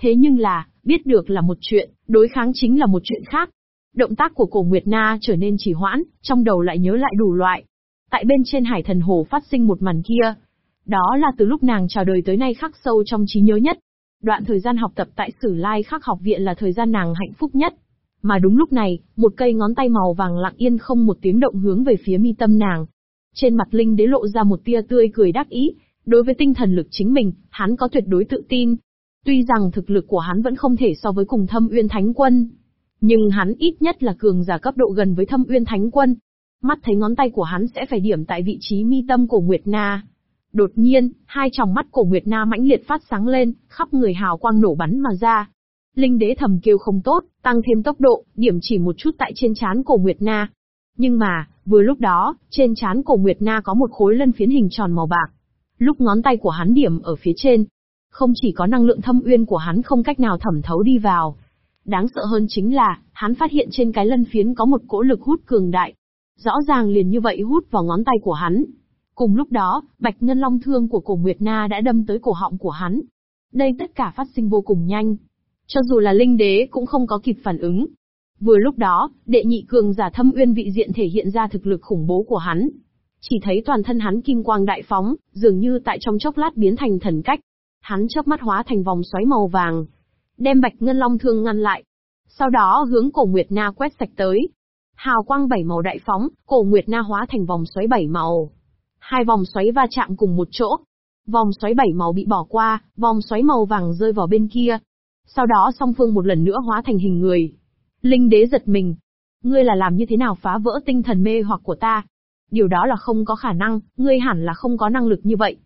Thế nhưng là, biết được là một chuyện, đối kháng chính là một chuyện khác. Động tác của cổ Nguyệt Na trở nên chỉ hoãn, trong đầu lại nhớ lại đủ loại. Tại bên trên hải thần hồ phát sinh một màn kia. Đó là từ lúc nàng chào đời tới nay khắc sâu trong trí nhớ nhất. Đoạn thời gian học tập tại Sử Lai Khắc học viện là thời gian nàng hạnh phúc nhất. Mà đúng lúc này, một cây ngón tay màu vàng lặng yên không một tiếng động hướng về phía mi tâm nàng. Trên mặt Linh đế lộ ra một tia tươi cười đắc ý, đối với tinh thần lực chính mình, hắn có tuyệt đối tự tin. Tuy rằng thực lực của hắn vẫn không thể so với cùng thâm uyên thánh quân, nhưng hắn ít nhất là cường giả cấp độ gần với thâm uyên thánh quân. Mắt thấy ngón tay của hắn sẽ phải điểm tại vị trí mi tâm của Nguyệt Na. Đột nhiên, hai tròng mắt của Nguyệt Na mãnh liệt phát sáng lên, khắp người hào quang nổ bắn mà ra. Linh đế thầm kêu không tốt, tăng thêm tốc độ, điểm chỉ một chút tại trên trán của Nguyệt Na. Nhưng mà, vừa lúc đó, trên trán của Nguyệt Na có một khối lân phiến hình tròn màu bạc. Lúc ngón tay của hắn điểm ở phía trên, không chỉ có năng lượng thâm uyên của hắn không cách nào thẩm thấu đi vào. Đáng sợ hơn chính là, hắn phát hiện trên cái lân phiến có một cỗ lực hút cường đại. Rõ ràng liền như vậy hút vào ngón tay của hắn. Cùng lúc đó, bạch ngân long thương của cổ Nguyệt Na đã đâm tới cổ họng của hắn. Đây tất cả phát sinh vô cùng nhanh. Cho dù là linh đế cũng không có kịp phản ứng, Vừa lúc đó, đệ nhị cường giả thâm uyên vị diện thể hiện ra thực lực khủng bố của hắn. Chỉ thấy toàn thân hắn kim quang đại phóng, dường như tại trong chốc lát biến thành thần cách. Hắn chớp mắt hóa thành vòng xoáy màu vàng, đem Bạch Ngân Long thương ngăn lại. Sau đó hướng Cổ Nguyệt Na quét sạch tới. Hào quang bảy màu đại phóng, Cổ Nguyệt Na hóa thành vòng xoáy bảy màu. Hai vòng xoáy va chạm cùng một chỗ. Vòng xoáy bảy màu bị bỏ qua, vòng xoáy màu vàng rơi vào bên kia. Sau đó song phương một lần nữa hóa thành hình người, Linh đế giật mình. Ngươi là làm như thế nào phá vỡ tinh thần mê hoặc của ta? Điều đó là không có khả năng, ngươi hẳn là không có năng lực như vậy.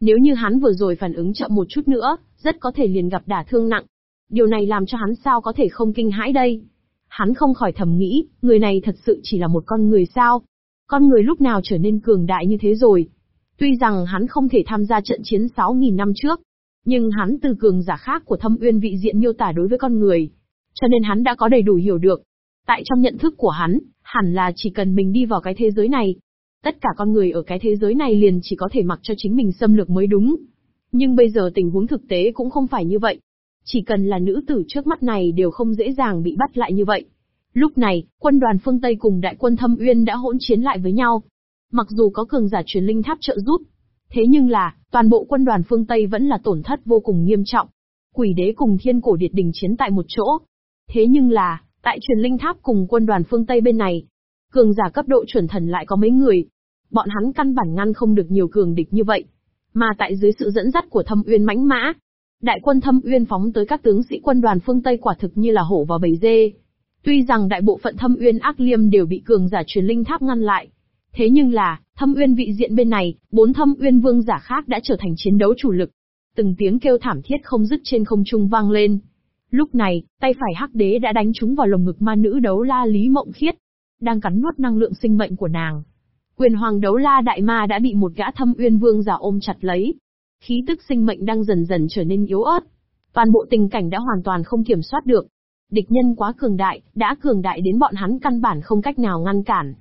Nếu như hắn vừa rồi phản ứng chậm một chút nữa, rất có thể liền gặp đả thương nặng. Điều này làm cho hắn sao có thể không kinh hãi đây? Hắn không khỏi thầm nghĩ, người này thật sự chỉ là một con người sao? Con người lúc nào trở nên cường đại như thế rồi? Tuy rằng hắn không thể tham gia trận chiến 6.000 năm trước, nhưng hắn từ cường giả khác của thâm uyên vị diện miêu tả đối với con người, cho nên hắn đã có đầy đủ hiểu được. Tại trong nhận thức của hắn, hẳn là chỉ cần mình đi vào cái thế giới này. Tất cả con người ở cái thế giới này liền chỉ có thể mặc cho chính mình xâm lược mới đúng. Nhưng bây giờ tình huống thực tế cũng không phải như vậy. Chỉ cần là nữ tử trước mắt này đều không dễ dàng bị bắt lại như vậy. Lúc này, quân đoàn phương Tây cùng đại quân thâm uyên đã hỗn chiến lại với nhau. Mặc dù có cường giả truyền linh tháp trợ giúp, thế nhưng là, toàn bộ quân đoàn phương Tây vẫn là tổn thất vô cùng nghiêm trọng. Quỷ đế cùng thiên cổ điệt đình chiến tại một chỗ, Thế nhưng là, tại truyền linh tháp cùng quân đoàn phương Tây bên này, cường giả cấp độ chuẩn thần lại có mấy người. Bọn hắn căn bản ngăn không được nhiều cường địch như vậy. Mà tại dưới sự dẫn dắt của thâm uyên mãnh mã, đại quân thâm uyên phóng tới các tướng sĩ quân đoàn phương Tây quả thực như là hổ vào bầy dê. Tuy rằng đại bộ phận thâm uyên ác liêm đều bị cường giả truyền linh tháp ngăn lại. Thế nhưng là, thâm uyên vị diện bên này, bốn thâm uyên vương giả khác đã trở thành chiến đấu chủ lực. Từng tiếng kêu thảm thiết không dứt trên không trung vang lên. Lúc này, tay phải hắc đế đã đánh trúng vào lồng ngực ma nữ đấu la Lý Mộng Khiết, đang cắn nuốt năng lượng sinh mệnh của nàng. Quyền hoàng đấu la đại ma đã bị một gã thâm uyên vương giả ôm chặt lấy. Khí tức sinh mệnh đang dần dần trở nên yếu ớt. Toàn bộ tình cảnh đã hoàn toàn không kiểm soát được. Địch nhân quá cường đại, đã cường đại đến bọn hắn căn bản không cách nào ngăn cản.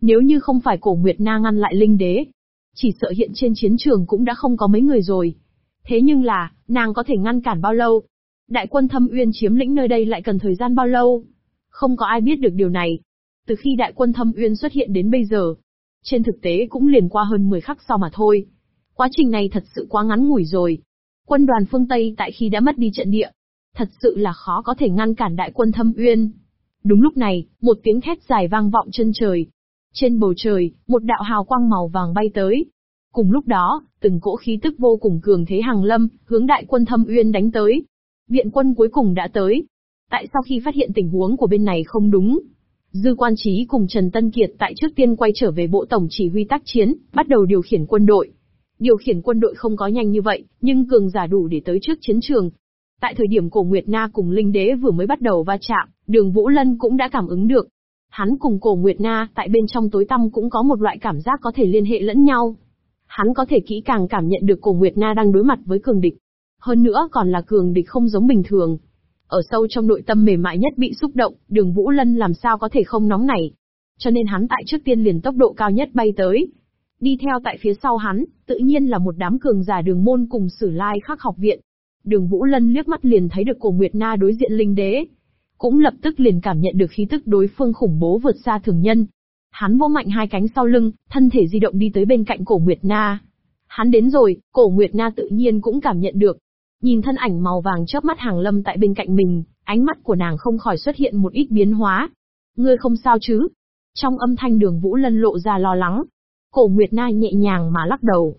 Nếu như không phải cổ Nguyệt Na ngăn lại linh đế, chỉ sợ hiện trên chiến trường cũng đã không có mấy người rồi. Thế nhưng là, nàng có thể ngăn cản bao lâu, Đại quân thâm uyên chiếm lĩnh nơi đây lại cần thời gian bao lâu? Không có ai biết được điều này. Từ khi đại quân thâm uyên xuất hiện đến bây giờ, trên thực tế cũng liền qua hơn 10 khắc sau mà thôi. Quá trình này thật sự quá ngắn ngủi rồi. Quân đoàn phương Tây tại khi đã mất đi trận địa, Thật sự là khó có thể ngăn cản đại quân thâm uyên. Đúng lúc này, một tiếng thét dài vang vọng chân trời. Trên bầu trời, một đạo hào quang màu vàng bay tới. Cùng lúc đó, từng cỗ khí tức vô cùng cường thế hàng lâm, hướng đại quân thâm uyên đánh tới. Viện quân cuối cùng đã tới. Tại sau khi phát hiện tình huống của bên này không đúng, Dư Quan Trí cùng Trần Tân Kiệt tại trước tiên quay trở về bộ tổng chỉ huy tác chiến, bắt đầu điều khiển quân đội. Điều khiển quân đội không có nhanh như vậy, nhưng cường giả đủ để tới trước chiến trường. Tại thời điểm cổ Nguyệt Na cùng Linh Đế vừa mới bắt đầu va chạm, đường Vũ Lân cũng đã cảm ứng được. Hắn cùng cổ Nguyệt Na tại bên trong tối tăm cũng có một loại cảm giác có thể liên hệ lẫn nhau. Hắn có thể kỹ càng cảm nhận được cổ Nguyệt Na đang đối mặt với cường địch. Hơn nữa còn là cường địch không giống bình thường, ở sâu trong nội tâm mềm mại nhất bị xúc động, đường Vũ Lân làm sao có thể không nóng nảy. Cho nên hắn tại trước tiên liền tốc độ cao nhất bay tới. Đi theo tại phía sau hắn, tự nhiên là một đám cường giả đường môn cùng sử lai khắc học viện. Đường Vũ Lân liếc mắt liền thấy được cổ Nguyệt Na đối diện linh đế. Cũng lập tức liền cảm nhận được khí tức đối phương khủng bố vượt xa thường nhân. Hắn vỗ mạnh hai cánh sau lưng, thân thể di động đi tới bên cạnh cổ Nguyệt Na. Hắn đến rồi, cổ Nguyệt Na tự nhiên cũng cảm nhận được, Nhìn thân ảnh màu vàng chớp mắt hàng lâm tại bên cạnh mình, ánh mắt của nàng không khỏi xuất hiện một ít biến hóa. Ngươi không sao chứ? Trong âm thanh đường Vũ Lân lộ ra lo lắng. Cổ Nguyệt Na nhẹ nhàng mà lắc đầu.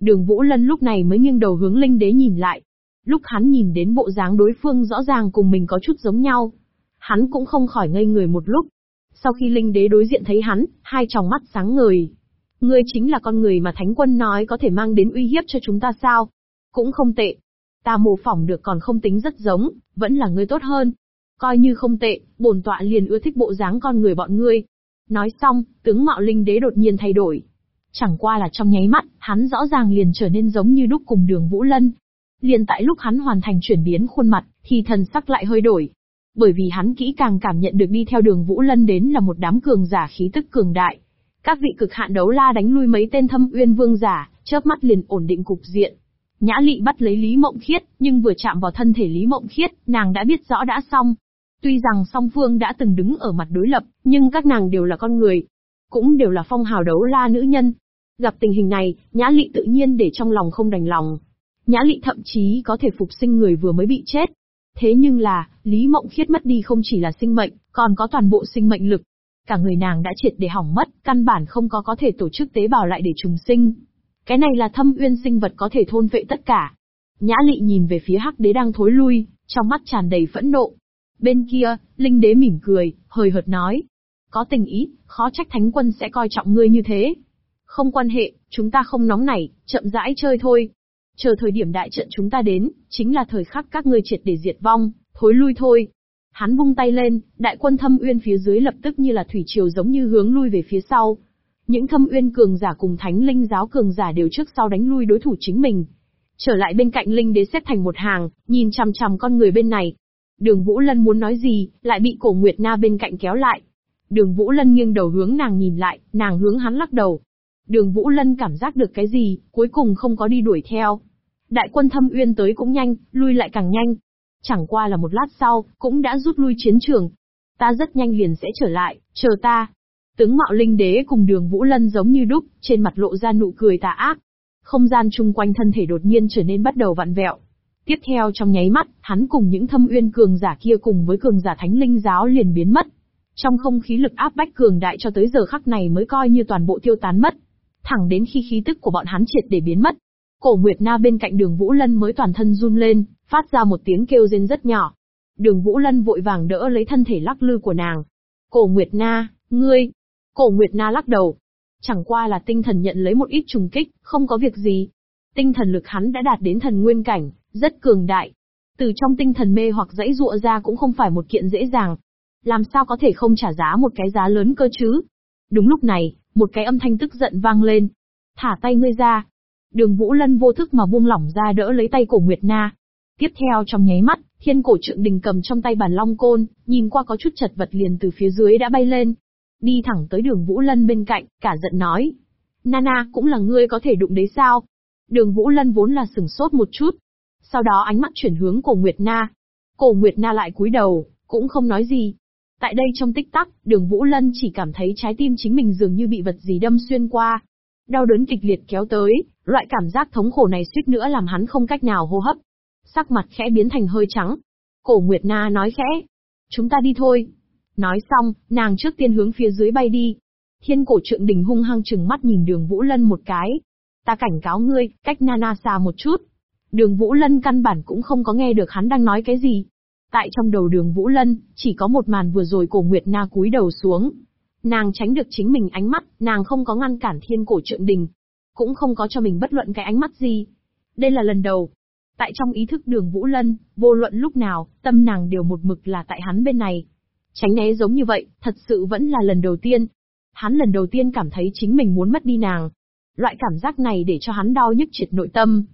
Đường Vũ Lân lúc này mới nghiêng đầu hướng Linh Đế nhìn lại. Lúc hắn nhìn đến bộ dáng đối phương rõ ràng cùng mình có chút giống nhau. Hắn cũng không khỏi ngây người một lúc. Sau khi Linh Đế đối diện thấy hắn, hai tròng mắt sáng ngời. Ngươi chính là con người mà Thánh Quân nói có thể mang đến uy hiếp cho chúng ta sao? Cũng không tệ, Ta mô phỏng được còn không tính rất giống, vẫn là ngươi tốt hơn. Coi như không tệ, bổn tọa liền ưa thích bộ dáng con người bọn ngươi. Nói xong, tướng mạo linh đế đột nhiên thay đổi. Chẳng qua là trong nháy mắt, hắn rõ ràng liền trở nên giống như đúc cùng đường Vũ Lân. Liền tại lúc hắn hoàn thành chuyển biến khuôn mặt, thì thần sắc lại hơi đổi. Bởi vì hắn kỹ càng cảm nhận được đi theo đường Vũ Lân đến là một đám cường giả khí tức cường đại. Các vị cực hạn đấu la đánh lui mấy tên thâm uyên vương giả, chớp mắt liền ổn định cục diện. Nhã lị bắt lấy Lý Mộng Khiết, nhưng vừa chạm vào thân thể Lý Mộng Khiết, nàng đã biết rõ đã xong. Tuy rằng song phương đã từng đứng ở mặt đối lập, nhưng các nàng đều là con người. Cũng đều là phong hào đấu la nữ nhân. Gặp tình hình này, Nhã lị tự nhiên để trong lòng không đành lòng. Nhã lị thậm chí có thể phục sinh người vừa mới bị chết. Thế nhưng là, Lý Mộng Khiết mất đi không chỉ là sinh mệnh, còn có toàn bộ sinh mệnh lực. Cả người nàng đã triệt để hỏng mất, căn bản không có có thể tổ chức tế bào lại để trùng sinh. Cái này là thâm uyên sinh vật có thể thôn vệ tất cả. Nhã lị nhìn về phía hắc đế đang thối lui, trong mắt tràn đầy phẫn nộ. Bên kia, linh đế mỉm cười, hời hợt nói. Có tình ý, khó trách thánh quân sẽ coi trọng ngươi như thế. Không quan hệ, chúng ta không nóng nảy, chậm rãi chơi thôi. Chờ thời điểm đại trận chúng ta đến, chính là thời khắc các ngươi triệt để diệt vong, thối lui thôi. Hắn vung tay lên, đại quân thâm uyên phía dưới lập tức như là thủy triều giống như hướng lui về phía sau, những thâm uyên cường giả cùng thánh linh giáo cường giả đều trước sau đánh lui đối thủ chính mình. Trở lại bên cạnh linh đế xếp thành một hàng, nhìn chằm chằm con người bên này. Đường Vũ Lân muốn nói gì, lại bị cổ Nguyệt Na bên cạnh kéo lại. Đường Vũ Lân nghiêng đầu hướng nàng nhìn lại, nàng hướng hắn lắc đầu. Đường Vũ Lân cảm giác được cái gì, cuối cùng không có đi đuổi theo. Đại quân thâm uyên tới cũng nhanh, lui lại càng nhanh. Chẳng qua là một lát sau, cũng đã rút lui chiến trường. Ta rất nhanh liền sẽ trở lại, chờ ta. Tướng mạo linh đế cùng đường Vũ Lân giống như đúc, trên mặt lộ ra nụ cười tà ác. Không gian chung quanh thân thể đột nhiên trở nên bắt đầu vặn vẹo. Tiếp theo trong nháy mắt, hắn cùng những thâm uyên cường giả kia cùng với cường giả thánh linh giáo liền biến mất. Trong không khí lực áp bách cường đại cho tới giờ khắc này mới coi như toàn bộ tiêu tán mất. Thẳng đến khi khí tức của bọn hắn triệt để biến mất. Cổ Nguyệt Na bên cạnh đường Vũ Lân mới toàn thân run lên, phát ra một tiếng kêu rên rất nhỏ. Đường Vũ Lân vội vàng đỡ lấy thân thể lắc lư của nàng. Cổ Nguyệt Na, ngươi, Cổ Nguyệt Na lắc đầu. Chẳng qua là tinh thần nhận lấy một ít trùng kích, không có việc gì. Tinh thần lực hắn đã đạt đến thần nguyên cảnh, rất cường đại. Từ trong tinh thần mê hoặc dãy dụa ra cũng không phải một kiện dễ dàng. Làm sao có thể không trả giá một cái giá lớn cơ chứ? Đúng lúc này, một cái âm thanh tức giận vang lên. Thả tay ngươi ra. Đường Vũ Lân vô thức mà buông lỏng ra đỡ lấy tay cổ Nguyệt Na. Tiếp theo trong nháy mắt, thiên cổ trượng đình cầm trong tay bản long côn, nhìn qua có chút chật vật liền từ phía dưới đã bay lên, đi thẳng tới đường Vũ Lân bên cạnh, cả giận nói. Nana, cũng là ngươi có thể đụng đấy sao? Đường Vũ Lân vốn là sừng sốt một chút. Sau đó ánh mắt chuyển hướng cổ Nguyệt Na. Cổ Nguyệt Na lại cúi đầu, cũng không nói gì. Tại đây trong tích tắc, đường Vũ Lân chỉ cảm thấy trái tim chính mình dường như bị vật gì đâm xuyên qua. Đau đớn kịch liệt kéo tới, loại cảm giác thống khổ này suýt nữa làm hắn không cách nào hô hấp. Sắc mặt khẽ biến thành hơi trắng. Cổ Nguyệt Na nói khẽ. Chúng ta đi thôi. Nói xong, nàng trước tiên hướng phía dưới bay đi. Thiên cổ trượng đình hung hăng chừng mắt nhìn đường Vũ Lân một cái. Ta cảnh cáo ngươi, cách Nana xa một chút. Đường Vũ Lân căn bản cũng không có nghe được hắn đang nói cái gì. Tại trong đầu đường Vũ Lân, chỉ có một màn vừa rồi cổ Nguyệt Na cúi đầu xuống. Nàng tránh được chính mình ánh mắt, nàng không có ngăn cản thiên cổ trượng đình. Cũng không có cho mình bất luận cái ánh mắt gì. Đây là lần đầu. Tại trong ý thức đường Vũ Lân, vô luận lúc nào, tâm nàng đều một mực là tại hắn bên này. Tránh né giống như vậy, thật sự vẫn là lần đầu tiên. Hắn lần đầu tiên cảm thấy chính mình muốn mất đi nàng. Loại cảm giác này để cho hắn đau nhức triệt nội tâm,